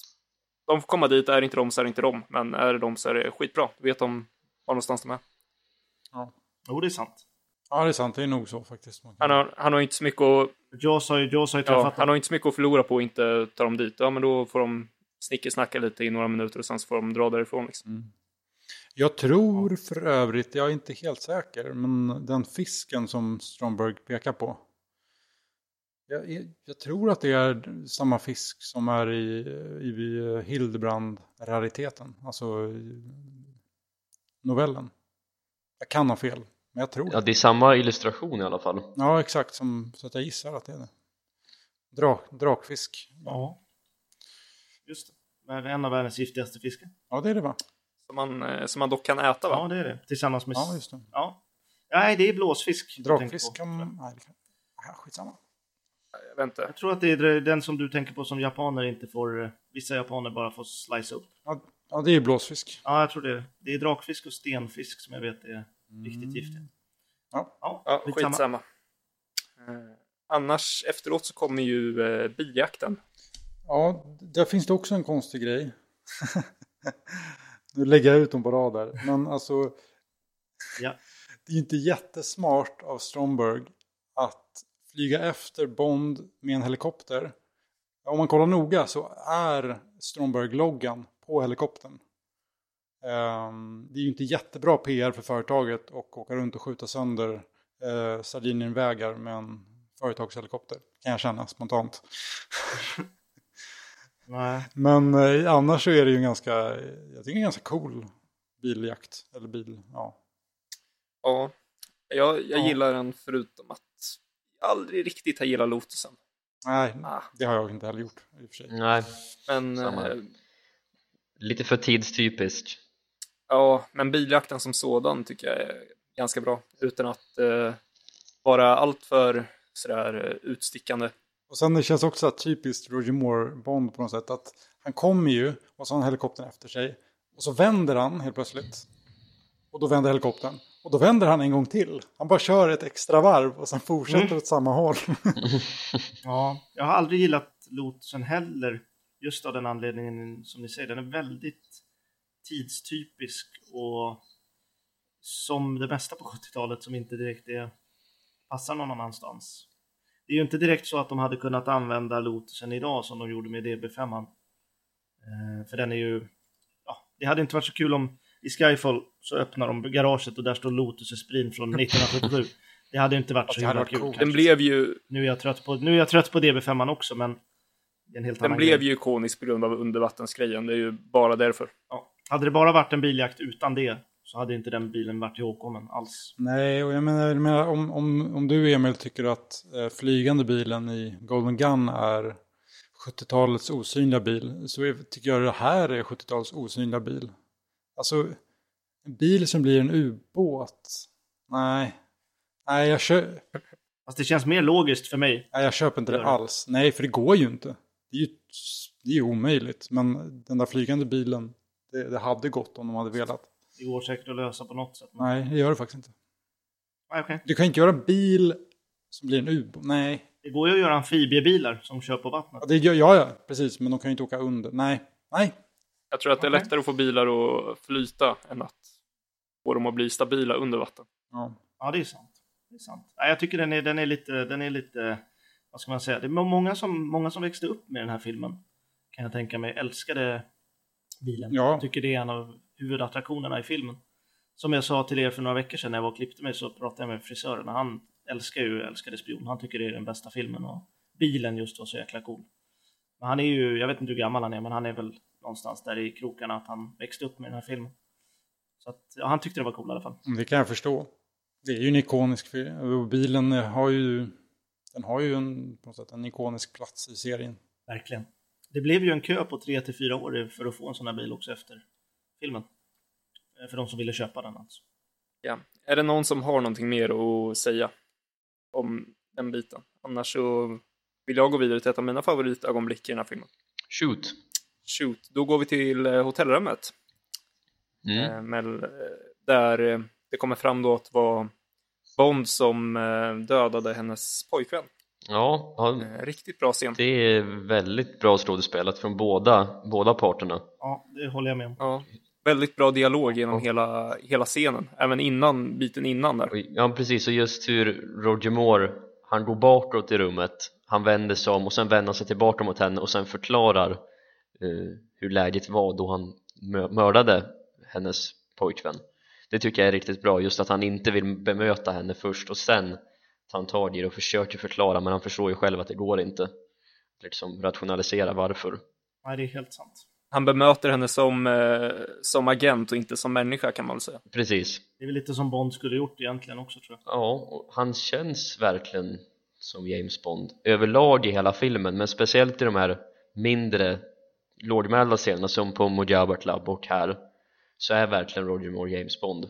S1: De får komma dit, är det inte de så är det inte de. Men är det de så är det skitbra. Då vet de var någonstans de är.
S2: Jo, det är sant.
S3: Ja, det är sant. Det är nog så faktiskt.
S1: Han har, han har inte så mycket att,
S2: Jaws har ju, Jaws har ju
S1: ja,
S2: träffat
S1: han har inte så mycket att förlora på att inte ta dem dit. Ja, men då får de snickesnacka lite i några minuter och sen så får de dra därifrån. Liksom.
S3: Jag tror för övrigt, jag är inte helt säker, men den fisken som Stromberg pekar på. Jag, jag tror att det är samma fisk som är i, i Hildebrand-rariteten, alltså i novellen. Jag kan ha fel, men jag tror
S4: ja
S3: det.
S4: det är samma illustration i alla fall
S3: Ja, exakt, som, så att jag gissar att det är det. Drak, drakfisk.
S2: Ja. Just det. En av världens giftigaste fiskar.
S3: Ja, det är det va?
S1: Som, man, eh, som man dock kan äta va?
S2: Ja, det är det. Tillsammans med...
S3: Ja, just det.
S2: Ja. Nej, det är blåsfisk.
S3: Drakfisk kan... Nej, det kan... Ja, skitsamma.
S1: Jag vet inte.
S2: Jag tror att det är den som du tänker på som japaner inte får... eh, Vissa japaner bara får slice upp.
S3: Ja, ja, det är blåsfisk.
S2: Ja, jag tror det. Det är drakfisk och stenfisk som jag vet är riktigt giftiga.
S3: Ja.
S2: Ja,
S1: Ja,
S2: skitsamma.
S1: skitsamma. Eh, annars efteråt så kommer ju eh, biljakten.
S3: Ja, där finns det också en konstig grej. nu lägger jag ut dem på rad där. Men alltså,
S2: Ja.
S3: det är inte jättesmart av Stromberg att flyga efter Bond med en helikopter. Om man kollar noga så är Stromberg-loggan på helikoptern. Ehm, det är ju inte jättebra PR för företaget och åka runt och skjuta sönder uh, Sardinienvägar med en företagshelikopter. Kan jag känna spontant.
S2: Nej.
S3: Men eh, annars så är det ju en ganska, jag tycker en ganska cool biljakt. Eller bil, ja.
S1: Ja, jag, jag
S3: Ja.
S1: gillar den förutom att jag aldrig riktigt har gillat Lotusen.
S3: Nej,
S1: Ah.
S3: det har jag inte heller gjort i och för sig.
S4: Nej,
S1: Men, eh,
S4: lite för tidstypiskt
S1: ja, men biljakten som sådan tycker jag är ganska bra. Utan att eh, vara alltför sådär eh, utstickande.
S3: Och sen det känns också typiskt Roger Moore-Bond på något sätt. Att han kommer ju och så har han helikoptern efter sig. Och så vänder han helt plötsligt. Och då vänder helikoptern. Och då vänder han en gång till. Han bara kör ett extra varv och sen fortsätter
S2: Mm.
S3: åt samma håll.
S2: Ja, jag har aldrig gillat Lotusen heller. Just av den anledningen som ni säger, den är väldigt tidstypisk och som det mesta på 70-talet som inte direkt är, passar någon annanstans. Det är ju inte direkt så att de hade kunnat använda Lotusen idag som de gjorde med DB5. Eh, för den är ju, ja, Det hade inte varit så kul om i Skyfall så öppnar de garaget och där står Lotus Esprin från 1977. Det hade inte varit så himla
S3: varit
S2: kul.
S3: coolt.
S1: Den blev ju,
S2: Nu är jag trött på, nu är jag trött på DB5 också, men det är en helt
S1: den
S2: annan
S1: blev
S2: grej.
S1: ju ikonisk på grund av undervattensgrejen. Det är ju bara därför.
S2: Ja. Hade det bara varit en biljakt utan det så hade inte den bilen varit ihågkommen alls.
S3: Nej, och jag menar, jag menar om, om, om du Emil tycker att eh, flygande bilen i Golden Gun är 70-talets osynliga bil så är, tycker jag det här är 70-talets osynliga bil. Alltså, en bil som blir en ubåt. Nej, nej jag, kö,
S2: Fast det känns mer logiskt för mig.
S3: nej, jag köper inte det alls. Nej, för det går ju inte. Det är ju det är omöjligt. Men den där flygande bilen, det, det hade gått om de hade velat.
S2: Det går säkert att lösa på något sätt. Men...
S3: Nej, det gör det faktiskt inte.
S2: Nej, okej.
S3: Du kan inte göra en bil som blir en ubåt. Nej,
S2: Det går ju att göra amfibiebilar som kör på vattnet.
S3: Ja, det gör, ja, ja, precis. Men de kan ju inte åka under. Nej, nej.
S1: Jag tror att det är
S2: Okej.
S1: lättare att få bilar att flyta än att få dem att bli stabila under vatten.
S3: Ja.
S2: Ja, det är sant. Det är sant. Nej, jag tycker den är, den är lite, den är lite, vad ska man säga, det är många som, många som växte upp med den här filmen, kan jag tänka mig, älskade bilen.
S3: Ja.
S2: Jag tycker det är en av huvudattraktionerna i filmen. Som jag sa till er för några veckor sedan när jag var och klippte mig så pratade jag med frisören och han älskar ju Älskade spion. Han tycker det är den bästa filmen och bilen just var så jäkla cool. Men han är ju, jag vet inte hur gammal han är, men han är väl någonstans där i krokarna att han växte upp med den här filmen. Så att, ja, han tyckte det var cool i alla fall.
S3: Det kan jag förstå. Det är ju en ikonisk film. Och bilen har ju, den har ju en, på något sätt, en ikonisk plats i serien.
S2: Verkligen. Det blev ju en kö på 3 till 4 år för att få en sån här bil också efter filmen. Eh, För de som ville köpa den alltså.
S1: Ja. Är det någon som har någonting mer att säga om den biten? Annars så vill jag gå vidare till ett av mina favoritögonblick i den här filmen.
S4: Shoot.
S1: Shoot, då går vi till eh, hotellrummet.
S4: Mm.
S1: Eh, med, där det kommer fram då att det var Bond som dödade hennes pojkvän.
S4: Ja, ja,
S1: Eh, Riktigt bra scen.
S4: det är väldigt bra skådespelat från båda, båda parterna.
S2: Ja, det håller jag med om.
S1: Ja. Väldigt bra dialog genom
S4: Ja.
S1: hela, hela scenen. Även innan, biten innan där.
S4: Ja precis, och just hur Roger Moore, han går bakåt i rummet, han vänder sig om och sen vänder han sig tillbaka mot henne och sen förklarar eh, hur läget var då han mö- mördade hennes pojkvän. Det tycker jag är riktigt bra, just att han inte vill bemöta henne först och sen tar han tag i det och försöker förklara men han förstår ju själv att det går inte. Liksom rationalisera varför.
S2: Nej, det är helt sant.
S1: Han bemöter henne som, eh, som agent och inte som människa kan man väl säga.
S4: Precis.
S2: Det är väl lite som Bond skulle gjort egentligen också tror jag.
S4: Ja, och han känns verkligen som James Bond överlag i hela filmen men speciellt i de här mindre lågmälda scenerna som på Mojave Club och här så är verkligen Roger Moore James Bond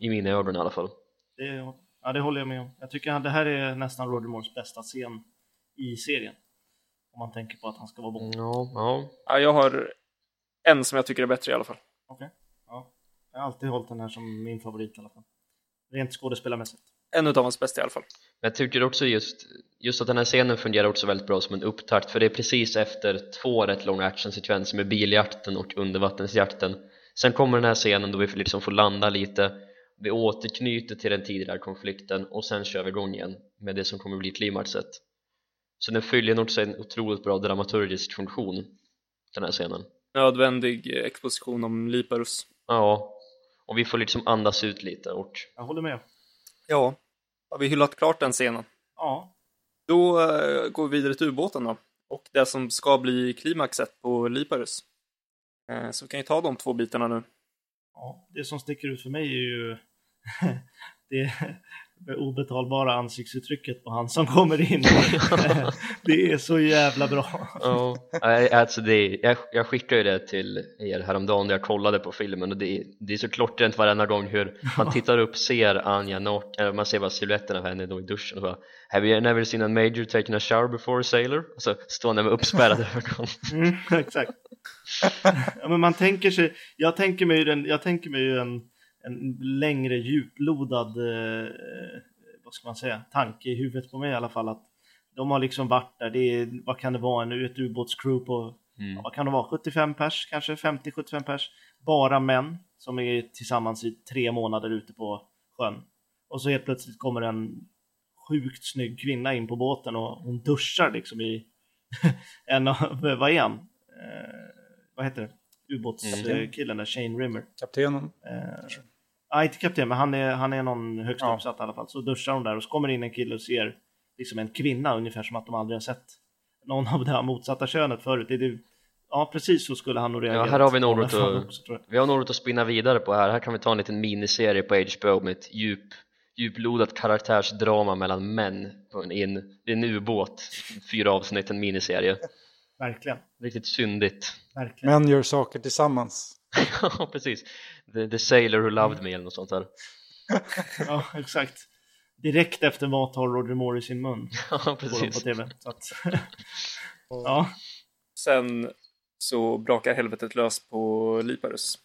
S4: i mina ögon i alla fall
S2: Det, ja, det håller jag med om. Jag tycker att det här är nästan Roger Moores bästa scen i serien. Om man tänker på att han ska vara Bond.
S4: ja, ja,
S1: Ja, jag har en som jag tycker är bättre i alla fall.
S2: Okej. Ja. Jag har alltid hållit den här som min favorit i alla fall. Rent skådespelarmässigt.
S1: En utav hans bästa i alla fall.
S4: Men jag tycker också just, just att den här scenen fungerar också väldigt bra som en upptakt för det är precis efter två rätt långa actionsekvenser med biljakten och undervattensjakten sen kommer den här scenen då vi liksom får landa lite vi återknyter till den tidigare konflikten och sen kör vi igång igen med det som kommer bli klimaxet så den fyller nog också en otroligt bra dramaturgisk funktion den här scenen
S1: Nödvändig eh, exposition om Liparus.
S4: ja, och vi får liksom andas ut lite och
S2: Jag håller med.
S1: Ja, har vi hyllat klart den scenen.
S2: Ja.
S1: Då eh, går vi vidare till ubåten då. Och det som ska bli klimaxet på Liparus. Eh, så vi kan ju ta de två bitarna nu.
S2: ja. Det som sticker ut för mig är ju det obetalbara ansiktsuttrycket på han som kommer in. det är så jävla bra.
S4: Ja, alltså det är, jag, jag skickade ju det till er häromdagen när jag kollade på filmen och det är, det är så klockrent varenda gång hur man tittar upp, ser Anja naken, man ser bara siluetten av henne då i duschen och bara Have you never seen a major taking a shower before a sailor? Och så står där med uppspärrade ögon
S2: Mm, exakt. ja, men man tänker sig, jag tänker mig ju en, jag tänker mig ju en, en längre djuplodad, eh, vad ska man säga, tanke i huvudet på mig i alla fall att de har liksom varit där, det är, vad kan det vara, nu ett ubåtscrew på,
S4: mm.
S2: ja, vad kan det vara, 75 pers, kanske 50-75 pers, bara män som är tillsammans i tre månader ute på sjön. Och så helt plötsligt kommer en sjukt snygg kvinna in på båten och hon duschar liksom i en av, vad är han? Eh, vad heter det? Ubåtskillen där, Shane Rimmer.
S3: Kaptenen.
S2: Eh, nej, inte kapten, men han är, han är någon högst
S3: Ja.
S2: uppsatt i alla fall. Så duschar de där och så kommer in en kille och ser liksom en kvinna, ungefär som att de aldrig har sett någon av det här motsatta könet förut. Det är det, ja, precis så skulle han nog reagera.
S4: här har vi något
S2: Ja,
S4: att-
S2: också.
S4: Vi har något att spinna vidare på här, här kan vi ta en liten miniserie på HBO med ett djup, djuplodat karaktärsdrama mellan män på en, i en, en ubåt, fyra avsnitt, en miniserie
S2: Verkligen,
S4: Riktigt syndigt
S2: verkligen.
S3: Män gör saker tillsammans.
S4: Ja precis, the, the sailor who loved me eller något sånt där
S2: Ja, exakt. Direkt efter mat har Roger Moore i sin mun.
S4: Ja
S2: de på
S4: precis
S2: tv. Så att, ja,
S1: Sen så brakar helvetet lös på Liparus.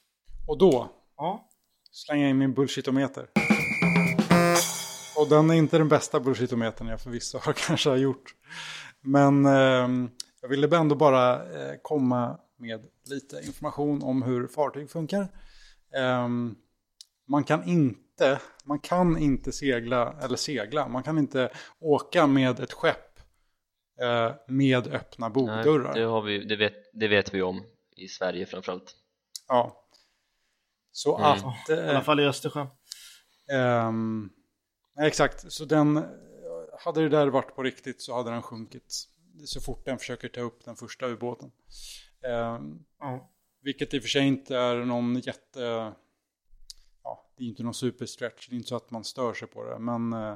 S3: Och då
S2: ja,
S3: slänger jag in min bullshitometer. Och den är inte den bästa bullshitometern jag förvisso har kanske har gjort. Men ehm, jag ville ändå bara eh, komma med lite information om hur fartyg funkar. Ehm, man kan inte, man kan inte segla, eller segla, man kan inte åka med ett skepp eh, med öppna
S4: Nej,
S3: bogdörrar.
S4: det, har vi, det, vet, det vet vi om i Sverige framförallt
S3: Ja. Så
S4: Mm.
S3: att...
S2: i
S3: eh,
S2: alla fall i Östersjön.
S3: Nej, exakt, så den, eh, hade det där varit på riktigt så hade den sjunkit så fort den försöker ta upp den första ubåten. Ehm,
S2: Ja.
S3: vilket i och för sig inte är någon jätte, ja, det är inte någon superstretch, det är inte så att man stör sig på det, men eh,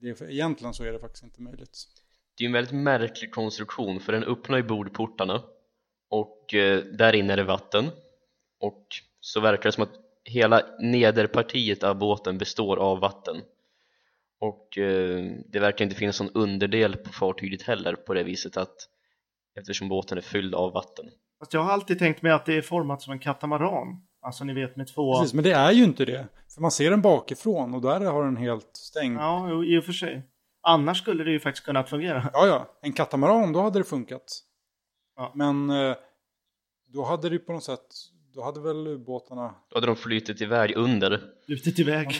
S3: det är, egentligen så är det faktiskt inte möjligt.
S4: Det är en väldigt märklig konstruktion för den öppnar ju bordportarna och eh, där inne är det vatten och så verkar det som att hela nederpartiet av båten består av vatten och eh, det verkar inte finnas någon underdel på fartyget heller på det viset att eftersom båten är fylld av vatten
S2: Fast jag har alltid tänkt mig att det är format som en katamaran. Alltså ni vet med två...
S3: Precis, men det är ju inte det. För man ser den bakifrån och där har den helt stängd. Ja,
S2: Ja, i och för sig. Annars skulle det ju faktiskt kunnat fungera.
S3: ja, en katamaran, då hade det funkat.
S2: Ja.
S3: Men eh, då hade det ju på något sätt, då hade väl ubåtarna,
S4: då hade de flytit iväg under
S2: Flutit iväg.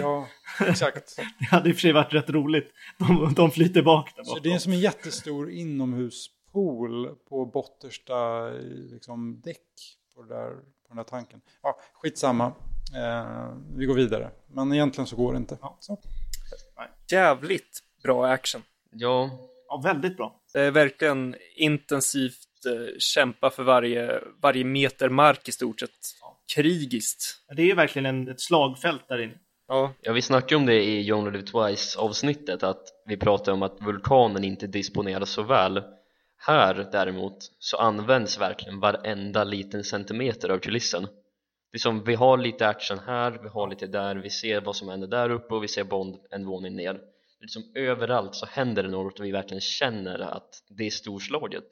S3: ja, exakt.
S2: Det hade i och för sig varit rätt roligt. De, de flyter bak där
S3: Så
S2: bakom.
S3: det är som en jättestor inomhuspool på bottersta liksom, däck på, det där, på den där tanken. Ja, skitsamma. Eh, vi går vidare. Men egentligen så går det inte.
S2: Ja.
S3: Så.
S1: Jävligt bra action.
S4: ja,
S2: Ja, väldigt bra.
S1: Det är verkligen intensivt kämpa för varje, varje meter mark i stort sett. Krigiskt.
S2: Det är ju verkligen en, ett slagfält där inne.
S1: Ja,
S4: Ja, vi snackade om det i Only Live Twice avsnittet att vi pratade om att vulkanen inte disponeras så väl här däremot så används verkligen varenda liten centimeter av kulissen det är som vi har lite action här, vi har lite där, vi ser vad som händer där uppe och vi ser Bond en våning ner det är liksom överallt så händer det något och vi verkligen känner att det är storslaget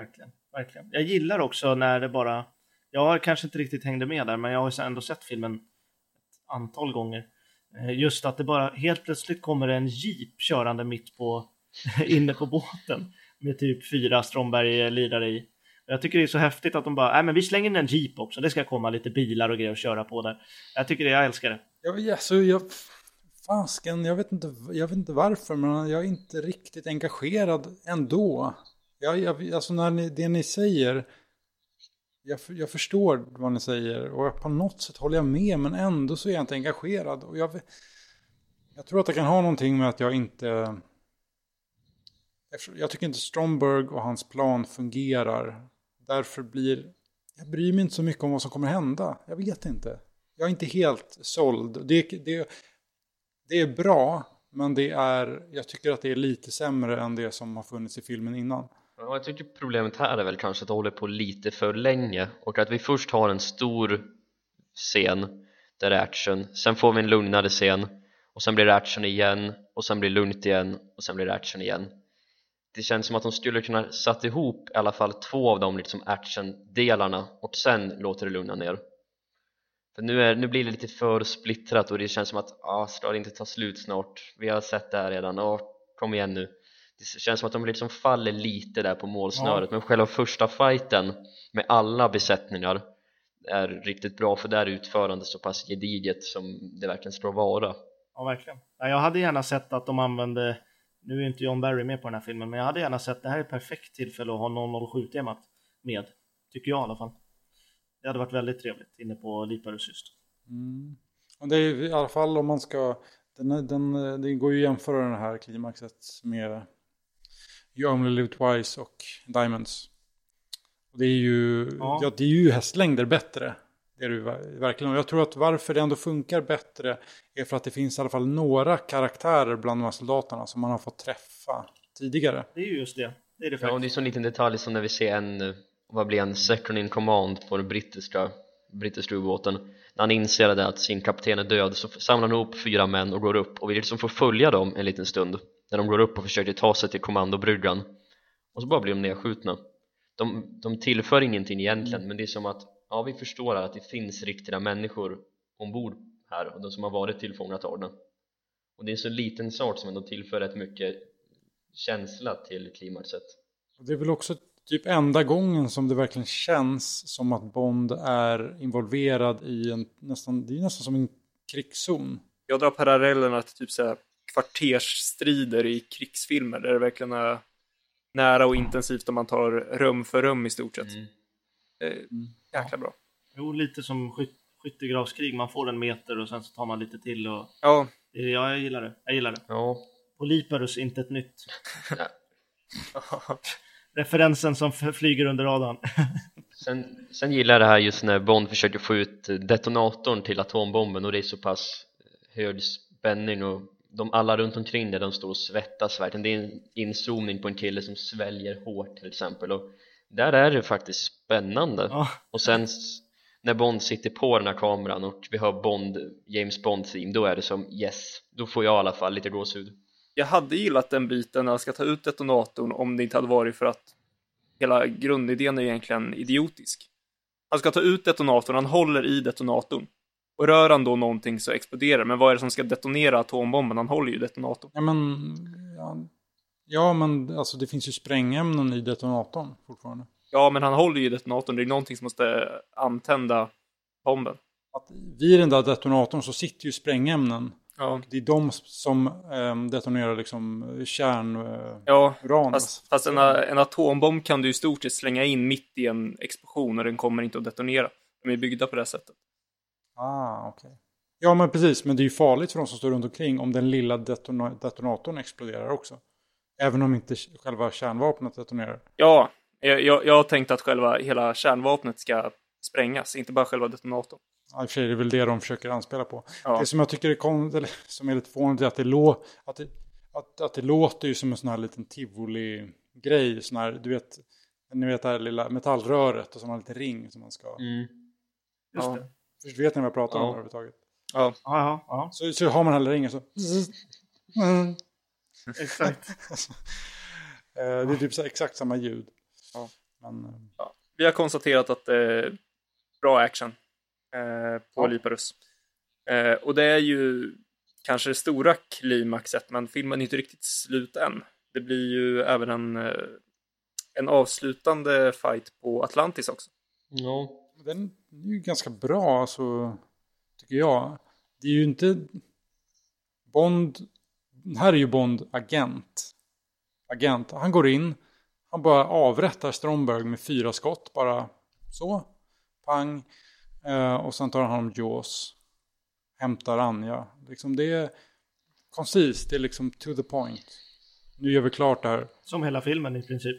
S2: Verkligen, verkligen. Jag gillar också när det bara... Jag har kanske inte riktigt hängde med där, men jag har ju ändå sett filmen ett antal gånger. Eh, just att det bara helt plötsligt kommer en jeep körande mitt på inne på båten med typ fyra Stromberg-lirare i. Jag tycker det är så häftigt att de bara, nej men vi slänger in en jeep också, det ska komma lite bilar och grejer att köra på där. Jag tycker det, jag älskar det.
S3: Jag, alltså, jag, fasken, jag vet, inte, jag vet inte varför, men jag är inte riktigt engagerad ändå. Ja, jag, alltså när ni, det ni säger, jag, jag förstår vad ni säger och på något sätt håller jag med, men ändå så är jag inte engagerad. Och jag, jag tror att det kan ha någonting med att jag inte... Jag, jag tycker inte Stromberg och hans plan fungerar. Därför blir... Jag bryr mig inte så mycket om vad som kommer hända. Jag vet inte. Jag är inte helt såld. Det, det, det är bra, men det är, jag tycker att det är lite sämre än det som har funnits i filmen innan.
S4: Ja, jag tycker problemet här är väl kanske att det håller på lite för länge och att vi först har en stor scen där det är action, sen får vi en lugnare scen och sen blir det action igen och sen blir det lugnt igen och sen blir det action igen. Det känns som att de skulle kunna satt ihop i alla fall två av de liksom actiondelarna och sen låter det lugna ner. För nu, är, nu blir det lite för splittrat och det känns som att ah, ska det inte ta slut snart? Vi har sett det här redan, ah, kom igen nu det känns som att de liksom faller lite där på målsnöret men själva första fighten med alla besättningar är riktigt bra för där är utförandet så pass gediget som det verkligen ska vara
S2: Ja, verkligen. Ja, jag hade gärna sett att de använde, nu är inte John Barry med på den här filmen, men jag hade gärna sett, det här är ett perfekt tillfälle att ha 007-temat med. Tycker jag i alla fall. Det hade varit väldigt trevligt inne på Liparus just.
S3: Mm. Och det är ju i alla fall om man ska, den, den, det går ju att jämföra den här klimaxet med You Only Live Twice och Diamonds. Och det är ju,
S2: Ja.
S3: ja. det är ju hästlängder bättre. Det är det ju verkligen. Och jag tror att varför det ändå funkar bättre är för att det finns i alla fall några karaktärer bland de här soldaterna som man har fått träffa tidigare.
S2: Det är ju just det. Det är det
S4: Ja, och
S2: faktiskt.
S4: det är en sån liten detalj som när vi ser en, vad blir en second in command på den brittiska, brittiska ubåten när han inser det att sin kapten är död så samlar han ihop fyra män och går upp och vi liksom får följa dem en liten stund när de går upp och försöker ta sig till kommandobryggan. Och så bara blir de nedskjutna. De, de tillför ingenting egentligen men det är som att ja, vi förstår att det finns riktiga människor ombord här och de som har varit tillfångatagna och det är en så liten sak som ändå tillför rätt mycket känsla till klimaxet
S3: Och det är väl också typ enda gången som det verkligen känns som att Bond är involverad i en nästan, det är nästan som en krigszon.
S1: Jag drar parallellerna till typ så här kvartersstrider i krigsfilmer där det verkligen är nära och intensivt om man tar rum för rum i stort sett.
S4: Mm.
S1: Eh, jäkla bra.
S2: Jo, lite som skyt, skyttegravskrig. Man får en meter och sen så tar man lite till och...
S1: Ja,
S2: Ja, jag gillar det. Jag gillar det.
S4: Ja,
S2: Och Liparus, inte ett nytt. Referensen som flyger under radarn.
S4: Sen, sen gillar jag det här just när Bond försöker få ut detonatorn till atombomben och det är så pass hög spänning och de alla runt omkring där de står och svettas verkligen. Det är en inzoomning på en kille som sväljer hårt till exempel. Och där är det faktiskt spännande.
S2: Ja,
S4: och sen när Bond sitter på den här kameran och vi har Bond, James Bond theme då är det som yes, då får jag i alla fall lite gåshud.
S1: Jag hade gillat den biten när han ska ta ut detonatorn om det inte hade varit för att hela grundidén är egentligen idiotisk. Han ska ta ut detonatorn, han håller i detonatorn. Och rör han då någonting så exploderar. Men vad är det som ska detonera atombomben? Han håller ju detonatorn.
S3: Ja men, ja, ja men alltså det finns ju sprängämnen i detonatorn fortfarande.
S1: Ja, men han håller ju detonatorn. Det är någonting som måste antända bomben.
S3: Att vid den där detonatorn så sitter ju sprängämnen.
S1: Ja,
S3: Det är de som eh, detonerar liksom kärnuran.
S1: ja
S3: uran.
S1: fast, fast en, en atombomb kan du i stort sett slänga in mitt i en explosion och den kommer inte att detonera. De är byggda på det sättet.
S3: Ah, okej. Ja men precis, men det är ju farligt för de som står runt omkring om den lilla detona- detonatorn exploderar också. Även om inte själva kärnvapnet detonerar.
S1: Ja, jag, jag, har tänkt att själva hela kärnvapnet ska sprängas, inte bara själva detonatorn.
S3: Ja, I och för sig är det väl det de försöker anspela på.
S1: Ja.
S3: Det som jag tycker är, kon- eller, som är lite förvånande är att det, lå- att, det, att, att det låter ju som en sån här liten tivoli-grej. Sån här, du vet, ni vet det här lilla metallröret och sån här liten ring som man ska...
S4: mm.
S2: just
S1: Ja.
S2: det.
S3: Först vet ni vad jag pratar om överhuvudtaget?
S1: Ja,
S2: Ja, ja, ja.
S3: Så, så har man lilla ringen så... Mm.
S2: Exakt.
S3: Eh, det är typ så, exakt samma ljud.
S1: Ja.
S3: Men, eh,
S1: ja. Vi har konstaterat att det är bra action eh, på
S3: Ja.
S1: Liparus. Eh, och det är ju kanske det stora klimaxet, men filmen är inte riktigt slut än. Det blir ju även en, eh, en avslutande fight på Atlantis också.
S4: ja,
S3: den är ju ganska bra, alltså, tycker jag. Det är ju inte... Bond... Här är ju Bond agent. Agent. Han går in, han bara avrättar Stromberg med fyra skott, bara så. Pang. Eh, och sen tar han hand om Jaws. Hämtar Anja. Liksom det är koncist, det är liksom to the point. Nu gör vi klart det här.
S2: Som hela filmen i princip.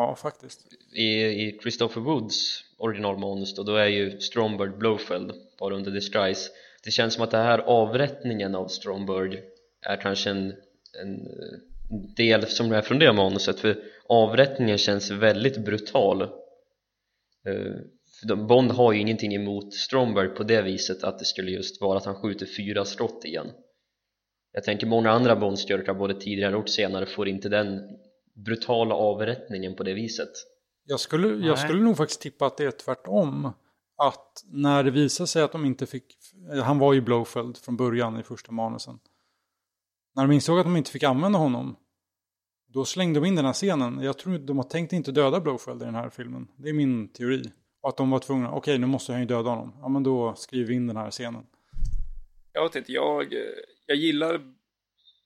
S3: Ja, faktiskt.
S4: i, i Christopher Woods originalmanus då, då är ju Stromberg Blofeld bara under disguise. Det känns som att det här avrättningen av Stromberg är kanske en, en del som är från det manuset för avrättningen känns väldigt brutal. Eh, Bond har ju ingenting emot Stromberg på det viset att det skulle just vara att han skjuter fyra skott igen. Jag tänker många andra Bondskurkar både tidigare och senare får inte den brutala avrättningen på det viset
S3: Jag skulle,
S2: Nej.
S3: jag skulle nog faktiskt tippa att det är tvärtom. Att när det visade sig att de inte fick, han var ju Blowfeld från början i första manusen. När de insåg att de inte fick använda honom, då slängde de in den här scenen. Jag tror de har tänkt inte döda Blowfeld i den här filmen. Det är min teori. Och att de var tvungna, okej nu måste han ju döda honom. Ja men då skriver vi in den här scenen.
S1: Jag vet inte, jag, jag gillar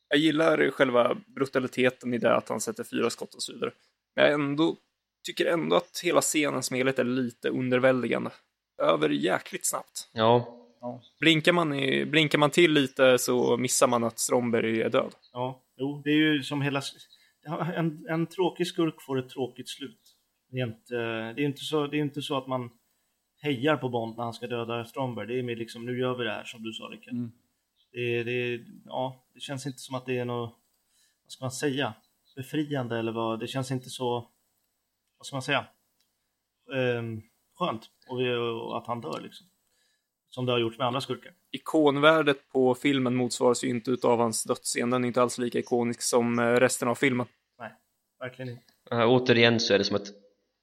S1: jag gillar själva brutaliteten i det att han sätter fyra skott och så vidare. Men jag ändå tycker ändå att hela scenen som helhet är lite underväldigande. Över jäkligt snabbt.
S4: Ja,
S1: Blinkar man, i, blinkar man till lite så missar man att Stromberg är död.
S2: Ja, jo, det är ju som hela... En, en tråkig skurk får ett tråkigt slut. Det är inte, det är inte, så, det är inte så att man hejar på Bond när han ska döda Stromberg. Det är mer liksom, nu gör vi det här som du sa Rickard.
S3: Mm.
S2: Det, det, ja, det känns inte som att det är något, vad ska man säga, befriande eller vad, det känns inte så, vad ska man säga, ehm, skönt och, vi, och att han dör liksom. Som det har gjort med andra skurkar.
S1: Ikonvärdet på filmen motsvaras ju inte utav hans dödsscen. Den är inte alls lika ikonisk som eh, resten av filmen.
S2: Nej, verkligen inte.
S4: Äh, återigen så är det som att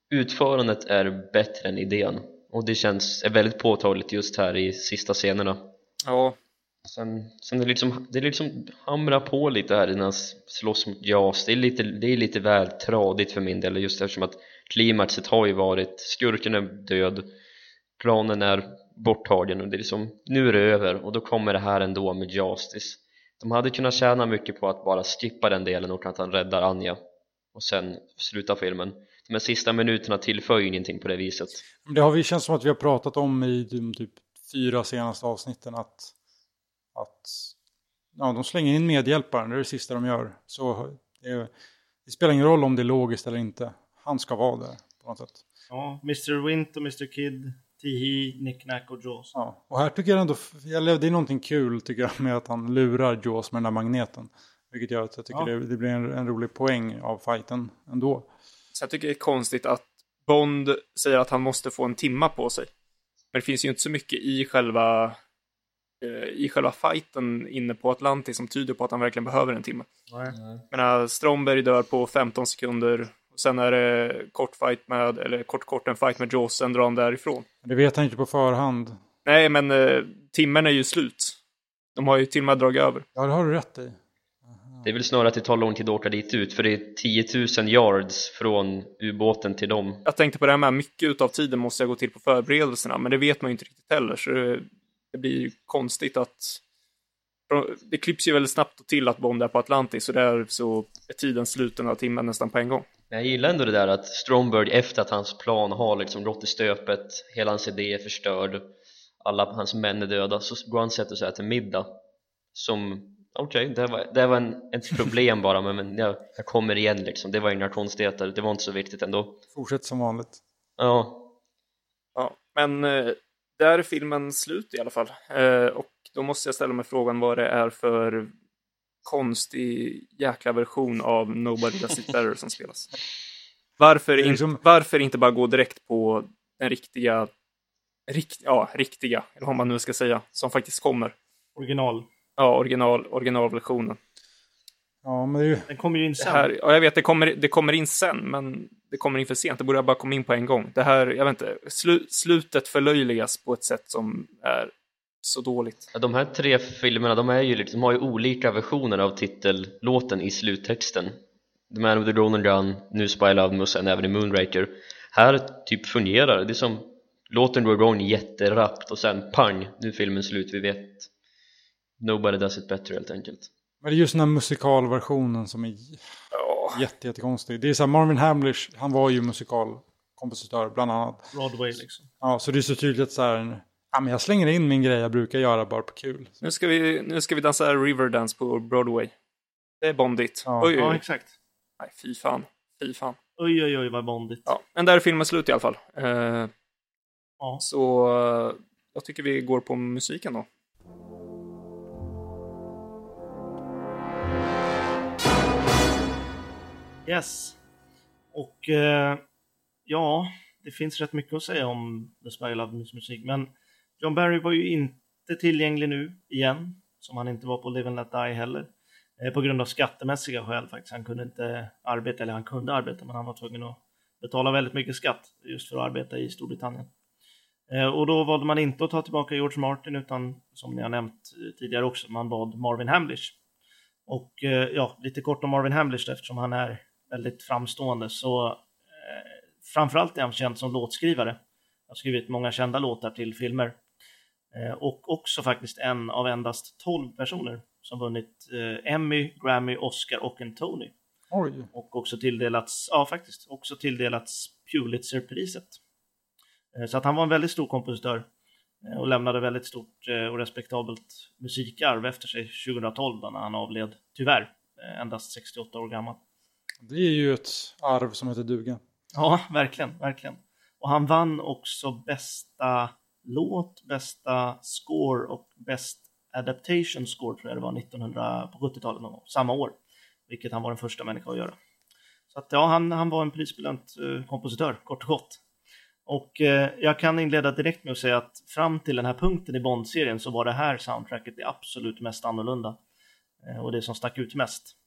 S4: utförandet är bättre än idén och det känns är väldigt påtagligt just här i sista scenerna
S1: Ja,
S4: sen, sen det liksom, det liksom hamrar på lite här innan han slåss mot JAS. Det är lite, det är lite väl tradigt för min del just eftersom att klimaxet har ju varit skurken är död planen är borttagen och det är liksom nu är det över och då kommer det här ändå med Justice de hade kunnat tjäna mycket på att bara skippa den delen och att han räddar Anja och sen sluta filmen. De här sista minuterna tillför ju ingenting på det viset.
S3: Det har vi känns som att vi har pratat om i de typ fyra senaste avsnitten att, att ja, de slänger in medhjälparen, det är det sista de gör. Så det, det spelar ingen roll om det är logiskt eller inte. Han ska vara där på något sätt.
S2: Ja, Mr. Wint och Mr. Kid, Tihi, Nick Nack och Jaws.
S3: Ja. Och här tycker jag ändå, eller det är någonting kul tycker jag med att han lurar Jaws med den där magneten. Vilket gör att jag tycker
S2: Ja.
S3: det, det blir en, en rolig poäng av fighten ändå.
S1: så jag tycker det är konstigt att Bond säger att han måste få en timma på sig. Men det finns ju inte så mycket i själva i själva fighten inne på Atlantis som tyder på att han verkligen behöver en timme.
S2: Nej.
S1: Menar, Stromberg dör på 15 sekunder. Och sen är det kort fight med, eller kort kort en fight med Jaws, sen drar han därifrån.
S3: Men Det vet han inte på förhand.
S1: Nej, men eh, timmen är ju slut. De har ju till och med dragit över.
S3: Ja, det har du rätt i.
S4: det är väl snarare att det tar lång tid att åka dit ut för det är 10 000 yards från ubåten till dem
S1: Jag tänkte på det här med mycket utav tiden måste jag gå till på förberedelserna, men det vet man ju inte riktigt heller, så det, blir ju konstigt att det klipps ju väldigt snabbt till att Bond är på Atlantis, så där så är tiden slut den här timmen nästan på en gång.
S4: Men jag gillar ändå det där att Stromberg efter att hans plan har liksom gått i stöpet hela hans idé är förstörd alla hans män är döda så går han och sätter sig och äter middag som okej, det var, det var en, ett problem bara men, men jag, jag kommer igen liksom det var inga konstigheter, det var inte så viktigt ändå
S3: Fortsätt som vanligt.
S4: ja,
S1: Ja, men eh, där är filmen slut i alla fall. Eh, och då måste jag ställa mig frågan vad det är för konstig jäkla version av Nobody Does It Better som spelas. Varför, in,
S3: liksom-
S1: varför inte bara gå direkt på den riktiga, rikt, ja, riktiga, eller vad man nu ska säga, som faktiskt kommer.
S2: Original.
S1: Ja, original, originalversionen.
S3: Ja, men det är ju...
S2: Den kommer ju in
S1: Det
S2: sen.
S1: här, ja, jag vet, det kommer, det kommer in sen, men det kommer in för sent. Det borde jag bara komma in på en gång. Det här, jag vet inte, slu, slutet förlöjligas på ett sätt som är så dåligt.
S4: Ja, De här tre filmerna de, är ju liksom, de har ju olika versioner av titellåten i sluttexten The Man with the Golden Gun, Nu Spy Love Me och sen även i Moonraker Här typ fungerar det, det är som låten går igång jätterappt och sen pang, nu är filmen slut, vi vet Nobody does it better helt enkelt
S3: Men det är just den här musikalversionen som är
S1: Ja,
S3: jätte, jättekonstig. Det är så här, Marvin Hamlish, han var ju musikalkompositör bland annat.
S2: Broadway liksom.
S3: Ja, så det är så tydligt så här, ja men jag slänger in min grej jag brukar göra bara på kul.
S1: nu ska vi, nu ska vi dansa Riverdance på Broadway. Det är bondigt.
S3: Ja.
S1: oj, oj,
S2: Ja,
S1: oj.
S2: exakt.
S1: Nej, fy fan. Fy fan.
S2: Oj, oj, oj, vad bondigt.
S1: Ja, men där är filmen slut i alla fall. Eh,
S2: Ja.
S1: så eh, jag tycker vi går på musiken då.
S2: Yes. Och eh, ja, det finns rätt mycket att säga om The Spy Loves musik, men John Barry var ju inte tillgänglig nu igen, som han inte var på Live and Let Die heller. Eh, på grund av skattemässiga skäl faktiskt. Han kunde inte arbeta, eller han kunde arbeta, men han var tvungen att betala väldigt mycket skatt just för att arbeta i Storbritannien. Eh, och då valde man inte att ta tillbaka George Martin, utan som ni har nämnt eh, tidigare också, man bad Marvin Hamlish. Och eh, ja, lite kort om Marvin Hamlish då, eftersom han är väldigt framstående så eh, framförallt är han känd som låtskrivare. Han har skrivit många kända låtar till filmer. Eh, och också faktiskt en av endast 12 personer som vunnit eh, Emmy, Grammy, Oscar och en Tony.
S3: Oj.
S2: och också tilldelats, ja faktiskt, också tilldelats Pulitzerpriset. Eh, Så att han var en väldigt stor kompositör eh, och lämnade väldigt stort eh, och respektabelt musikarv efter sig 2012 då när han avled, tyvärr, endast 68 år gammal.
S3: Det är ju ett arv som heter duga.
S2: Ja, verkligen, verkligen. Och han vann också bästa låt, bästa score och bäst adaptation score tror jag det var 1900 på 70-talet någon gång, samma år. Vilket han var den första människa att göra. Så att ja, han, han var en prisbelönt eh, kompositör, kort och gott. Och eh, jag kan inleda direkt med att säga att fram till den här punkten i Bond-serien så var det här soundtracket det absolut mest annorlunda. Eh, och det som stack ut mest.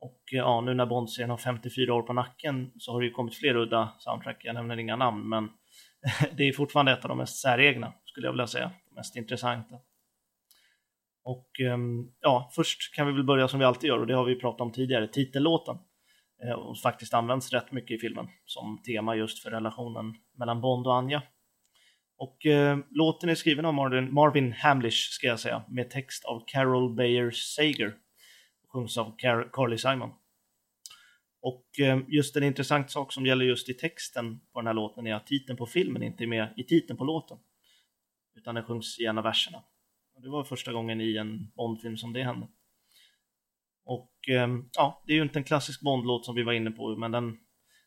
S2: Och eh, ja, nu när Bond-serien har 54 år på nacken så har det ju kommit fler udda soundtrack. Jag nämner inga namn, men det är fortfarande ett av de mest säregna, skulle jag vilja säga. De mest intressanta. Och ehm, ja, först kan vi väl börja som vi alltid gör och det har vi pratat om tidigare, titellåten. Eh, och faktiskt används rätt mycket i filmen som tema just för relationen mellan Bond och Anja. Och eh, låten är skriven av Marvin, Marvin Hamlish, ska jag säga, med text av Carol Bayer Sager. Sjungs av Car- Carly Simon. Och eh, just en intressant sak som gäller just i texten på den här låten är att titeln på filmen inte är med i titeln på låten. Utan den sjungs i en av verserna. Och det var första gången i en Bondfilm som det hände. Och eh, ja, det är ju inte en klassisk Bondlåt som vi var inne på, men den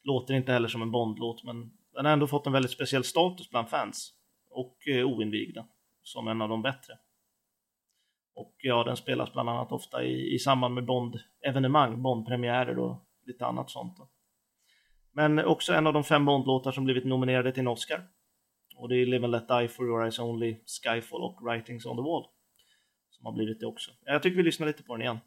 S2: låter inte heller som en Bondlåt, men den har ändå fått en väldigt speciell status bland fans och eh, oinvigda som en av de bättre. Och ja, den spelas bland annat ofta i, i samband med Bond-evenemang, Bond-premiärer och lite annat sånt. Då. Men också en av de fem Bond-låtar som blivit nominerade till en Oscar. Och det är Live and Let Die, For Your Eyes Only, Skyfall och Writings on the Wall. Som har blivit det också. Jag tycker vi lyssnar lite på den igen.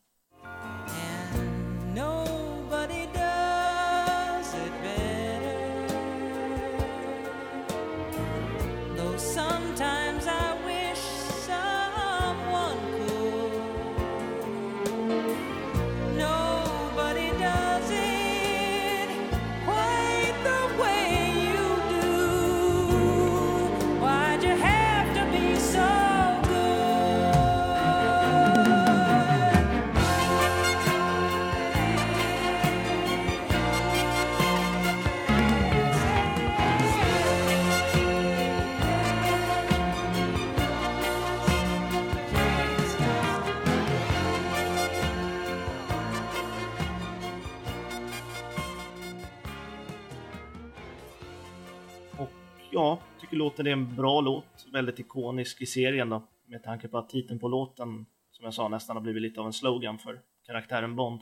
S2: Ja, tycker låten är en bra låt. Väldigt ikonisk i serien då. Med tanke på att titeln på låten, som jag sa, nästan har blivit lite av en slogan för karaktären Bond.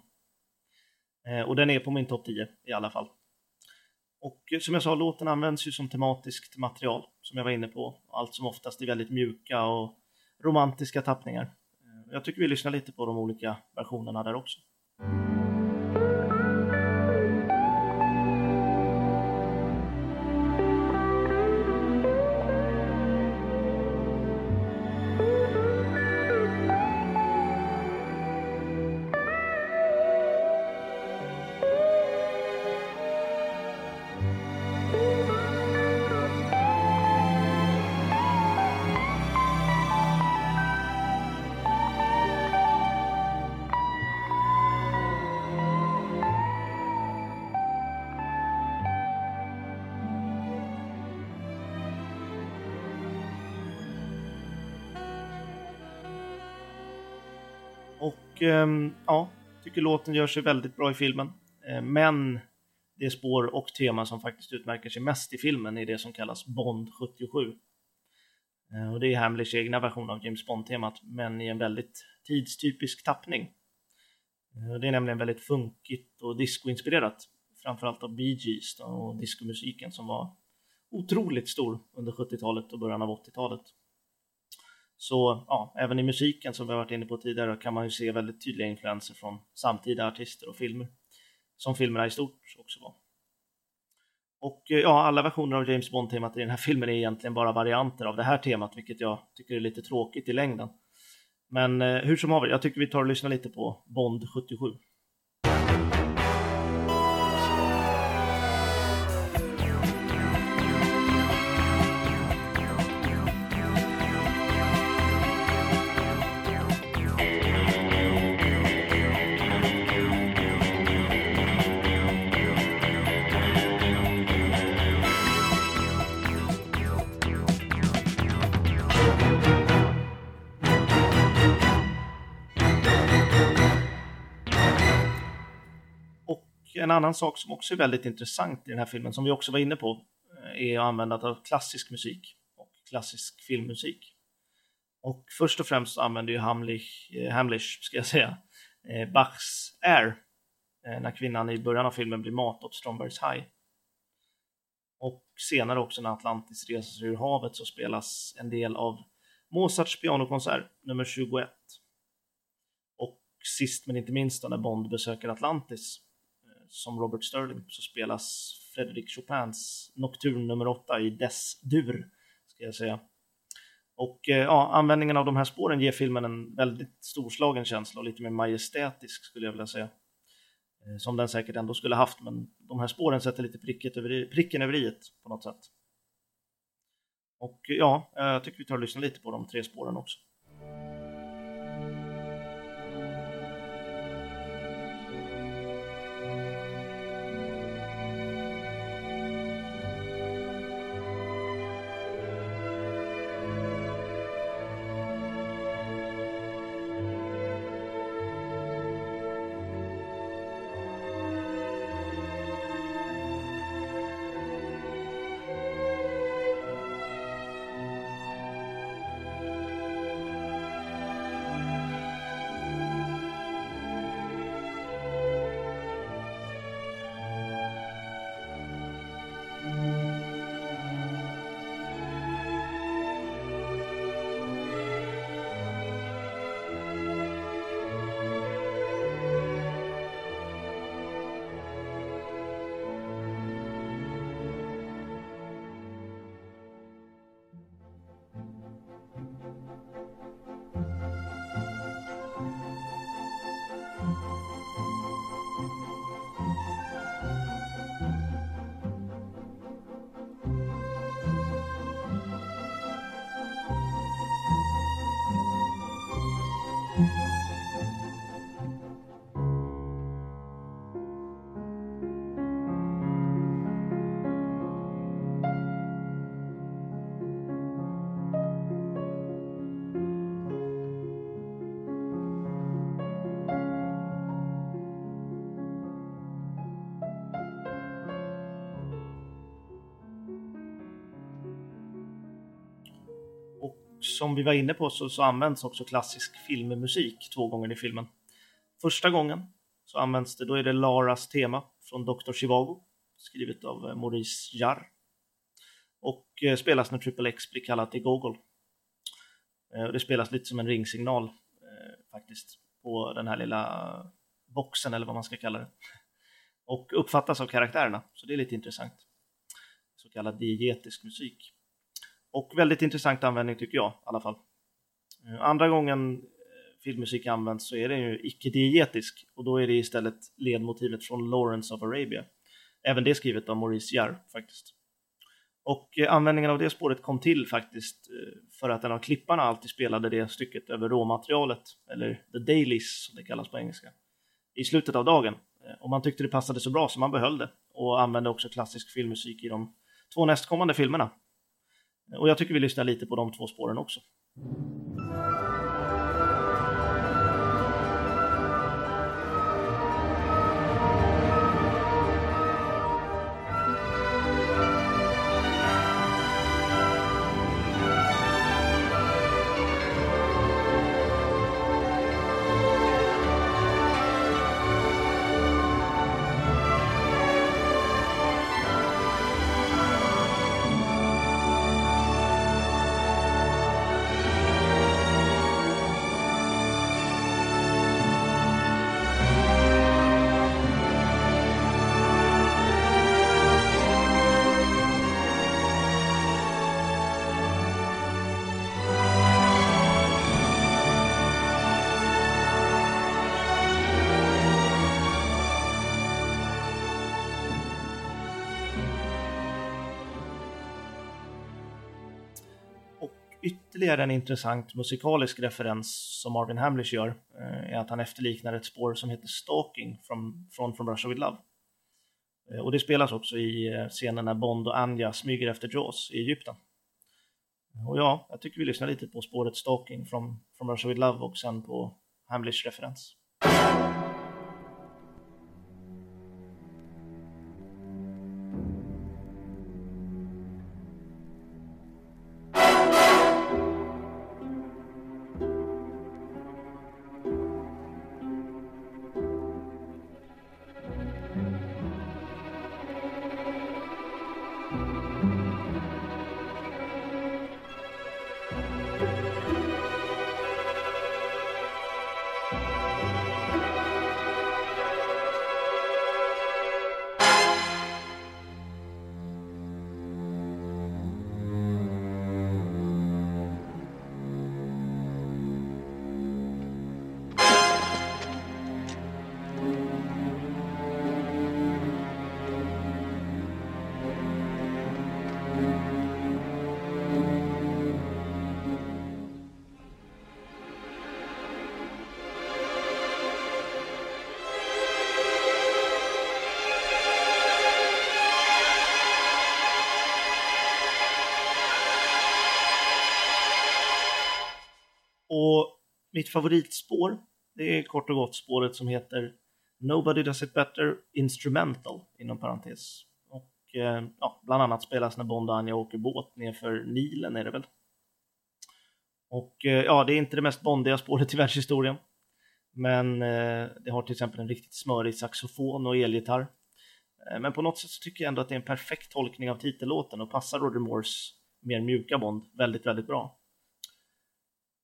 S2: Eh, och den är på min topp 10 i alla fall. Och eh, som jag sa, låten används ju som tematiskt material, som jag var inne på. Allt som oftast i väldigt mjuka och romantiska tappningar. Eh, jag tycker vi lyssnar lite på de olika versionerna där också. Och ja, tycker låten gör sig väldigt bra i filmen. Ehm, men det spår och tema som faktiskt utmärker sig mest i filmen är det som kallas Bond 77. Ehm, och det är Hamleys egna version av James Bond-temat, men i en väldigt tidstypisk tappning. Det är nämligen väldigt funkigt och discoinspirerat, framförallt av Bee Gees och discomusiken som var otroligt stor under 70-talet och början av 80-talet. Så ja, även i musiken som vi har varit inne på tidigare kan man ju se väldigt tydliga influenser från samtida artister och filmer. Som filmerna i stort också var. Och eh, ja, alla versioner av James Bond-temat i den här filmen är egentligen bara varianter av det här temat, vilket jag tycker är lite tråkigt i längden. Men eh, hur som haver, jag tycker vi tar och lyssnar lite på Bond 77. Annan sak som också är väldigt intressant i den här filmen, som vi också var inne på, eh, är användandet av klassisk musik och klassisk filmmusik. Och först och främst använder ju Hamlich, eh, Hamlich ska jag säga, eh, Bachs Air när kvinnan i början av filmen blir mat åt Strombergs haj. Och senare också när Atlantis reser sig ur havet så spelas en del av Mozarts pianokonsert nummer 21. Och sist men inte minst då när Bond besöker Atlantis som Robert Sterling så spelas Fredrik Chopins Nocturne nummer 8 i dess Dur, ska jag säga. Och eh, ja, användningen av de här spåren ger filmen en väldigt storslagen känsla och lite mer majestätisk skulle jag vilja säga. Eh, som den säkert ändå skulle haft, men de här spåren sätter lite pricket över, pricken över i på något sätt. Och ja, eh, jag tycker vi tar och lyssnar lite på de tre spåren också. Som vi var inne på så, så används också klassisk filmmusik två gånger i filmen. Första gången så används det, då är det Laras tema från Dr. Chivago, skrivet av eh, Maurice Jarre. Och eh, spelas när Triple X blir kallat till Gogol. Eh, det spelas lite som en ringsignal eh, faktiskt på den här lilla boxen eller vad man ska kalla det. Och uppfattas av karaktärerna, så det är lite intressant. Så kallad diegetisk musik. Och väldigt intressant användning tycker jag i alla fall. Eh, andra gången eh, filmmusik används så är den ju icke-diegetisk och då är det istället ledmotivet från Lawrence of Arabia. Även det skrivet av Maurice Jarre faktiskt. Och eh, användningen av det spåret kom till faktiskt för att en av klipparna alltid spelade det stycket över råmaterialet, eller the dailies som det kallas på engelska, i slutet av dagen. Och man tyckte det passade så bra så man behöll det och använde också klassisk filmmusik i de två nästkommande filmerna. Och jag tycker vi lyssnar lite på de två spåren också. Ytterligare en intressant musikalisk referens som Marvin Hamlish gör eh, är att han efterliknar ett spår som heter Stalking från, från From Russia With Love. Eh, och det spelas också i eh, scenen när Bond och Anja smyger efter Jaws i Egypten. Och ja, jag tycker vi lyssnar lite på spåret Stalking från From Russia With Love och sen på Hamlish referens. Mitt favoritspår, det är kort och gott spåret som heter Nobody Does It Better Instrumental, inom parentes. Och eh, ja, bland annat spelas när Bond och Anja åker båt nerför Nilen är det väl. Och eh, ja, det är inte det mest bondiga spåret i världshistorien. Men eh, det har till exempel en riktigt smörig saxofon och elgitarr. Eh, men på något sätt så tycker jag ändå att det är en perfekt tolkning av titellåten och passar Roger Moores mer mjuka Bond väldigt, väldigt bra.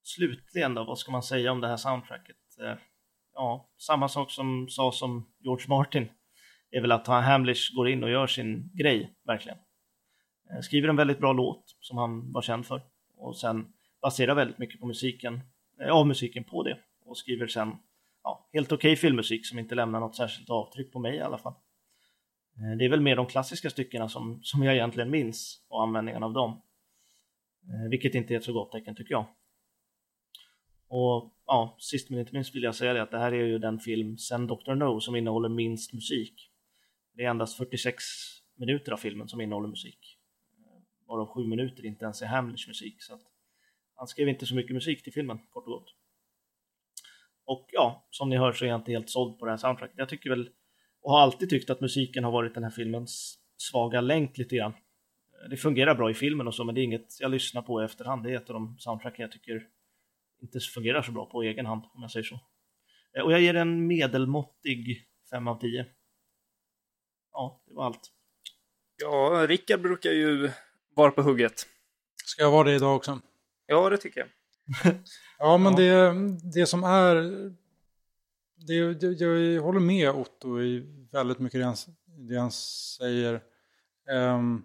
S2: Slutligen då, vad ska man säga om det här soundtracket? Eh, ja, samma sak som sades om George Martin är väl att han Hamlish går in och gör sin grej, verkligen. Eh, skriver en väldigt bra låt som han var känd för och sen baserar väldigt mycket på musiken, eh, av musiken på det och skriver sen ja, helt okej filmmusik som inte lämnar något särskilt avtryck på mig i alla fall. Det är väl mer de klassiska styckena som, som jag egentligen minns och användningen av dem. Vilket inte är ett så gott tecken tycker jag. Och ja, sist men inte minst vill jag säga det att det här är ju den film sen Dr. No som innehåller minst musik. Det är endast 46 minuter av filmen som innehåller musik. Varav 7 minuter inte ens är Hamlish musik. Så att han skrev inte så mycket musik till filmen, kort och gott. Och ja, som ni hör så är jag inte helt såld på det här soundtracket. Jag tycker väl, och har alltid tyckt att musiken har varit den här filmens svaga länk lite grann. Det fungerar bra i filmen och så, men det är inget jag lyssnar på i efterhand. Det är ett av de soundtrack jag tycker inte fungerar så bra på egen hand, om jag säger så. Eh, Och jag ger en medelmåttig 5 av 10. Ja, det var allt.
S1: Ja, Rickard brukar ju vara på hugget.
S3: Ska jag vara det idag också?
S1: Ja, det tycker jag.
S3: Ja, men
S2: Ja.
S3: Det, det som är... Det, det, jag håller med Otto i väldigt mycket det han, det han säger. Ehm,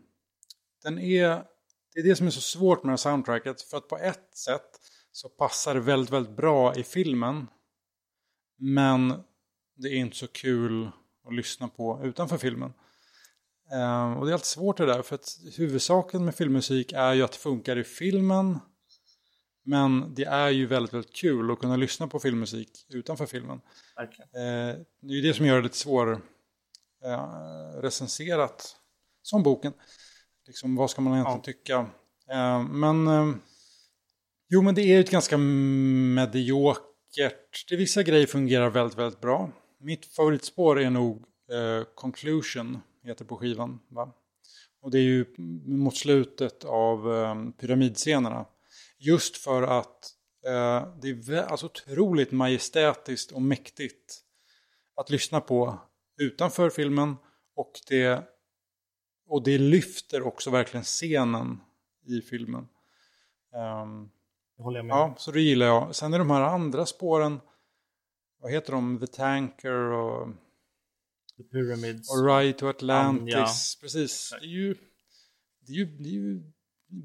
S3: den är, det är det som är så svårt med det här soundtracket. För att på ett sätt så passar det väldigt, väldigt bra i filmen. Men det är inte så kul att lyssna på utanför filmen. Ehm, och det är alltid svårt det där. För att huvudsaken med filmmusik är ju att det funkar i filmen. Men det är ju väldigt, väldigt kul att kunna lyssna på filmmusik utanför filmen.
S2: Verkligen.
S3: Eh, det är ju det som gör det lite svår eh, recenserat som boken. Liksom, vad ska man egentligen
S2: Ja.
S3: tycka? Eh, men jo, men det är ju ett ganska mediokert. Det vissa grejer fungerar väldigt, väldigt bra. Mitt favoritspår är nog eh, Conclusion, heter på skivan. Va? Och det är ju mot slutet av eh, pyramidscenerna. Just för att eh, det är alltså otroligt majestätiskt och mäktigt att lyssna på utanför filmen. Och det, och det lyfter också verkligen scenen i filmen. Ehm,
S2: håller jag med.
S3: ja, så det gillar jag. Sen är de här andra spåren, vad heter de? The Tanker och,
S2: The Pyramids.
S3: och Ride to Atlantis.
S2: Ja.
S3: Precis. Det är, ju, det, är ju, det är ju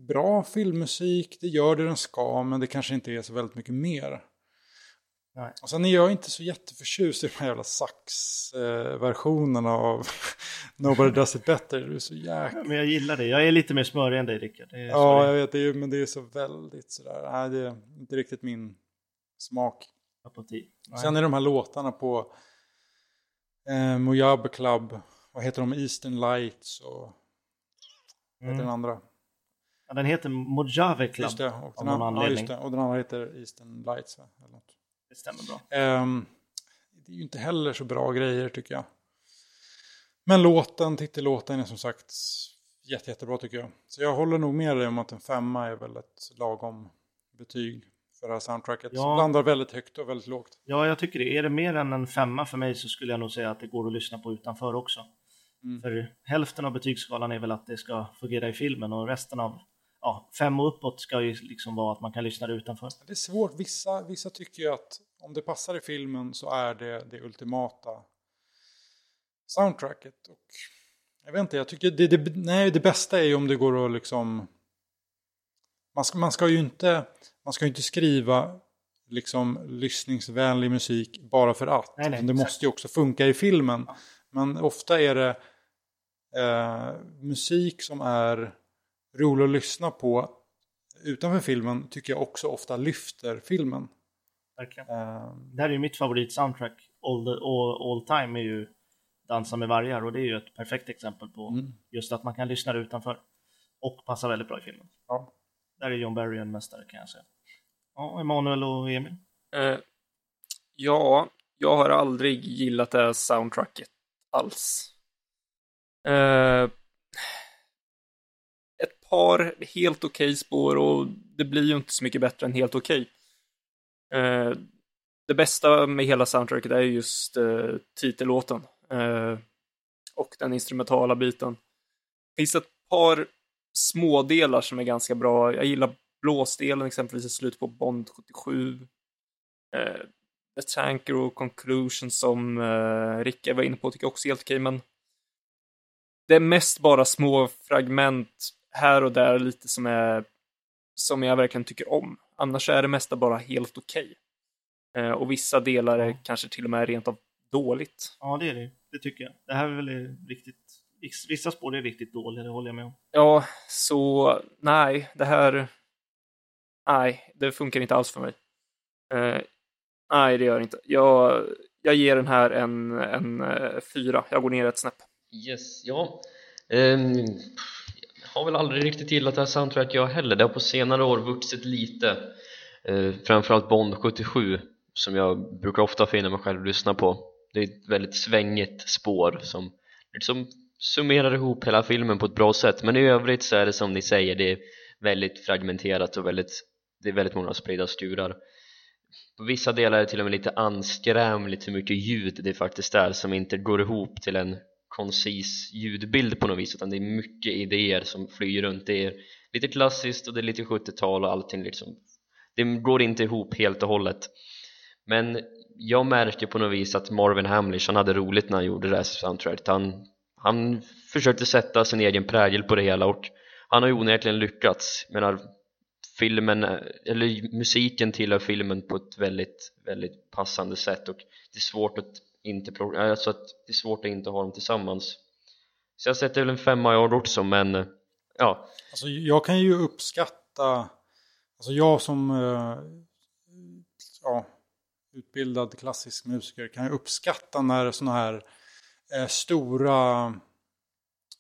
S3: bra filmmusik, det gör det den ska, men det kanske inte är så väldigt mycket mer.
S2: Nej.
S3: Och sen är jag inte så jätteförtjust i de här jävla sax-versionerna av Nobody Does It Better. Det är så jäkla...
S2: Men jag gillar det. Jag är lite mer smörig än dig Rickard.
S3: Ja, jag vet, det är, ju- men det är så väldigt sådär. Nej, det är inte riktigt min smak. Sen är de här låtarna på eh, Mojave Club, vad heter de? Eastern Lights och vad heter
S2: Mm.
S3: den andra?
S2: Ja, den heter Mojave Club.
S3: Just det, och den, andra, ja, just det, och den andra heter Eastern Lights. Eller något.
S2: Det stämmer bra.
S3: Ehm, det är ju inte heller så bra grejer tycker jag. Men låten, titellåten är som sagt jätte, jättebra tycker jag. Så jag håller nog med dig om att en femma är väl ett lagom betyg för det här soundtracket.
S2: Ja.
S3: Blandar väldigt högt och väldigt lågt.
S2: Ja, jag tycker det. Är det mer än en femma för mig så skulle jag nog säga att det går att lyssna på utanför också.
S3: Mm.
S2: För hälften av betygsskalan är väl att det ska fungera i filmen och resten av ja, fem och uppåt ska ju liksom vara att man kan lyssna det utanför.
S3: Det är svårt. Vissa, vissa tycker ju att om det passar i filmen så är det det ultimata soundtracket. Och jag vet inte, jag tycker det, det, nej, det bästa är ju om det går att liksom... Man ska, man ska ju inte, man ska inte skriva liksom lyssningsvänlig musik bara för att.
S2: Nej, nej,
S3: det
S2: exakt.
S3: måste ju också funka i filmen. Men ofta är det eh, musik som är rolig att lyssna på utanför filmen tycker jag också ofta lyfter filmen.
S2: Verkligen.
S3: Eh,
S2: Det här är ju mitt favorit soundtrack all, the, all, all time är ju Dansa med vargar och det är ju ett perfekt exempel på
S3: Mm.
S2: just att man kan lyssna utanför och passa väldigt bra i filmen.
S3: ja.
S2: Där är John Barry en mästare kan jag säga. Ja, Emanuel och Emil.
S1: Eh, ja, jag har aldrig gillat det här soundtracket alls. Ett par helt okej spår och det blir ju inte så mycket bättre än helt okej. Eh, det bästa med hela soundtracket är just eh, titellåten eh, och den instrumentala biten. Det finns ett par smådelar som är ganska bra. Jag gillar blåsdelen exempelvis i slutet på Bond 77. Eh, The Tanker och Conclusion som eh, Ricka var inne på tycker jag också är helt okej, men det är mest bara små fragment här och där lite som är som jag verkligen tycker om. Annars är det mesta bara helt okej. Eh, och vissa delar är kanske till och med rent av dåligt.
S2: Ja, det är det. Det tycker jag. Det här är väl riktigt... Vissa spår är riktigt dåliga, det håller jag med om.
S1: Ja, så nej, det här... Nej, det funkar inte alls för mig. Eh, nej, det gör det inte. Jag, jag ger den här en, en eh, fyra. Jag går ner ett snäpp.
S4: Yes, ja. Jag har väl aldrig riktigt gillat det här soundtracket jag heller. Det har på senare år vuxit lite. Eh, framförallt Bond 77 som jag brukar ofta finna mig själv lyssna på. Det är ett väldigt svängigt spår som liksom summerar ihop hela filmen på ett bra sätt. Men i övrigt så är det som ni säger, det är väldigt fragmenterat och väldigt, det är väldigt många spridda skurar. På vissa delar är det till och med lite anskrämligt hur mycket ljud det faktiskt är som inte går ihop till en koncis ljudbild på något vis utan det är mycket idéer som flyger runt. Det är lite klassiskt och det är lite 70-tal och allting liksom. Det går inte ihop helt och hållet. Men jag märker på något vis att Marvin Hamlish han hade roligt när han gjorde det här soundtracket. Han, han försökte sätta sin egen prägel på det hela och han har ju onekligen lyckats. Menar filmen, eller musiken tillhör filmen på ett väldigt, väldigt passande sätt och det är svårt att inte, alltså att det är svårt att inte ha dem tillsammans så jag sätter väl en femma i år också men eh, ja,
S3: Alltså, jag kan ju uppskatta, alltså jag som eh, ja, utbildad klassisk musiker kan ju uppskatta när sådana här eh, stora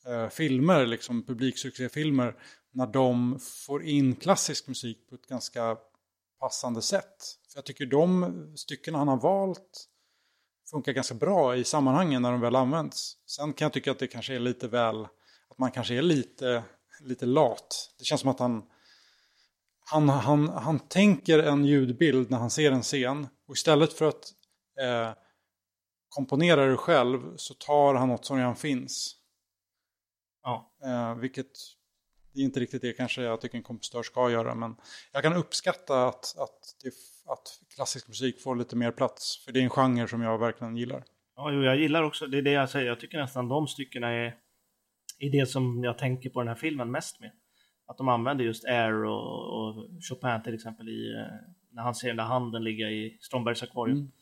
S3: eh, filmer, liksom publiksuccéfilmer, när de får in klassisk musik på ett ganska passande sätt. För jag tycker de stycken han har valt funkar ganska bra i sammanhangen när de väl används. Sen kan jag tycka att det kanske är lite väl, att man kanske är lite, lite lat. Det känns som att han, han, han, han tänker en ljudbild när han ser en scen och istället för att eh, komponera det själv så tar han något som redan finns.
S2: Ja.
S3: Eh, vilket det är inte riktigt det kanske jag tycker en kompositör ska göra. Men jag kan uppskatta att, att, det, att klassisk musik får lite mer plats. För det är en genre som jag verkligen gillar.
S2: Ja, jo, jag gillar också, det är det jag säger, jag tycker nästan de styckena är, är det som jag tänker på den här filmen mest med. Att de använder just Air och, och Chopin till exempel i, eh, när han ser den där handen ligga i Strombergs akvarium.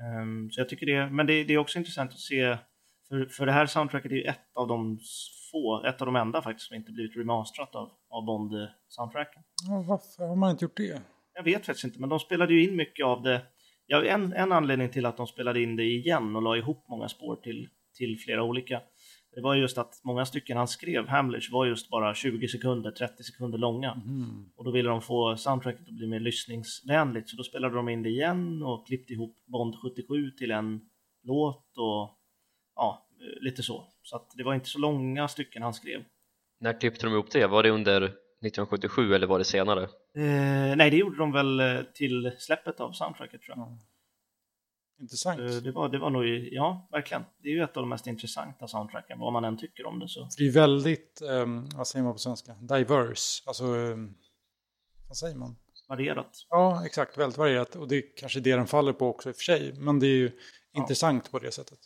S2: Ehm, så jag tycker det, men det, det är också intressant att se, för, för det här soundtracket är ju ett av de få, ett av de enda faktiskt som inte blivit remasterat av, av Bond-soundtracken.
S3: Ja, varför har man inte gjort det?
S2: Jag vet faktiskt inte, men de spelade ju in mycket av det. Ja, en, en anledning till att de spelade in det igen och la ihop många spår till, till flera olika. Det var just att många stycken han skrev, Hamlish, var just bara 20 sekunder, 30 sekunder långa. Och då ville de få soundtracket att bli mer lyssningsvänligt, så då spelade de in det igen och klippte ihop Bond 77 till en låt och ja, lite så. Så att det var inte så långa stycken han skrev.
S4: när klippte de ihop det? Var det under 1977 eller var det senare?
S2: Eh, nej, det gjorde de väl eh, till släppet av soundtracket tror jag.
S3: Intressant.
S2: Eh, Det var, det var nog, ja, verkligen. Det är ju ett av de mest intressanta soundtracken, vad man än tycker om det. Så.
S3: Det är väldigt, um, vad säger man på svenska? Diverse. Alltså, um, vad säger man?
S2: Varierat.
S3: Ja, exakt. Väldigt varierat. Och det är kanske det den faller på också i och för sig. Men det är ju intressant på det sättet.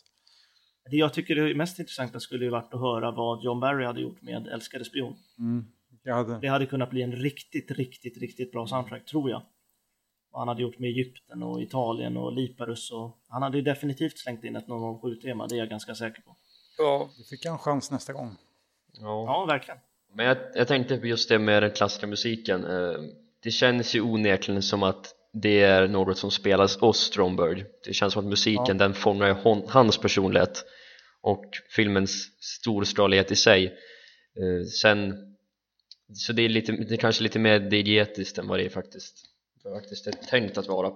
S2: Det jag tycker är mest intressanta skulle ju varit att höra vad John Barry hade gjort med Älskade spion.
S3: Mm. Hade,
S2: Det hade kunnat bli en riktigt, riktigt, riktigt bra soundtrack, tror jag. Vad han hade gjort med Egypten och Italien och Liparus och han hade ju definitivt slängt in ett 007-tema, det är jag ganska säker på.
S1: Ja,
S3: vi fick en chans nästa gång.
S4: Ja.
S2: Ja, verkligen.
S4: Men jag, jag tänkte på just det med den klassiska musiken eh, Det känns ju onekligen som att det är något som spelas oss Stromberg Det känns som att musiken
S3: Ja.
S4: den fångar hans personlighet och filmens storskalighet i sig eh, Sen Så det är, lite, det är kanske lite mer diegetiskt än vad det är faktiskt faktiskt är tänkt att vara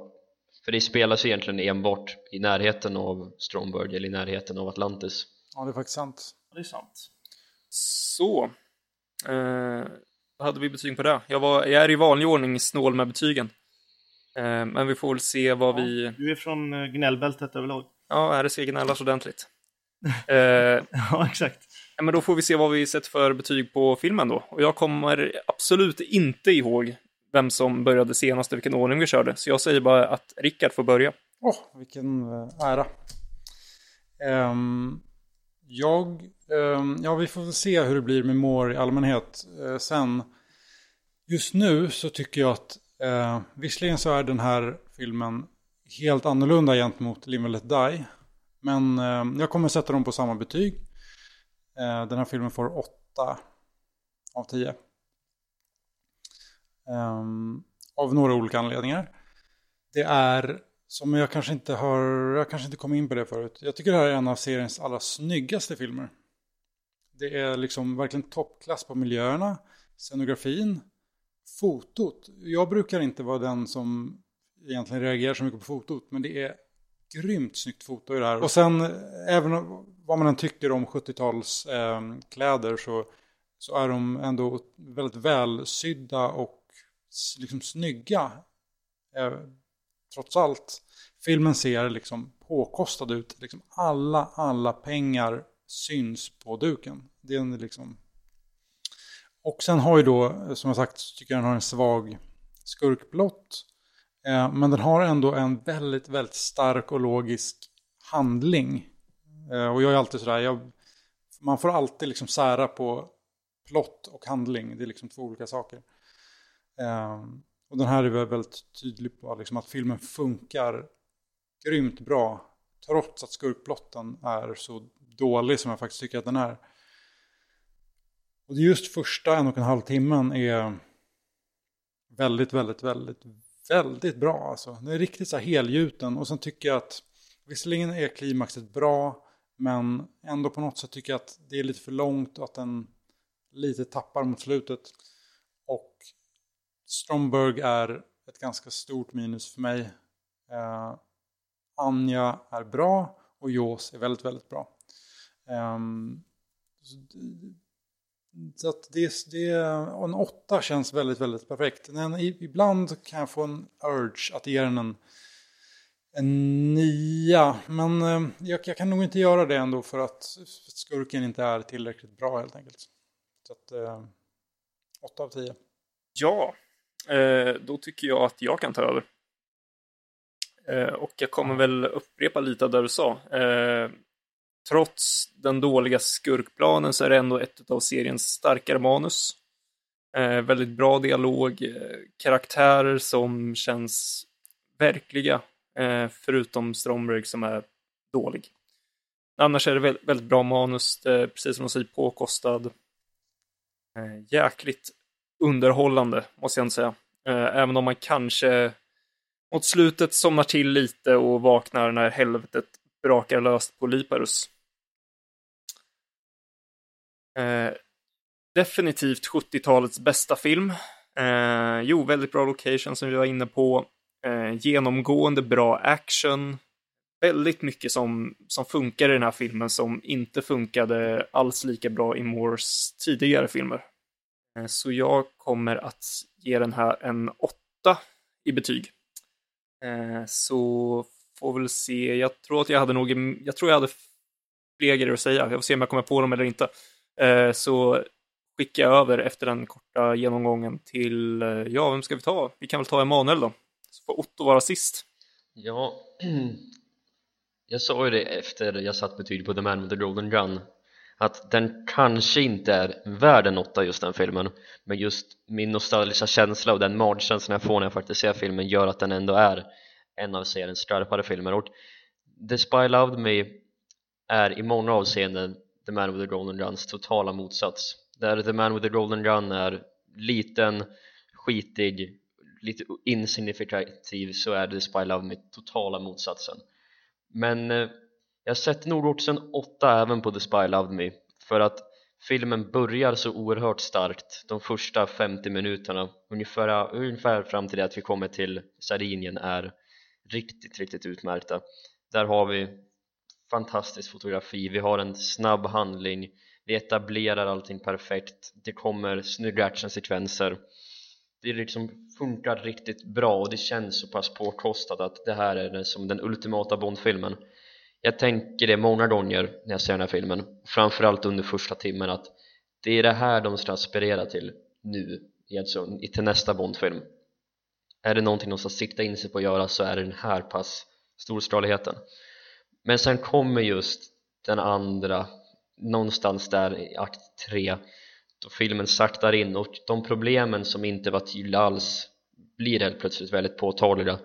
S4: för det spelas egentligen enbart i närheten av Stromberg eller i närheten av Atlantis
S3: Ja, det är faktiskt sant.
S2: Det är sant.
S1: Så. Eh, vad hade vi betyg på det? Jag, var, jag är i vanlig ordning snål med betygen. Eh, men vi får väl se vad vi...
S2: Du är från eh, gnällbältet överlag.
S1: Ja, här ska gnällas ordentligt. Eh,
S2: Ja, exakt.
S1: Men då får vi se vad vi sätter för betyg på filmen då. Och jag kommer absolut inte ihåg vem som började senast och vilken ordning vi körde. Så jag säger bara att Rickard får börja.
S3: Åh, vilken eh, ära. Ehm, jag, ehm, ja vi får väl se hur det blir med Moore i allmänhet eh, sen. Just nu så tycker jag att uh, visserligen så är den här filmen helt annorlunda gentemot Live and Let Die. Men eh, jag kommer sätta dem på samma betyg. Eh, den här filmen får 8 av 10. Eh, av några olika anledningar. Det är, som jag kanske inte har, jag kanske inte kom in på det förut. Jag tycker det här är en av seriens allra snyggaste filmer. Det är liksom verkligen toppklass på miljöerna, scenografin, fotot. Jag brukar inte vara den som egentligen reagerar så mycket på fotot, men det är grymt snyggt foto i det här. Och sen, eh, även vad man än tycker om 70-talskläder ehm, eh, så, så är de ändå väldigt välsydda och liksom snygga. Eh, trots allt. Filmen ser liksom påkostad ut. Liksom alla, alla pengar syns på duken. Det är liksom... Och sen har ju då, eh, som jag sagt, tycker jag den har en svag skurkblott. Eh, men den har ändå en väldigt, väldigt stark och logisk handling. Eh, och jag är alltid sådär, jag, man får alltid liksom sära på plott och handling. Det är liksom två olika saker. Eh, och den här är väldigt tydlig på liksom att filmen funkar grymt bra. Trots att skurkplotten är så dålig som jag faktiskt tycker att den är. Och just första en och en halv timmen är väldigt, väldigt, väldigt, väldigt bra. Alltså. Den är riktigt så här helgjuten. Och sen tycker jag att visserligen är klimaxet bra, men ändå på något sätt tycker jag att det är lite för långt och att den lite tappar mot slutet. Och Stromberg är ett ganska stort minus för mig. Eh, Anja är bra och Jaws är väldigt, väldigt bra. Ehm, så att det, det, en åtta känns väldigt, väldigt perfekt. Men ibland kan jag få en urge att ge den en, en nia. Men eh, jag, jag kan nog inte göra det ändå för att skurken inte är tillräckligt bra helt enkelt. Så att eh, åtta av tio.
S1: Ja, eh, då tycker jag att jag kan ta över. Eh, och jag kommer väl upprepa lite av det du sa. Trots den dåliga skurkplanen så är det ändå ett av seriens starkare manus. Eh, väldigt bra dialog, eh, karaktärer som känns verkliga, eh, förutom Stromberg som är dålig. Annars är det väldigt, väldigt bra manus, precis som de säger, påkostad. Eh, jäkligt underhållande, måste jag inte säga. Eh, även om man kanske mot slutet somnar till lite och vaknar när helvetet brakar löst på Liparus. Eh, definitivt 70-talets bästa film. Eh, jo, väldigt bra location som vi var inne på. Eh, genomgående bra action. Väldigt mycket som, som funkar i den här filmen som inte funkade alls lika bra i Moores tidigare filmer. Eh, Så jag kommer att ge den här en åtta i betyg. Eh, Så får väl se. Jag tror att jag hade nog, jag tror jag hade fler grejer att säga. Jag får se om jag kommer på dem eller inte. Eh, Så skickar jag över efter den korta genomgången till, eh, ja, vem ska vi ta? Vi kan väl ta Emanuel då. Så får Otto vara sist.
S4: Ja, jag sa ju det efter jag satt betyg på The Man with the Golden Gun att den kanske inte är värd en åtta just den filmen men just min nostalgiska känsla och den magkänslan jag får när jag faktiskt ser filmen gör att den ändå är en av seriens skarpare filmer. Och The Spy Loved Me är i många avseenden The Man with the Golden Guns totala motsats. Där The Man with the Golden Gun är liten, skitig, lite insignifikativ så är The Spy Love Me totala motsatsen. Men eh, jag sätter nog också en åtta även på The Spy Loved Me för att filmen börjar så oerhört starkt de första 50 minuterna ungefär, ungefär fram till det att vi kommer till Sardinien är riktigt, riktigt utmärkta. Där har vi fantastisk fotografi, vi har en snabb handling. Vi etablerar allting perfekt. Det kommer snygga actionsekvenser. Det liksom funkar riktigt bra och det känns så pass påkostat att det här är som den ultimata Bondfilmen. Jag tänker det många gånger när jag ser den här filmen. Framförallt under första timmen att det är det här de ska aspirera till nu alltså, till nästa Bondfilm är det någonting de ska sikta in sig på att göra så är det den här pass storskaligheten. Men sen kommer just den andra någonstans där i akt 3 då filmen saktar in och de problemen som inte var tydliga alls blir helt plötsligt väldigt påtagliga.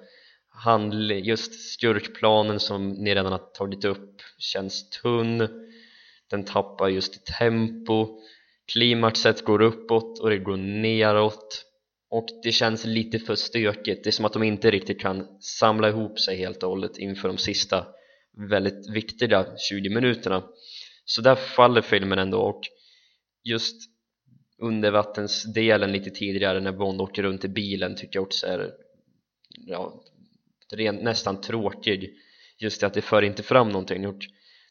S4: Handl just skurkplanen som ni redan har tagit upp känns tunn. Den tappar just i tempo. Klimaxet går uppåt och det går neråt och det känns lite för stökigt. Det är som att de inte riktigt kan samla ihop sig helt och hållet inför de sista väldigt viktiga 20 minuterna. Så där faller filmen ändå. Och just undervattensdelen lite tidigare när Bond åker runt i bilen tycker jag också är ja, rent, nästan tråkig. Just det att det för inte fram någonting. Och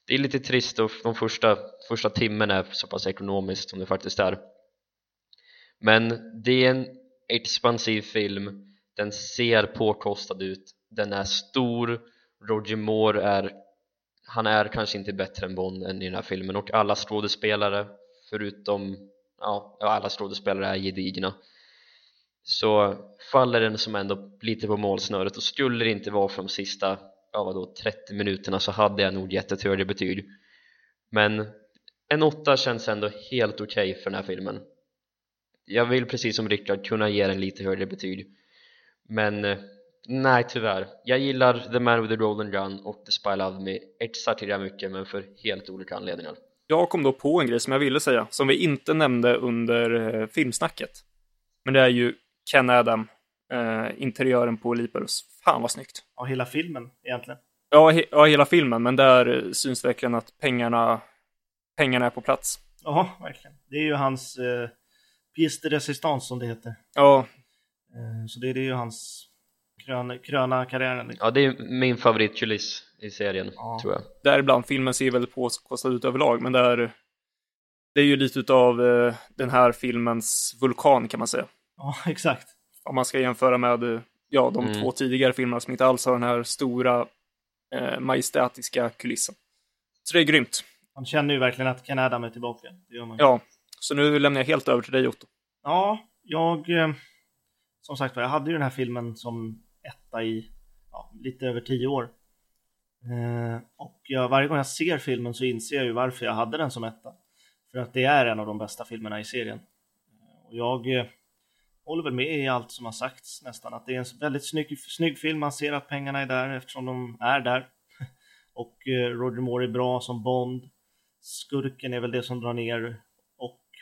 S4: det är lite trist och de första, första timmen är så pass ekonomiskt som det faktiskt är. Men det är en expansiv film. Den ser påkostad ut. Den är stor. Roger Moore är han är kanske inte bättre än Bond än i den här filmen. Och alla skådespelare förutom ja, alla skådespelare är gedigna. Så faller den som ändå lite på målsnöret. Och skulle det inte vara för de sista ja, vadå, 30 minuterna så hade jag nog gett ett högre betyg. Men en 8 känns ändå helt okej okay för den här filmen jag vill precis som Rickard kunna ge den lite högre betyg men eh, nej tyvärr jag gillar The Man with the Golden Gun och The Spy Loved Me exakt lika mycket men för helt olika anledningar
S1: Jag kom då på en grej som jag ville säga, som vi inte nämnde under eh, filmsnacket. Men det är ju Ken Adam, eh, interiören på Liparus. Fan vad snyggt.
S2: Ja, hela filmen egentligen.
S1: Ja, he ja, hela filmen, men där eh, syns verkligen att pengarna, pengarna är på plats.
S2: Ja, verkligen. Det är ju hans eh, pièce de résistance som det heter.
S1: Ja,
S2: Eh, så det, det är ju hans kröna, kröna karriären. liksom.
S4: ja det är min favoritkuliss i serien
S2: Ja.
S4: tror jag
S1: däribland filmen ser väldigt påkostad ut överlag, men där, det är ju lite utav eh, den här filmens vulkan kan man säga.
S2: Ja, exakt.
S1: Om man ska jämföra med eh, ja, de
S4: Mm.
S1: två tidigare filmerna som inte alls har den här stora eh, majestätiska kulissen. Så det är grymt.
S2: Man känner ju verkligen att Ken Adam är tillbaka. Det gör man.
S1: Ja, så nu lämnar jag helt över till dig Otto.
S2: Ja, jag... Eh, som sagt var, jag hade ju den här filmen som etta i ja, lite över tio år. Eh, och jag, varje gång jag ser filmen så inser jag ju varför jag hade den som etta. För att det är en av de bästa filmerna i serien. Och jag eh, håller väl med i allt som har sagts nästan. Att det är en väldigt snygg, snygg film. Man ser att pengarna är där eftersom de är där. och eh, Roger Moore är bra som Bond. Skurken är väl det som drar ner.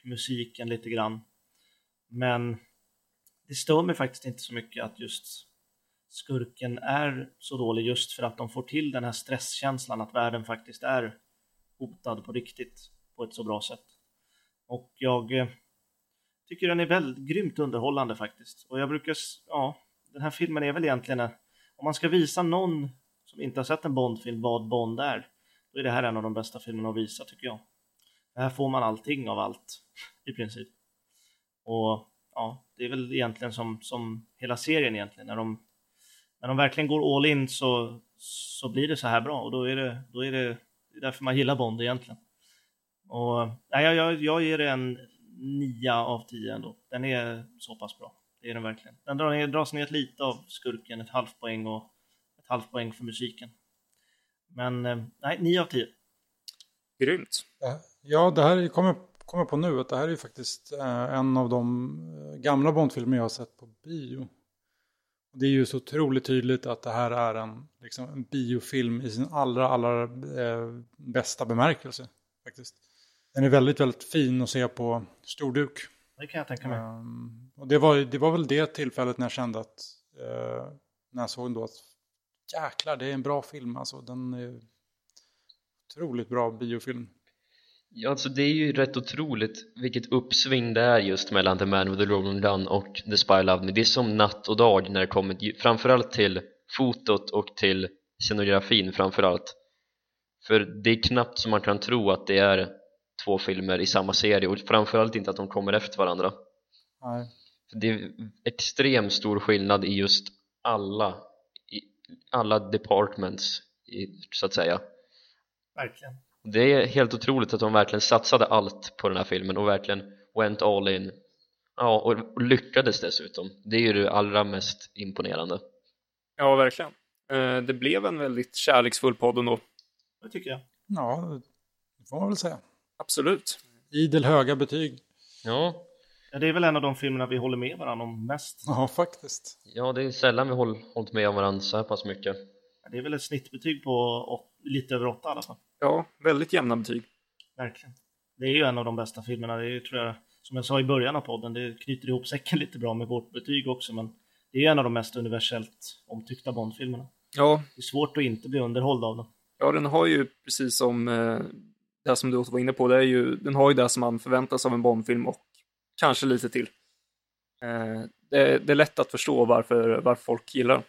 S2: Musiken lite grann. Men det stör mig faktiskt inte så mycket att just skurken är så dålig just för att de får till den här stresskänslan att världen faktiskt är hotad på riktigt på ett så bra sätt. Och jag eh, tycker den är väldigt grymt underhållande faktiskt. Och jag brukar, ja, den här filmen är väl egentligen, en, om man ska visa någon som inte har sett en Bondfilm vad Bond är, då är det här en av de bästa filmerna att visa tycker jag. Här får man allting av allt, i princip. Och ja, det är väl egentligen som, som hela serien egentligen. När de, när de verkligen går all in så, så blir det så här bra och då är det, då är det, det är därför man gillar Bond egentligen. Och nej, jag, jag, ger det en 9 av 10 ändå. Den är så pass bra. Det är den verkligen. Den drar ner, dras ner lite av skurken, ett halvt poäng och ett halvt poäng för musiken. Men eh, nej, 9 av 10.
S1: Grymt.
S3: Ja, det här kommer kommer på nu att det här är ju faktiskt eh, en av de eh, gamla Bondfilmer jag har sett på bio. Det är ju så otroligt tydligt att det här är en, liksom, en biofilm i sin allra, allra eh, bästa bemärkelse. faktiskt. Den är väldigt, väldigt fin att se på storduk.
S2: Det kan jag tänka mig.
S3: Ehm, och det var, det var väl det tillfället när jag kände att, eh, när jag såg då att jäklar, det är en bra film. Alltså, den är otroligt bra biofilm.
S4: Ja, alltså det är ju rätt otroligt vilket uppsving det är just mellan The Man with the Rolling Gun och The Spy Loved Me. Det är som natt och dag när det kommer framförallt till fotot och till scenografin framförallt. För det är knappt som man kan tro att det är två filmer i samma serie och framförallt inte att de kommer efter varandra.
S3: Nej.
S4: För Det är extremt stor skillnad i just alla, i alla departments så att säga.
S2: Verkligen.
S4: Det är helt otroligt att de verkligen satsade allt på den här filmen och verkligen went all in ja, och, lyckades dessutom det är ju det allra mest imponerande
S1: Ja, verkligen. Eh, Det blev en väldigt kärleksfull podd ändå.
S2: Det tycker jag.
S3: Ja, det får man väl säga.
S1: Absolut.
S3: Idel höga betyg.
S4: ja,
S2: Ja, det är väl en av de filmerna vi håller med varandra om mest.
S3: Ja, faktiskt.
S4: ja det är sällan vi håll, hållit med om varandra så här pass mycket
S2: Ja, Det är väl ett snittbetyg på åt, lite över åtta i alla fall.
S1: Ja, väldigt jämna betyg.
S2: Verkligen. Det är ju en av de bästa filmerna. Det är ju, tror jag, som jag sa i början av podden, det knyter ihop säcken lite bra med vårt betyg också, men det är ju en av de mest universellt omtyckta Bond-filmerna.
S1: Ja,
S2: Det är svårt att inte bli underhålld av den.
S1: ja den har ju precis som eh, det som du också var inne på, det är ju, den har ju det som man förväntar sig av en Bondfilm och kanske lite till. Eh, det, det är lätt att förstå varför, varför folk gillar den.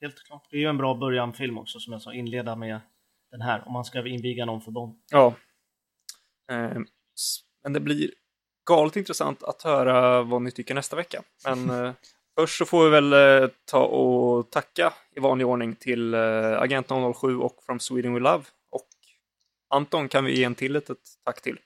S2: Helt klart. Det är ju en bra början-film också, som jag sa, inleda med den här, om man ska inviga någon för Bond.
S1: Ja. Eh, men det blir galet intressant att höra vad ni tycker nästa vecka. Men eh, först så får vi väl eh, ta och tacka i vanlig ordning till eh, Agent 007 och From Sweden We Love. Och Anton kan vi ge en till ett, ett tack till.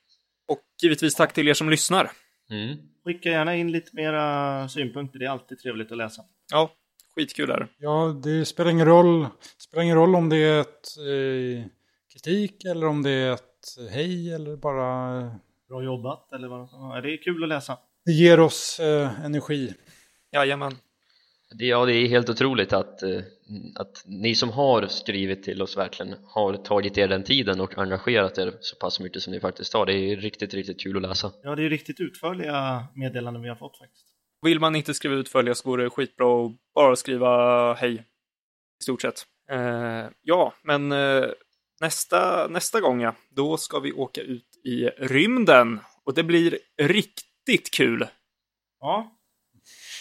S1: Och givetvis tack till er som lyssnar.
S4: mm.
S2: Skicka gärna in lite mera synpunkter, det är alltid trevligt att läsa.
S1: Ja, skitkul är det.
S3: Ja, det spelar ingen roll, spelar ingen roll om det är ett eh, kritik eller om det är ett hej eller bara... eh,
S2: Bra jobbat, eller vad ja, Det är kul att läsa.
S3: Det ger oss eh, energi.
S1: Jajamän.
S4: det, ja, det är helt otroligt att, eh, att ni som har skrivit till oss verkligen har tagit er den tiden och engagerat er så pass mycket som ni faktiskt har det är riktigt, riktigt kul att läsa
S2: Ja, det är riktigt utförliga meddelanden vi har fått faktiskt.
S1: Vill man inte skriva utförliga så går det skitbra att bara skriva hej. I stort sett. Eh, ja, men eh, nästa, nästa gång, ja, då ska vi åka ut i rymden. Och det blir riktigt kul.
S2: Ja.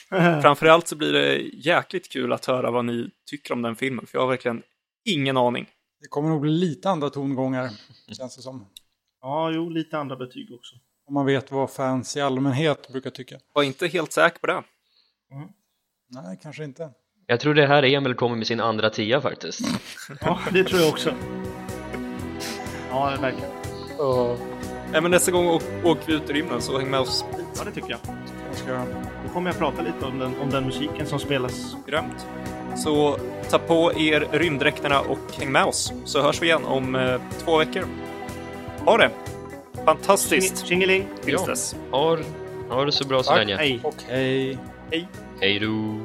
S1: Framförallt så blir det jäkligt kul att höra vad ni tycker om den filmen, för jag har verkligen ingen aning.
S3: Det kommer nog bli lite andra tongångar, känns det som.
S2: ja, jo, lite andra betyg också.
S3: Om man vet vad fans i allmänhet brukar tycka.
S1: Var inte helt säker på det.
S3: Nej, kanske inte.
S4: Jag tror det här Emil kommer med sin andra tia faktiskt
S2: Ja, det tror jag också. Ja, verkligen.
S1: Nej, men nästa gång åker vi ut i rymden, så häng med oss dit.
S2: Ja, det tycker jag.
S3: Jag ska...
S2: Då kommer jag prata lite om den, om den musiken som spelas.
S1: Grymt. Så ta på er rymddräkterna och häng med oss, så hörs vi igen om eh, två veckor. Ha det! Fantastiskt!
S2: Tjingeling!
S1: Tills
S4: Ja.
S1: dess.
S4: ha, ha det så bra så
S3: Tack.
S4: länge
S2: Hej!
S3: Och hej.
S4: hej då